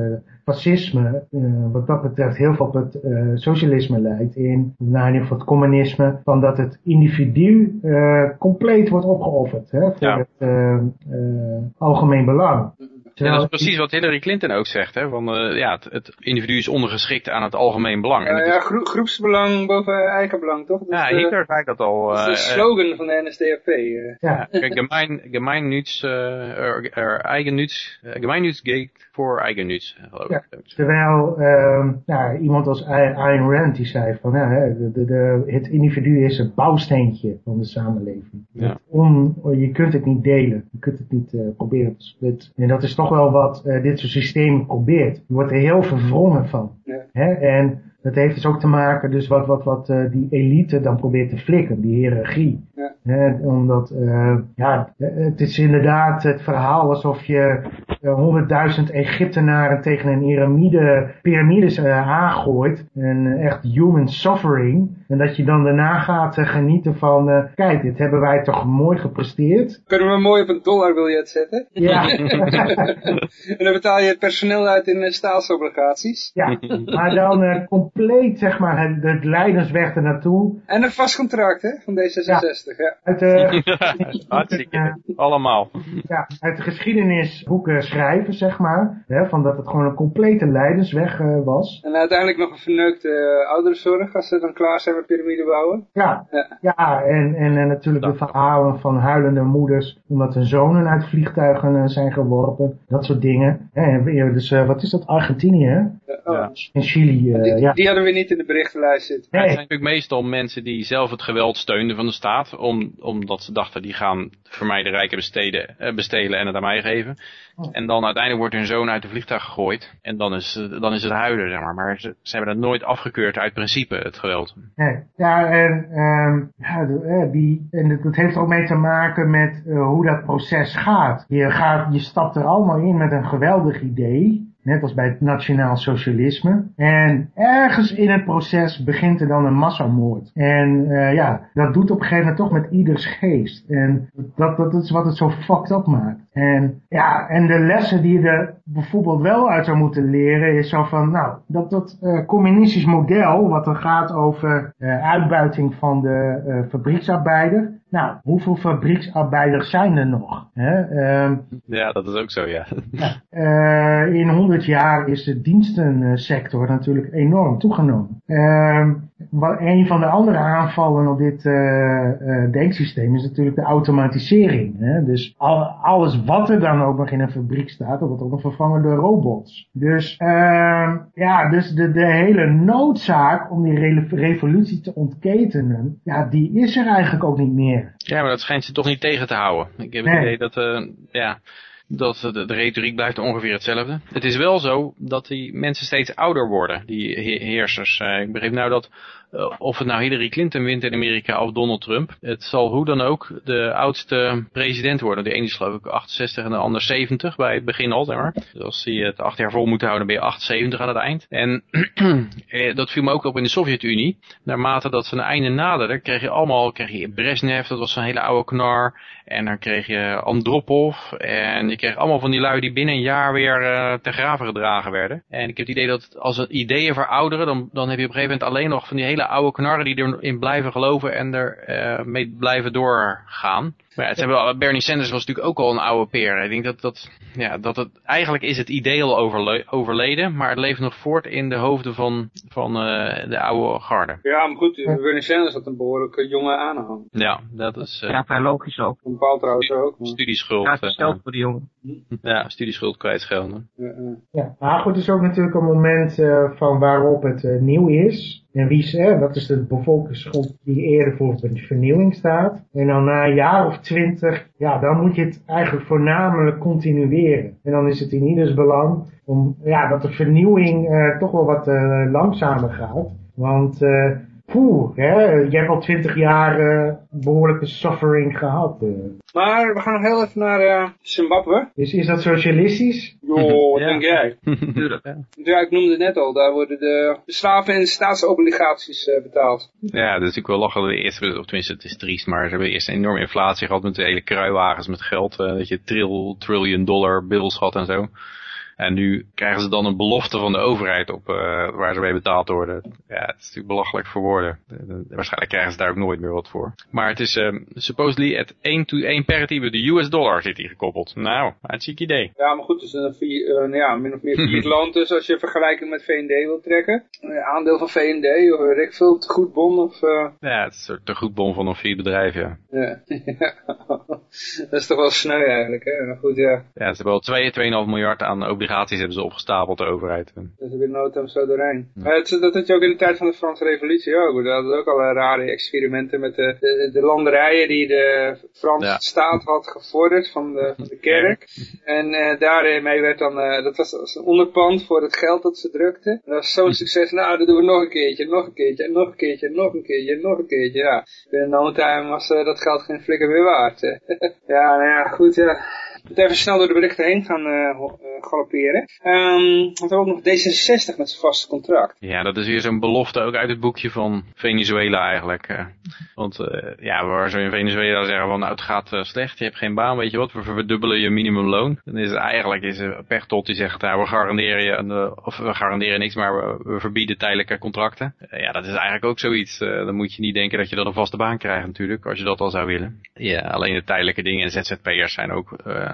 Speaker 2: fascisme, uh, wat dat betreft, heel veel op het uh, socialisme lijkt. In, nou, in ieder geval het communisme, van dat het individu uh, compleet wordt opgeofferd hè, voor ja. het algemeen belang.
Speaker 3: Ja, dat is precies wat Hillary Clinton ook zegt. Hè? Van, uh, ja, het, het, individu is ondergeschikt aan het algemeen belang.
Speaker 1: Ja, ja gro groepsbelang boven eigen belang, toch?
Speaker 3: ja, Hitler zei dat al.
Speaker 1: Dat is de slogan van de NSDAP. Uh.
Speaker 3: Ja, gemein, uh, er, er eigennütz, gemeinnütz geht voor eigennütz, geloof
Speaker 2: ja. ik. Terwijl nou, iemand als Ayn Rand die zei van, ja, de, de, de, het individu is een bouwsteentje van de samenleving. Ja. On, je kunt het niet delen, je kunt het niet proberen te splitsen. En dat is toch wel wat uh, dit soort systemen probeert. Je wordt er heel verwrongen van. Ja. Hè? En dat heeft dus ook te maken, dus wat, wat, wat uh, die elite dan probeert te flikken, die hiërarchie. Ja. Hè? Omdat, uh, ja, het is inderdaad het verhaal alsof je honderdduizend Egyptenaren tegen een piramide, piramides aangooit. En echt human suffering. En dat je dan daarna gaat genieten van, kijk, dit hebben wij toch mooi gepresteerd.
Speaker 1: Kunnen we mooi op een dollarbiljet zetten?
Speaker 2: Ja.
Speaker 1: en dan betaal je het personeel uit in staatsobligaties.
Speaker 2: Ja, maar dan compleet, zeg maar, het, het leidensweg ernaartoe.
Speaker 1: En een vast contract, hè, van D66, ja.
Speaker 2: Uit de,
Speaker 3: Hartstikke, allemaal.
Speaker 2: Ja, uit de geschiedenisboeken schrijven, zeg maar, hè, van dat het gewoon een complete leidensweg uh, was.
Speaker 1: En uiteindelijk nog een verneukte uh, ouderenzorg, als ze dan klaar zijn met piramide bouwen.
Speaker 2: Ja, ja, ja en, en, en natuurlijk de verhalen van huilende moeders, omdat hun zonen uit vliegtuigen uh, zijn geworpen, dat soort dingen. Hè, dus wat is dat, Argentinië, hè?
Speaker 1: Ja.
Speaker 2: In Chili,
Speaker 1: die,
Speaker 2: ja.
Speaker 1: die hadden we niet in de berichtenlijst zitten.
Speaker 3: Nee. Het zijn natuurlijk meestal mensen die zelf het geweld steunden van de staat, om, omdat ze dachten die gaan voor mij de rijken besteden, eh, bestelen en het aan mij geven. En dan uiteindelijk wordt hun zoon uit de vliegtuig gegooid. En dan is, dan is het huilen, zeg maar. Maar ze, ze hebben dat nooit afgekeurd uit principe, het geweld.
Speaker 2: Nee. Ja, en, um, ja, die, en dat heeft ook mee te maken met uh, hoe dat proces gaat. Je, gaat. je stapt er allemaal in met een geweldig idee. Net als bij het nationaal socialisme. En ergens in het proces begint er dan een massamoord. En uh, ja, dat doet op een gegeven moment toch met ieders geest. En dat, dat is wat het zo fucked up maakt. En ja, en de lessen die je er bijvoorbeeld wel uit zou moeten leren is zo van, nou, dat dat uh, communistisch model, wat er gaat over uh, uitbuiting van de fabrieksarbeider. Nou, hoeveel fabrieksarbeiders zijn er nog? Hè? Um,
Speaker 3: ja, dat is ook zo, ja.
Speaker 2: in 100 jaar is de dienstensector natuurlijk enorm toegenomen. Wat een van de andere aanvallen op dit uh, denksysteem is natuurlijk de automatisering. Hè? Dus al, alles wat er dan ook nog in een fabriek staat, dat wordt ook nog vervangen door robots. Dus, uh, ja, dus de, de hele noodzaak om die revolutie te ontketenen, ja, die is er eigenlijk ook niet meer.
Speaker 3: Ja, maar dat schijnt ze toch niet tegen te houden. Ik heb het idee dat, uh, ja, dat de, de, retoriek blijft ongeveer hetzelfde. Het is wel zo dat die mensen steeds ouder worden, die heersers. Uh, ik begreep nou dat of het nou Hillary Clinton wint in Amerika of Donald Trump. Het zal hoe dan ook de oudste president worden. De ene is geloof ik 68 en de ander 70 bij het begin al. Zeg maar. Dus als die het acht jaar vol moeten houden, ben je 78 aan het eind. En eh, dat viel me ook op in de Sovjet-Unie. Naarmate dat ze een einde naderden, kreeg je allemaal, kreeg je Brezhnev, dat was een hele oude knar. En dan kreeg je Andropov. En je kreeg allemaal van die lui die binnen een jaar weer uh, te graven gedragen werden. En ik heb het idee dat als het ideeën verouderen, dan, dan heb je op een gegeven moment alleen nog van die hele oude knarren die erin blijven geloven en er uh, mee blijven doorgaan. Maar ja, het hebben, Bernie Sanders was natuurlijk ook al een oude peer. Ik denk dat, dat, ja, dat het, eigenlijk is het idee al overleden, maar het leeft nog voort in de hoofden van, van uh, de oude garde.
Speaker 1: Ja, maar goed, Bernie Sanders had een behoorlijke jonge aanhang.
Speaker 3: Ja, dat is...
Speaker 4: Uh, ja, vrij logisch ook.
Speaker 1: Een bepaald trouwens ook.
Speaker 3: Studieschuld.
Speaker 4: Ja, het geld voor die jongen.
Speaker 3: Ja, studieschuld kwijtschelden.
Speaker 2: Ja, ja, maar goed, het is ook natuurlijk een moment uh, van waarop het uh, nieuw is. En wie is, hè, dat is de bevolkingsgroep die eerder voor vernieuwing staat. En dan na een jaar of twintig, ja, dan moet je het eigenlijk voornamelijk continueren. En dan is het in ieders belang om, ja, dat de vernieuwing uh, toch wel wat uh, langzamer gaat. Want uh, Poeh, hè, je hebt al twintig jaar uh, behoorlijke suffering gehad. Uh.
Speaker 1: Maar we gaan nog heel even naar uh, Zimbabwe.
Speaker 2: Is, is dat socialistisch?
Speaker 1: Jo, ja. denk jij? ja, ik noemde het net al, daar worden de bestrafen en staatsobligaties betaald.
Speaker 3: Ja, dat is natuurlijk wel lachen. De eerste, of tenminste, het is triest, maar ze hebben eerst een enorme inflatie gehad met de hele kruiwagens met geld. dat je trill, trillion dollar bills had en zo. En nu krijgen ze dan een belofte van de overheid op uh, waar ze mee betaald worden. Ja, het is natuurlijk belachelijk voor woorden. Waarschijnlijk krijgen ze daar ook nooit meer wat voor. Maar het is um, supposedly het 1 to 1 parity met de US dollar zit hier gekoppeld. Nou, hartstikke idee.
Speaker 1: Ja, maar goed, het is een vier, uh, ja, min of meer vier land dus als je vergelijking met VND wil trekken. Een aandeel van VND of weet ik veel, te goedbon of... Uh...
Speaker 3: Ja, het is een te goedbon van een vier bedrijf, ja.
Speaker 1: Ja. dat is toch wel sneu eigenlijk, hè. Maar goed, ja.
Speaker 3: Ja, ze hebben al 2, 2,5 miljard aan obligaties obligaties hebben ze opgestapeld, de overheid.
Speaker 1: Dat is weer noodam zo doorheen. Ja. Het, dat had je ook in de tijd van de Franse revolutie ook. We hadden ook al rare experimenten met de, de, de landerijen die de Franse staat had gevorderd van de, van de kerk. En uh, daarmee werd dan, uh, dat was, een onderpand voor het geld dat ze drukten. En dat was zo'n succes, nou dat doen we nog een keertje, nog een keertje, nog een keertje, nog een keertje, nog een keertje. Ja, binnen no time was uh, dat geld geen flikker meer waard. ja, nou ja, goed ja moet even snel door de berichten heen gaan uh, galopperen. Um, want we hebben ook nog D66 met zijn vaste contract.
Speaker 3: Ja, dat is weer zo'n belofte ook uit het boekje van Venezuela eigenlijk. Want uh, ja, waar ze in Venezuela zeggen van nou het gaat slecht, je hebt geen baan, weet je wat, we verdubbelen je minimumloon. Dan is het eigenlijk is die zegt, nou, we garanderen je, een, of we garanderen niks, maar we, we verbieden tijdelijke contracten. ja, dat is eigenlijk ook zoiets. dan moet je niet denken dat je dan een vaste baan krijgt natuurlijk, als je dat al zou willen. Ja, alleen de tijdelijke dingen en ZZP'ers zijn ook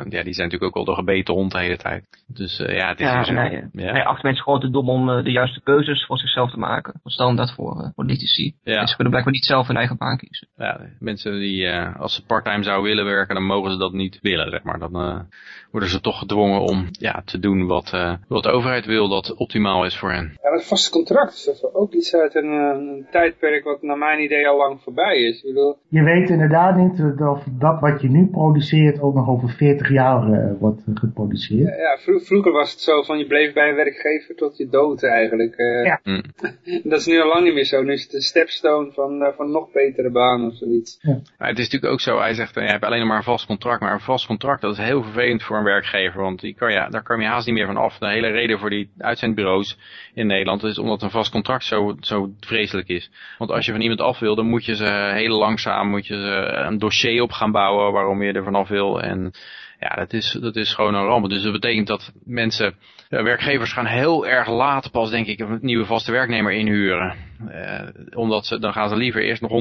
Speaker 3: ja, die zijn natuurlijk ook al de gebeten hond de hele tijd. Dus uh, ja, het is
Speaker 4: ja,
Speaker 3: zo.
Speaker 4: Nee, ja. nee, acht mensen gewoon te dom om uh, de juiste keuzes voor zichzelf te maken. Wat stel dat voor uh, politici? Ja. Mensen kunnen blijkbaar niet zelf hun eigen baan kiezen.
Speaker 3: Ja, mensen die, als ze parttime zouden willen werken, dan mogen ze dat niet willen, zeg maar. Dan worden ze toch gedwongen om ja, te doen wat, wat de overheid wil dat optimaal is voor hen.
Speaker 1: Ja, het vaste contract is dat ook iets uit een, een, tijdperk wat naar mijn idee al lang voorbij is. Ik bedoel...
Speaker 2: Je weet inderdaad niet of dat wat je nu produceert ook nog over 40 jaar uh, wordt geproduceerd.
Speaker 1: Ja, ja vroeger was het zo van je bleef bij een werkgever tot je dood eigenlijk. Uh, ja. Mm. dat is nu al lang niet meer zo. Nu is het de stepstone van, uh, van nog betere baan of zoiets. Ja.
Speaker 3: Maar het is natuurlijk ook zo, hij zegt, je hebt alleen maar een vast contract. Maar een vast contract, dat is heel vervelend voor een werkgever. Want die kan, ja, daar kan je haast niet meer van af. De hele reden voor die uitzendbureaus in Nederland is omdat een vast contract zo, zo vreselijk is. Want als je van iemand af wil, dan moet je ze heel langzaam moet je ze een dossier op gaan bouwen waarom je er vanaf wil. En Ja, dat is, dat is gewoon een ramp. Dus dat betekent dat mensen, werkgevers gaan heel erg laat pas denk ik een nieuwe vaste werknemer inhuren. Uh, omdat ze, dan gaan ze liever eerst nog 120%,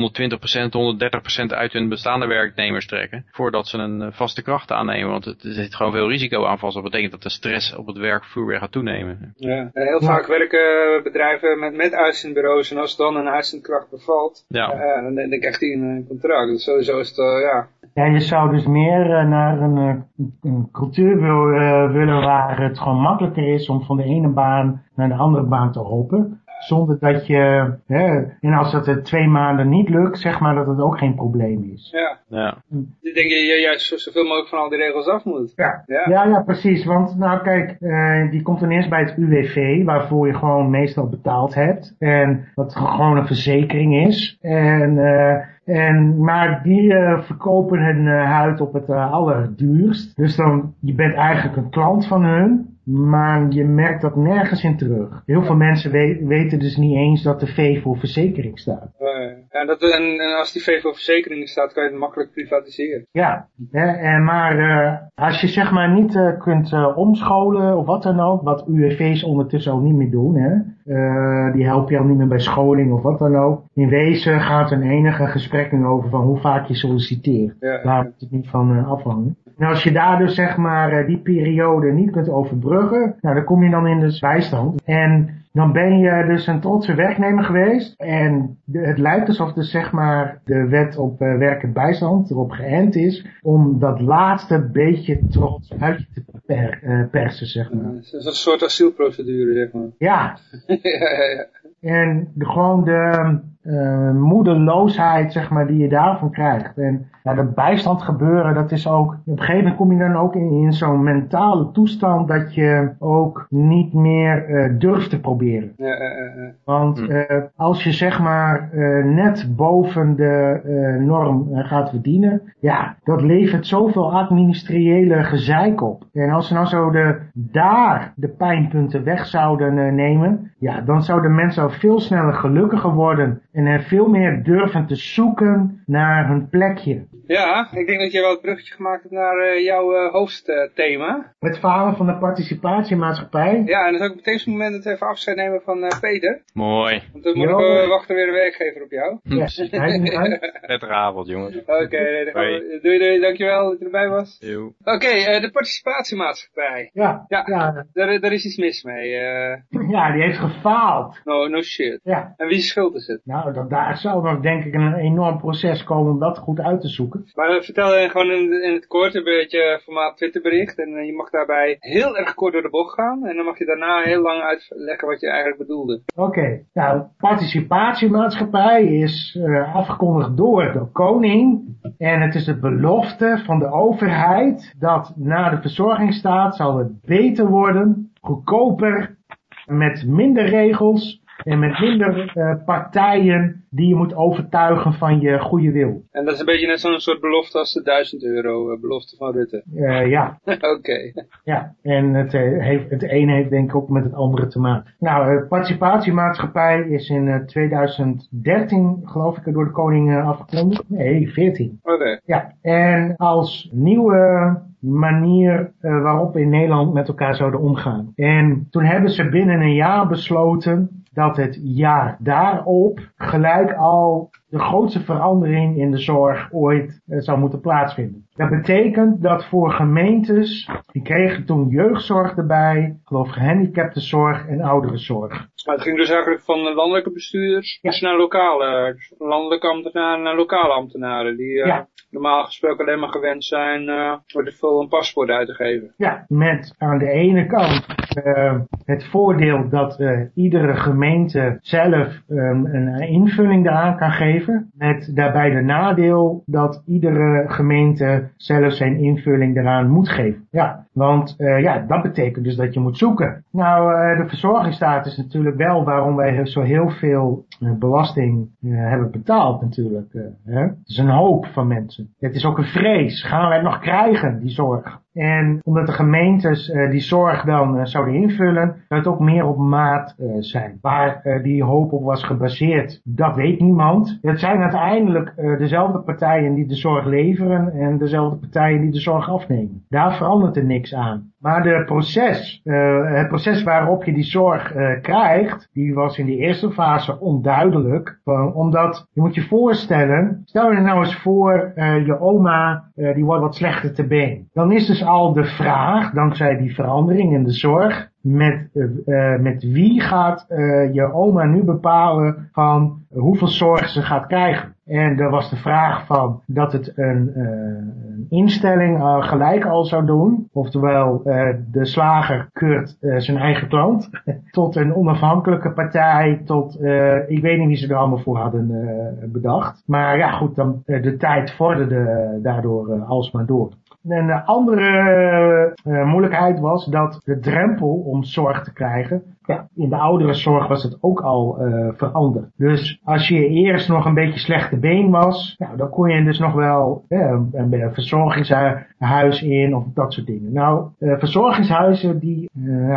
Speaker 3: 130% uit hun bestaande werknemers trekken. Voordat ze een vaste kracht aannemen. Want het, er zit gewoon veel risico aan vast. Dat betekent dat de stress op het werkvloer weer gaat toenemen.
Speaker 1: Ja, heel vaak werken bedrijven met, met uitzendbureaus. En als dan een uitzendkracht bevalt, ja. Uh, dan, dan krijgt hij een contract. Dus sowieso is het, uh, ja,
Speaker 2: ja, je zou dus meer uh, naar een, een cultuur wil, willen waar het gewoon makkelijker is om van de ene baan naar de andere baan te hoppen. Zonder dat je, hè, en als dat twee maanden niet lukt, zeg maar dat het ook geen probleem is.
Speaker 1: Ja. ja. Ik denk dat je juist zoveel mogelijk van al die regels af moet.
Speaker 2: Ja, ja. ja, ja precies. Want nou kijk, uh, die komt dan eerst bij het UWV, waarvoor je gewoon meestal betaald hebt. En wat gewoon een verzekering is. En, uh, en, maar die uh, verkopen hun huid op het allerduurst. Dus dan, je bent eigenlijk een klant van hun. Maar je merkt dat nergens in terug. Heel veel mensen weten dus niet eens dat de V voor verzekering staat.
Speaker 1: Ja, dat, en, en, als die V voor verzekering staat, kan je het makkelijk privatiseren.
Speaker 2: Ja, hè, en maar uh, als je zeg maar niet uh, kunt uh, omscholen of wat dan ook, wat UWV's ondertussen ook niet meer doen, hè, die helpen je ook niet meer bij scholing of wat dan ook. In wezen gaat een enige gesprek over van hoe vaak je solliciteert. Ja, Daar moet het niet van afhangen. Nou, als je daar dus zeg maar die periode niet kunt overbruggen, nou dan kom je dan in de bijstand. En dan ben je dus een trotse werknemer geweest. En het lijkt alsof dus zeg maar de wet op uh, werk en bijstand erop geënt is om dat laatste beetje trots uit je te per, uh, persen, zeg maar.
Speaker 1: het is een soort asielprocedure, zeg maar.
Speaker 2: Ja. ja, ja, ja. En de, gewoon de uh, moedeloosheid, zeg maar, die je daarvan krijgt. En ja, dat bijstand gebeuren, dat is ook, op een gegeven moment kom je dan ook in, in zo'n mentale toestand dat je ook niet meer uh, durft te proberen. Ja, uh, Want uh, als je zeg maar net boven de norm gaat verdienen, ja, dat levert zoveel administriële gezeik op. En als ze nou zo de, daar de pijnpunten weg zouden nemen, ja, dan zouden mensen veel sneller gelukkiger worden en er veel meer durven te zoeken naar hun plekje.
Speaker 1: Ja, ik denk dat je wel het bruggetje gemaakt hebt naar uh, jouw uh, hoofdthema.
Speaker 2: het falen van de participatiemaatschappij.
Speaker 1: Ja, en dan zou ik meteen zo'n moment het even afscheid nemen van uh, Peter.
Speaker 3: Mooi.
Speaker 1: Want dan moet ik uh, wachten weer een werkgever op jou.
Speaker 2: Ja,
Speaker 3: Prettige avond, jongens.
Speaker 1: Oké, okay, nee, doei doei, dankjewel dat je erbij was. Oké, okay, de participatiemaatschappij.
Speaker 2: Ja,
Speaker 1: ja. ja. Daar, daar is iets mis mee.
Speaker 2: Ja, die heeft gefaald.
Speaker 1: No, no shit.
Speaker 2: Ja.
Speaker 1: En wie schuld is het?
Speaker 2: Nou, dat, daar zou nog denk ik een enorm proces komen om dat goed uit te zoeken.
Speaker 1: Maar vertel gewoon in, in, het kort een beetje formaat Twitterbericht. En je mag daarbij heel erg kort door de bocht gaan. En dan mag je daarna heel lang uitleggen wat je eigenlijk bedoelde.
Speaker 2: Oké, okay. nou, participatiemaatschappij is uh, afgekondigd door de koning. En het is de belofte van de overheid dat na de verzorgingsstaat zal het beter worden, goedkoper, met minder regels en met minder uh, partijen die je moet overtuigen van je goede wil.
Speaker 1: En dat is een beetje net zo'n soort belofte als de 1000 euro uh, belofte van Rutte.
Speaker 2: Uh, ja.
Speaker 1: Oké.
Speaker 2: Ja, en het, heeft, het ene heeft denk ik ook met het andere te maken. Nou, de participatiemaatschappij is in 2013 geloof ik door de koning afgekondigd. Nee, 14.
Speaker 1: Oké.
Speaker 2: Ja, en als nieuwe manier waarop we in Nederland met elkaar zouden omgaan. En toen hebben ze binnen een jaar besloten dat het jaar daarop gelijk al de grootste verandering in de zorg ooit uh, zou moeten plaatsvinden. Dat betekent dat voor gemeentes, die kregen toen jeugdzorg erbij, geloof gehandicaptenzorg en ouderenzorg.
Speaker 1: Maar het ging dus eigenlijk van landelijke bestuurders ja. dus naar lokale, landelijke ambtenaren naar lokale ambtenaren. Die uh, ja. normaal gesproken alleen maar gewend zijn uh, voor de een paspoort uit te geven.
Speaker 2: Ja, met aan de ene kant uh, het voordeel dat iedere gemeente zelf um, een invulling daaraan kan geven. Met daarbij de nadeel dat iedere gemeente zelf zijn invulling eraan moet geven. Ja, Want uh, ja, dat betekent dus dat je moet zoeken. Nou, uh, de verzorgingsstaat is natuurlijk wel waarom wij zo heel veel uh, belasting hebben betaald natuurlijk. Hè? Het is een hoop van mensen. Het is ook een vrees. Gaan wij het nog krijgen, die zorg? En omdat de gemeentes uh, die zorg dan uh, zouden invullen, zou het ook meer op maat uh, zijn. Waar die hoop op was gebaseerd, dat weet niemand. Het zijn uiteindelijk dezelfde partijen die de zorg leveren en dezelfde partijen die de zorg afnemen. Daar verandert er niks aan. Maar de proces, uh, het proces waarop je die zorg uh, krijgt, die was in die eerste fase onduidelijk. Omdat, je moet je voorstellen, stel je nou eens voor, je oma, die wordt wat slechter te been. Dan is dus al de vraag, dankzij die verandering in de zorg, met, met wie gaat je oma nu bepalen van hoeveel zorg ze gaat krijgen. En er was de vraag van dat het een, uh, een instelling uh, gelijk al zou doen. Oftewel uh, de slager keurt zijn eigen klant. tot een onafhankelijke partij. Tot ik weet niet wie ze er allemaal voor hadden bedacht. Maar ja goed, dan, de tijd vorderde daardoor alsmaar door. Een andere uh, moeilijkheid was dat de drempel om zorg te krijgen, ja, in de oudere zorg was het ook al uh, veranderd. Dus als je eerst nog een beetje slechte been was, nou, dan kon je dus nog wel uh, een, verzorgingshuis in of dat soort dingen. Nou, verzorgingshuizen die,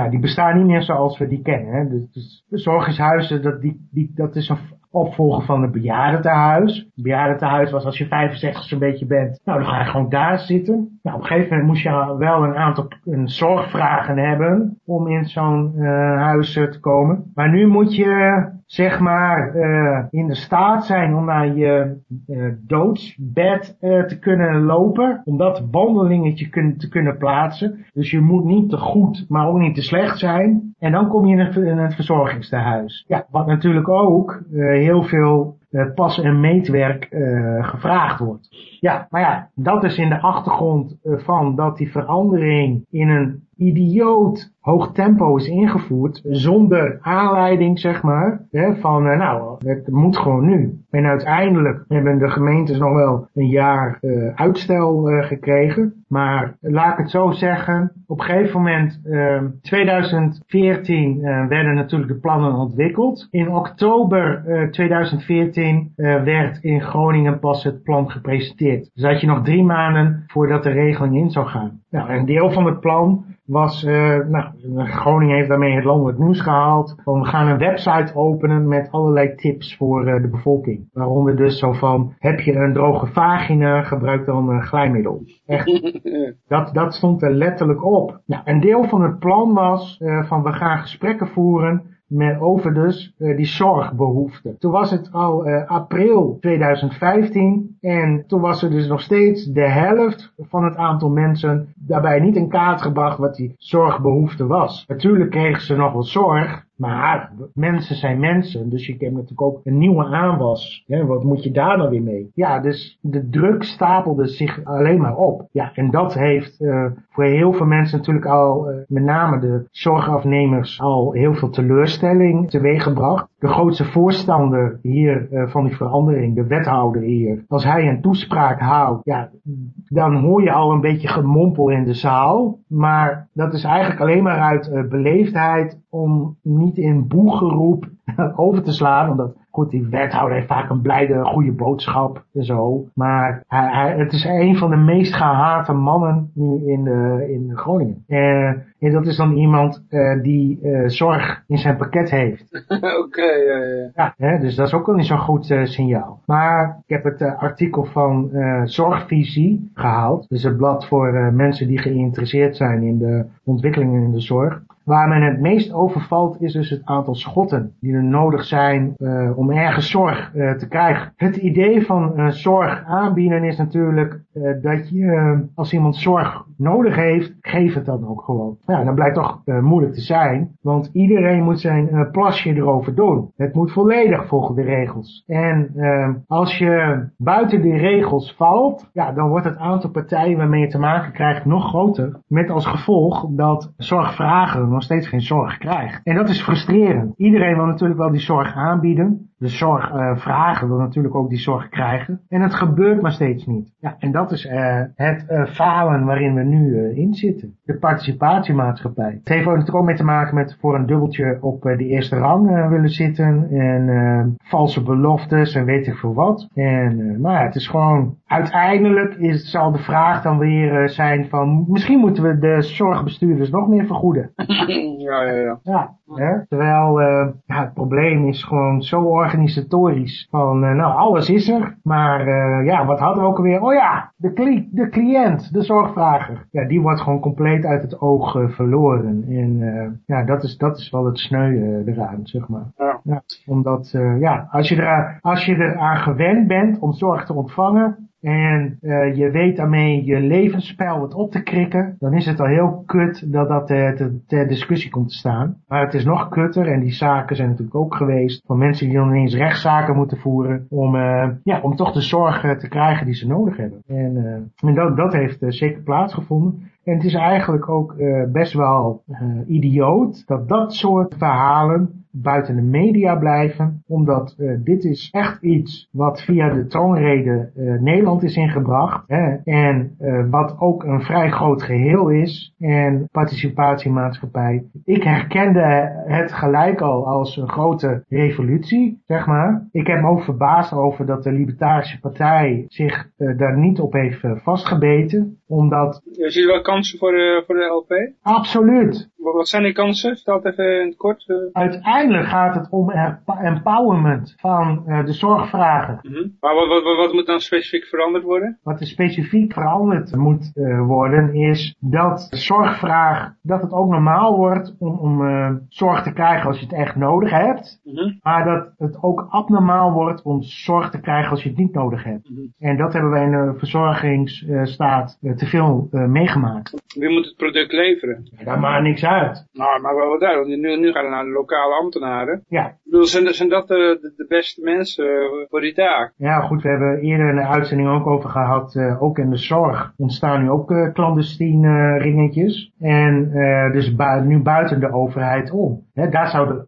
Speaker 2: die bestaan niet meer zoals we die kennen. Hè. Dus, dus verzorgingshuizen, dat, die, die, dat is een opvolger van het bejaardentehuis. Het bejaardentehuis was als je 65 zo'n beetje bent, nou dan ga je gewoon daar zitten. Nou, op een gegeven moment moest je wel een aantal een zorgvragen hebben om in zo'n uh, huis te komen. Maar nu moet je zeg maar uh, in de staat zijn om naar je uh, doodsbed uh, te kunnen lopen. Om dat wandelingetje te kunnen plaatsen. Dus je moet niet te goed, maar ook niet te slecht zijn. En dan kom je in het, in het verzorgingstehuis. Ja, wat natuurlijk ook heel veel pas- en meetwerk gevraagd wordt. Ja, maar ja, dat is in de achtergrond van dat die verandering in een idioot hoog tempo is ingevoerd zonder aanleiding, zeg maar, hè, van nou, het moet gewoon nu. En uiteindelijk hebben de gemeentes nog wel een jaar uitstel gekregen. Maar laat ik het zo zeggen, op een gegeven moment, 2014 werden natuurlijk de plannen ontwikkeld. In oktober 2014 werd in Groningen pas het plan gepresenteerd. Dus had je nog drie maanden voordat de regeling in zou gaan. Nou, een deel van het plan was, uh, nou, Groningen heeft daarmee het landelijk nieuws gehaald. Van we gaan een website openen met allerlei tips voor uh, de bevolking. Waaronder dus zo van, heb je een droge vagina, gebruik dan uh, glijmiddel. Echt, dat, dat stond er letterlijk op. Nou, een deel van het plan was van we gaan gesprekken voeren met, over dus uh, die zorgbehoefte. Toen was het al uh, april 2015 en toen was er dus nog steeds de helft van het aantal mensen daarbij niet in kaart gebracht wat die zorgbehoefte was. Natuurlijk kregen ze nog wat zorg, maar mensen zijn mensen, dus je hebt natuurlijk ook een nieuwe aanwas. Wat moet je daar nou weer mee? Ja, dus de druk stapelde zich alleen maar op. Ja, en dat heeft uh, voor heel veel mensen natuurlijk al, uh, met name de zorgafnemers, al heel veel teleurstelling teweeggebracht. De grootste voorstander hier uh, van die verandering, de wethouder hier, als hij een toespraak houdt, ja, dan hoor je al een beetje gemompel in de zaal. Maar dat is eigenlijk alleen maar uit beleefdheid om niet in boegeroep over te slaan, omdat goed, die wethouder heeft vaak een blijde, goede boodschap en zo. Maar hij, hij, het is een van de meest gehate mannen nu in, uh, in Groningen. Uh, en dat is dan iemand uh, die uh, zorg in zijn pakket heeft.
Speaker 1: Oké, okay, ja, ja.
Speaker 2: ja hè, dus dat is ook wel niet zo'n goed uh, signaal. Maar ik heb het artikel van Zorgvisie gehaald. Dus het blad voor mensen die geïnteresseerd zijn in de ontwikkelingen in de zorg. Waar men het meest overvalt is dus het aantal schotten die er nodig zijn uh, om ergens zorg uh, te krijgen. Het idee van uh, zorg aanbieden is natuurlijk dat je als iemand zorg nodig heeft, geef het dan ook gewoon. Ja, dat blijkt toch moeilijk te zijn, want iedereen moet zijn plasje erover doen. Het moet volledig volgen de regels. En als je buiten die regels valt, ja, dan wordt het aantal partijen waarmee je te maken krijgt nog groter. Met als gevolg dat zorgvragen nog steeds geen zorg krijgt. En dat is frustrerend. Iedereen wil natuurlijk wel die zorg aanbieden. De zorg uh, vragen, wil natuurlijk ook die zorg krijgen. En het gebeurt maar steeds niet. Ja, en dat is uh, het uh, falen waarin we nu in zitten. De participatiemaatschappij. Het heeft ook natuurlijk ook mee te maken met voor een dubbeltje op de eerste rang willen zitten. En valse beloftes en weet ik veel wat. En, maar ja, het is gewoon, uiteindelijk is, zal de vraag dan weer zijn van, misschien moeten we de zorgbestuurders nog meer vergoeden.
Speaker 1: Ja, ja, ja.
Speaker 2: ja hè? Terwijl ja, het probleem is gewoon zo organisatorisch. Van, uh, nou, alles is er. Maar uh, ja, wat hadden we ook alweer? Oh ja, de, cli de cliënt, de zorgvrager. Ja, die wordt gewoon compleet uit het oog verloren. En ja, dat is, dat is wel het sneu eraan, zeg maar. Ja. ja omdat, ja, als je, er, als je eraan gewend bent om zorg te ontvangen, en uh, je weet daarmee je levensspel wat op te krikken, dan is het al heel kut dat dat ter, discussie komt te staan. Maar het is nog kutter, en die zaken zijn natuurlijk ook geweest, van mensen die dan ineens rechtszaken moeten voeren om, uh, ja, om toch de zorg te krijgen die ze nodig hebben. En, uh, en dat, dat heeft zeker plaatsgevonden. En het is eigenlijk ook best wel idioot dat dat soort verhalen buiten de media blijven, omdat uh, dit is echt iets wat via de troonrede uh, Nederland is ingebracht hè, en uh, wat ook een vrij groot geheel is en participatiemaatschappij. Ik herkende het gelijk al als een grote revolutie, zeg maar. Ik heb me ook verbaasd over dat de Libertarische Partij zich daar niet op heeft vastgebeten, omdat...
Speaker 1: Je ziet wel kansen voor de, voor de LP?
Speaker 2: Absoluut.
Speaker 1: Wat zijn die kansen? Stel het even in het kort.
Speaker 2: Uiteindelijk gaat het om empowerment van uh, de zorgvragen.
Speaker 1: Mm -hmm. Maar wat, wat, wat, moet dan specifiek veranderd worden?
Speaker 2: Wat er specifiek veranderd moet uh, worden is dat de zorgvraag, dat het ook normaal wordt om, om uh, zorg te krijgen als je het echt nodig hebt. Mm -hmm. Maar dat het ook abnormaal wordt om zorg te krijgen als je het niet nodig hebt. Mm -hmm. En dat hebben wij in de verzorgingsstaat te veel meegemaakt.
Speaker 1: Wie moet het product leveren?
Speaker 2: Ja, daar maakt niks uit.
Speaker 1: Nou, maar wel wat uit. Nu, nu gaan we naar de lokale ambtenaren.
Speaker 2: Ja.
Speaker 1: Ik bedoel, zijn, zijn dat de, de, beste mensen eh, voor die taak?
Speaker 2: Ja, goed. We hebben eerder een uitzending ook over gehad. Uh, ook in de zorg ontstaan nu ook uh, clandestine ringetjes. En dus bu nu buiten de overheid om. He, daar zouden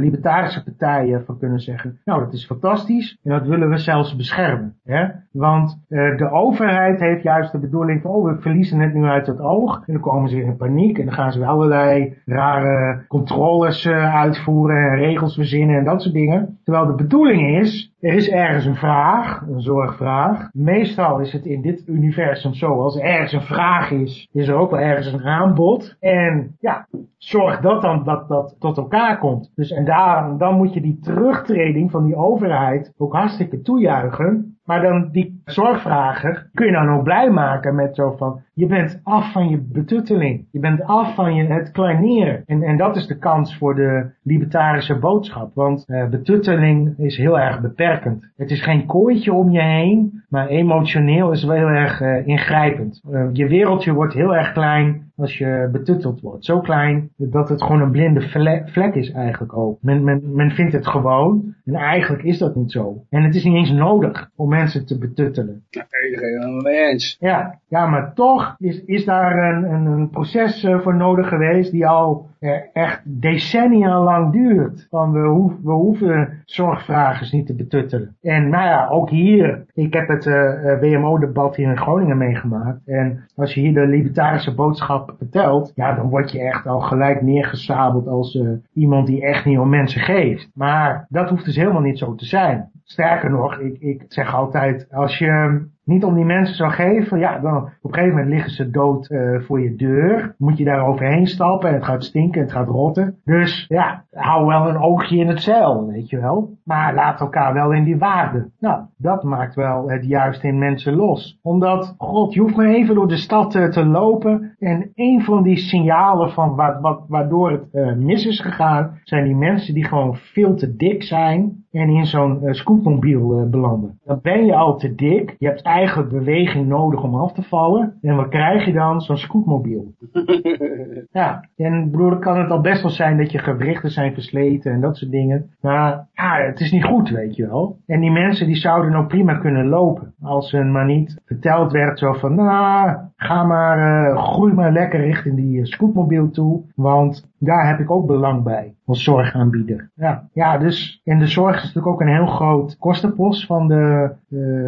Speaker 2: libertarische partijen van kunnen zeggen. Nou, dat is fantastisch. En dat willen we zelfs beschermen. Hè? Want de overheid heeft juist de bedoeling van, oh, we verliezen het nu uit het oog. En dan komen ze weer in paniek. En dan gaan ze weer allerlei rare controles uitvoeren en regels verzinnen en dat soort dingen. Terwijl de bedoeling is, er is ergens een vraag, een zorgvraag. Meestal is het in dit universum zo, als er ergens een vraag is, is er ook wel ergens een aanbod. En ja, zorg dat dan dat dat tot elkaar komt. Dus en daar, dan moet je die terugtreding van die overheid ook hartstikke toejuichen. Maar dan die zorgvrager kun je dan ook blij maken met zo van, je bent af van je betutteling. Je bent af van je, het kleineren. En, en dat is de kans voor de libertarische boodschap. Want uh, betutteling is heel erg beperkend. Het is geen kooitje om je heen, maar emotioneel is wel heel erg uh, ingrijpend. Uh, je wereldje wordt heel erg klein als je betutteld wordt. Zo klein dat het gewoon een blinde vlek is eigenlijk ook. Men, men, men vindt het gewoon en eigenlijk is dat niet zo. En het is niet eens nodig om mensen te betuttelen.
Speaker 1: Ja, iedereen mee eens.
Speaker 2: Ja, ja maar toch is, is daar een, een, een proces voor nodig geweest die al echt decennia lang duurt. Van we, hoef, we hoeven zorgvragers niet te betuttelen. En nou ja, ook hier, ik heb het uh, WMO-debat hier in Groningen meegemaakt. En als je hier de libertarische boodschap vertelt, ja, dan word je echt al gelijk neergesabeld als uh, iemand die echt niet om mensen geeft. Maar dat hoeft dus helemaal niet zo te zijn. Sterker nog, ik, ik zeg altijd, als je niet om die mensen zou geven, ja, dan op een gegeven moment liggen ze dood uh, voor je deur. Moet je daar overheen stappen en het gaat stinken, het gaat rotten. Dus ja, hou wel een oogje in het zeil, weet je wel. Maar laat elkaar wel in die waarde. Nou, dat maakt wel het juist in mensen los. Omdat, god, je hoeft maar even door de stad uh, te lopen. En een van die signalen van wa wa waardoor het uh, mis is gegaan, zijn die mensen die gewoon veel te dik zijn en in zo'n uh, scootmobiel belanden. Dan ben je al te dik. Je hebt eigenlijk beweging nodig om af te vallen. En wat krijg je dan? Zo'n scootmobiel. ja, en broer, kan het al best wel zijn dat je gewrichten zijn versleten en dat soort dingen. Maar ja, het is niet goed, weet je wel. En die mensen die zouden ook prima kunnen lopen. Als hun maar niet verteld werd zo van, nou, ga maar, uh, groei maar lekker richting die scootmobiel toe. Want daar heb ik ook belang bij als zorgaanbieder. Ja, ja dus en de zorg is natuurlijk ook een heel groot kostenpost van de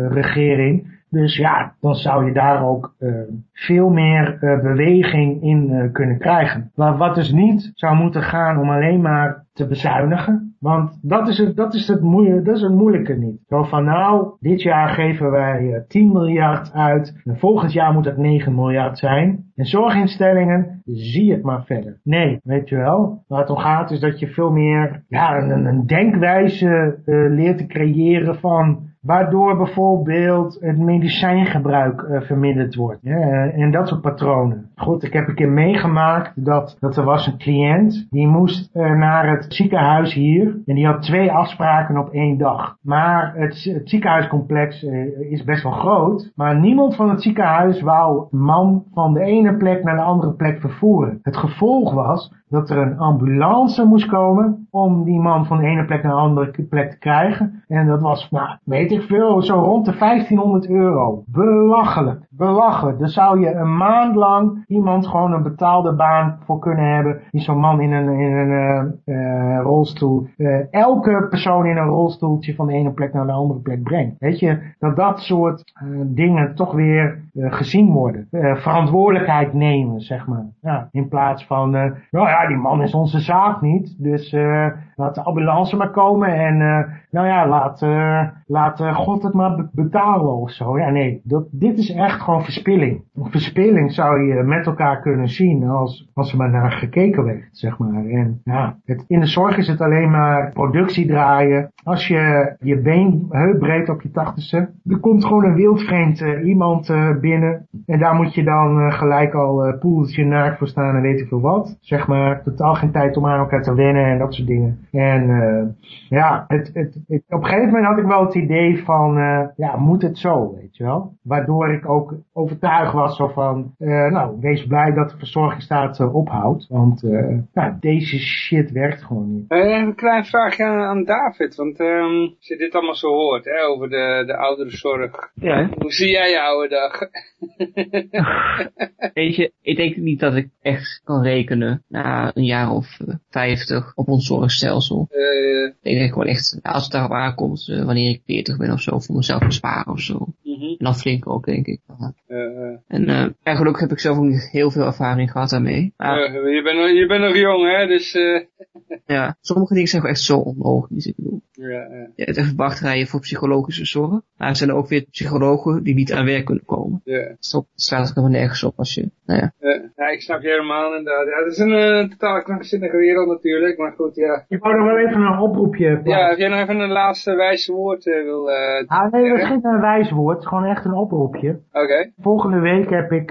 Speaker 2: regering. Dus ja, dan zou je daar ook uh, veel meer uh, beweging in uh, kunnen krijgen. Maar wat dus niet zou moeten gaan om alleen maar te bezuinigen. Want dat is het, dat is het, moeilijke, dat is het moeilijke niet. Zo van nou, dit jaar geven wij 10 miljard uit. En volgend jaar moet het 9 miljard zijn. En zorginstellingen, zie het maar verder. Nee, weet je wel. Waar het om gaat is dat je veel meer ja, een, een denkwijze leert te creëren van Waardoor bijvoorbeeld het medicijngebruik uh, verminderd wordt. En dat soort patronen. Goed, ik heb een keer meegemaakt dat, dat er was een cliënt. Die moest uh, naar het ziekenhuis hier. En die had twee afspraken op één dag. Maar het, ziekenhuiscomplex uh, is best wel groot. Maar niemand van het ziekenhuis wou man van de ene plek naar de andere plek vervoeren. Het gevolg was dat er een ambulance moest komen om die man van de ene plek naar de andere plek te krijgen. En dat was, nou, weet ik veel, zo rond de 1500 euro. Belachelijk, belachelijk. Daar zou je een maand lang iemand gewoon een betaalde baan voor kunnen hebben. Die zo'n man in een, in een uh, rolstoel, uh, elke persoon in een rolstoeltje van de ene plek naar de andere plek brengt. Weet je, dat dat soort dingen toch weer gezien worden. verantwoordelijkheid nemen, zeg maar. Ja, in plaats van, nou ja, die man is onze zaak niet. Dus uh, laat de ambulance maar komen en uh, nou ja, laat, uh, laat God het maar betalen of zo. Ja, nee, dat, dit is echt gewoon verspilling. Verspilling zou je met elkaar kunnen zien als, als er maar naar gekeken werd, zeg maar. En ja, het, in de zorg is het alleen maar productie draaien. Als je je been breed op je tachtigste, er komt gewoon een wildvreemd iemand binnen. En daar moet je dan gelijk al uh, poeltje naakt voor staan en weet ik veel wat, zeg maar totaal geen tijd om aan elkaar te wennen en dat soort dingen. En uh, ja, het, het, het, op een gegeven moment had ik wel het idee van, uh, ja, moet het zo, weet je wel? Waardoor ik ook overtuigd was zo van, uh, nou, wees blij dat de verzorgingsstaat ophoudt. Want nou, deze shit werkt gewoon niet.
Speaker 1: een klein vraagje aan, aan David, want um, als je dit allemaal zo hoort, hè, over de, de ouderenzorg. Ja. Hoe zie jij je oude dag?
Speaker 4: weet je, ik denk niet dat ik echt kan rekenen na een jaar of uh, 50 op ons zorgstelsel. Uh, ik denk gewoon echt, als het daarop uh, wanneer ik 40 ben of zo, voor mezelf besparen of zo. Mm -hmm. En dan flink ook, denk ik. en uh, ja, gelukkig heb ik zelf ook niet heel veel ervaring gehad daarmee.
Speaker 1: Maar, je, bent, je bent nog jong, hè, dus...
Speaker 4: ja, sommige dingen zijn gewoon echt zo onlogisch, ik bedoel. Ja, ja. Je hebt even wachtrijden voor psychologische zorg. Maar er zijn er ook weer psychologen die niet aan werk kunnen komen. Ja. Stop, staat er helemaal nergens op als je, nou ja.
Speaker 1: Ja, ik snap je helemaal inderdaad. Ja, het is een uh, totaal krankzinnige wereld natuurlijk, maar goed, ja.
Speaker 2: Ik wou nog wel even een oproepje.
Speaker 1: Ja, als jij nog even een laatste wijze woord uh, wil... Uh,
Speaker 2: ah, nee, dat is geen wijs woord, het gewoon echt een oproepje.
Speaker 1: Oké. Okay.
Speaker 2: Volgende week heb ik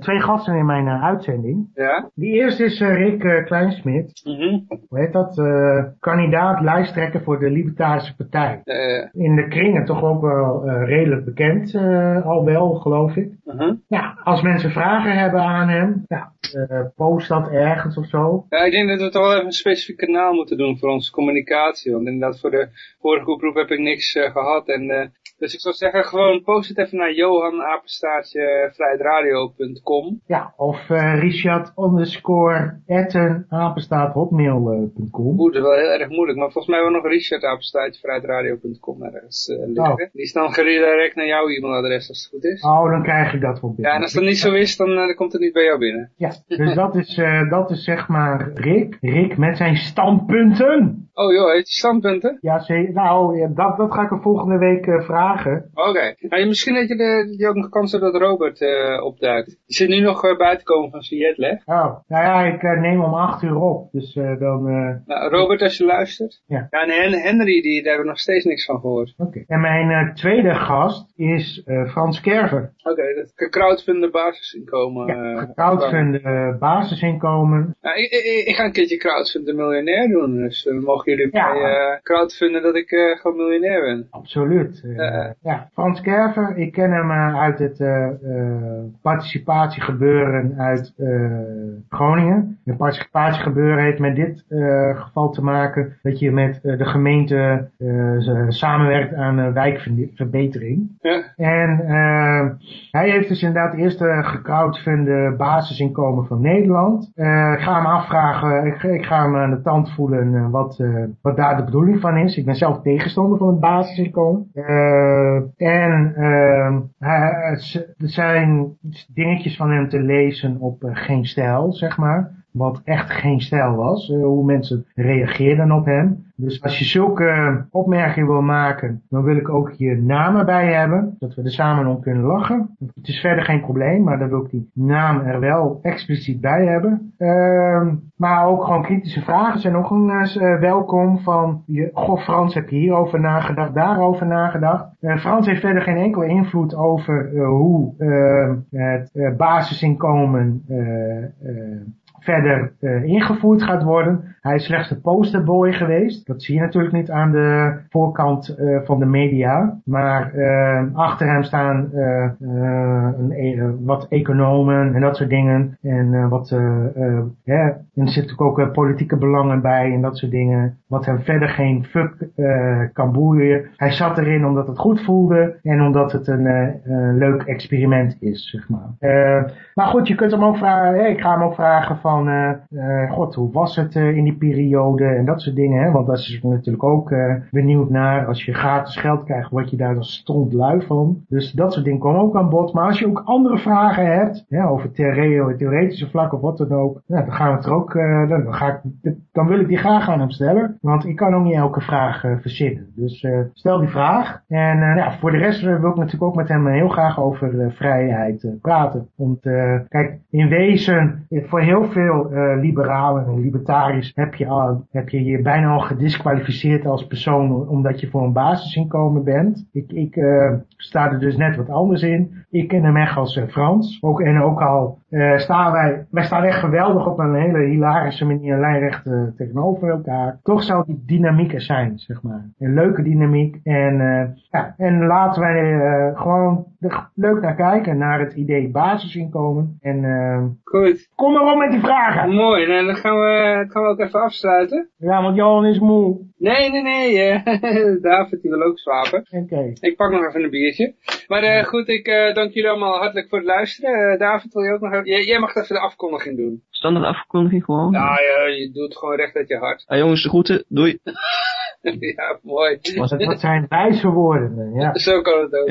Speaker 2: twee gasten in mijn uitzending.
Speaker 1: Ja.
Speaker 2: Die eerste is Rick Kleinsmit. Mm -hmm. Hoe heet dat? kandidaat lijsttrekker voor de Libertarische Partij. in de kringen toch ook wel redelijk bekend, al wel, geloof ik. -huh. Ja, als mensen vragen hebben aan hem, ja, post dat ergens of zo.
Speaker 1: Ja, ik denk dat we toch wel even een specifiek kanaal moeten doen voor onze communicatie. Want inderdaad, voor de vorige oproep heb ik niks gehad. En, dus ik zou zeggen, gewoon post het even naar johanapenstaartje
Speaker 2: Ja, of uh, Richard underscore etten apenstaarthotmail.com.
Speaker 1: Oeh, dat is wel heel erg moeilijk. Maar volgens mij wel nog Richard apenstaartje ergens liggen. Oh. Die is dan geredirect naar jouw e-mailadres als het goed is.
Speaker 2: Oh, dan krijg ik dat wel binnen.
Speaker 1: Ja, en als dat niet zo is, dan, dan komt het niet bij jou binnen.
Speaker 2: Ja, dus dat is, dat is zeg maar Rick. Rick met zijn standpunten.
Speaker 1: Oh joh, heeft hij standpunten?
Speaker 2: Ja, zeker. Nou, ja, dat, dat ga ik er volgende week uh, vragen.
Speaker 1: Oké. Okay. Nou, misschien dat je, de, je ook nog kans dat Robert uh, opduikt. Die zit nu nog uh, buiten komen van zijn jetlag.
Speaker 2: Oh, nou ja, ik neem om acht uur op. Dus dan...
Speaker 1: Nou, Robert, als je luistert.
Speaker 2: Ja.
Speaker 1: Ja, en Henry, die, daar hebben we nog steeds niks van gehoord.
Speaker 2: Oké. En mijn tweede gast is Frans Kerver.
Speaker 1: Oké, okay, dat basisinkomen.
Speaker 2: Ja, basisinkomen.
Speaker 1: Nou, ik, ik, ik, ga een keertje crowdfunden miljonair doen. Dus we mogen mogen jullie ja. mij crowdfunden dat ik gewoon miljonair ben.
Speaker 2: Absoluut. ja. Frans Kerver, ik ken hem uit het participatiegebeuren uit Groningen. Het participatiegebeuren heeft met dit geval te maken dat je met de gemeente samenwerkt aan wijkverbetering. Ja. En hij heeft dus inderdaad eerst gecrowdfunde basisinkomen van Nederland. ik ga hem afvragen, ik, ik, ga hem aan de tand voelen wat, wat daar de bedoeling van is. Ik ben zelf tegenstander van het basisinkomen. En er zijn dingetjes van hem te lezen op Geen Stijl, zeg maar wat echt geen stijl was. hoe mensen reageerden op hem. Dus als je zulke opmerkingen wil maken, dan wil ik ook hier namen bij hebben, dat we er samen om kunnen lachen. Het is verder geen probleem, maar dan wil ik die naam er wel expliciet bij hebben. Uh, maar ook gewoon kritische vragen zijn nog eens uh, welkom van, je, goh Frans, heb je hierover nagedacht, daarover nagedacht. Frans heeft verder geen enkele invloed over hoe het basisinkomen verder uh, ingevoerd gaat worden. Hij is slechts de posterboy geweest. Dat zie je natuurlijk niet aan de voorkant uh, van de media. Maar uh, achter hem staan een, e-, wat economen en dat soort dingen. En wat, ja, er zitten natuurlijk ook politieke belangen bij en dat soort dingen. Wat hem verder geen fuck kan boeien. Hij zat erin omdat het goed voelde en omdat het een leuk experiment is, zeg maar. maar goed, je kunt hem ook vragen, ik ga hem ook vragen van uh, god, hoe was het uh, in die periode en dat soort dingen. Hè? Want dat is natuurlijk ook uh, benieuwd naar. Als je gratis geld krijgt, word je daar dan stond lui van. Dus dat soort dingen komen ook aan bod. Maar als je ook andere vragen hebt, ja, over theoretische vlak of wat dan ook, ja, dan gaan we het er ook, dan, ga ik, dan wil ik die graag aan hem stellen. Want ik kan ook niet elke vraag verzinnen. Dus stel die vraag. En ja, voor de rest wil ik natuurlijk ook met hem heel graag over vrijheid praten. Want kijk, in wezen, voor heel veel liberalen en libertariërs heb je, heb je bijna al gedisqualificeerd als persoon omdat je voor een basisinkomen bent. Ik, ik sta er dus net wat anders in. Ik ken hem echt als Frans. Ook, en ook al staan wij, wij staan echt geweldig op een hele hilarische manier lijnrecht tegenover elkaar. Toch zou die dynamiek er zijn, zeg maar. Een leuke dynamiek. En, ja, en laten wij gewoon er leuk naar kijken, naar het idee basisinkomen. En
Speaker 1: Goed.
Speaker 2: kom maar op met die vraag.
Speaker 1: Mooi, en dan gaan we, gaan we ook even afsluiten.
Speaker 2: Ja, want Johan is moe.
Speaker 1: Nee, nee, nee. David die wil ook slapen.
Speaker 2: Oké.
Speaker 1: Ik pak nog even een biertje. Maar goed, ik dank jullie allemaal hartelijk voor het luisteren. David, wil je ook nog even... Jij, jij mag even de afkondiging doen.
Speaker 4: Standaard afkondiging gewoon?
Speaker 1: Ja, je doet gewoon recht uit je hart.
Speaker 4: Ah, jongens, de groeten. Doei.
Speaker 1: ja, mooi.
Speaker 2: Was het, wat zijn wijze woorden, ja.
Speaker 1: Zo kan het ook.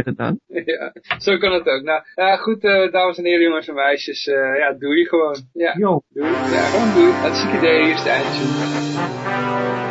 Speaker 1: Ja, zo kan het ook. Nou, ja, goed, dames en heren, jongens en meisjes. ja, doe je gewoon. Ja.
Speaker 2: Jo.
Speaker 1: Doei. Ja, gewoon doei. Hartstikke idee, hier is de eindje.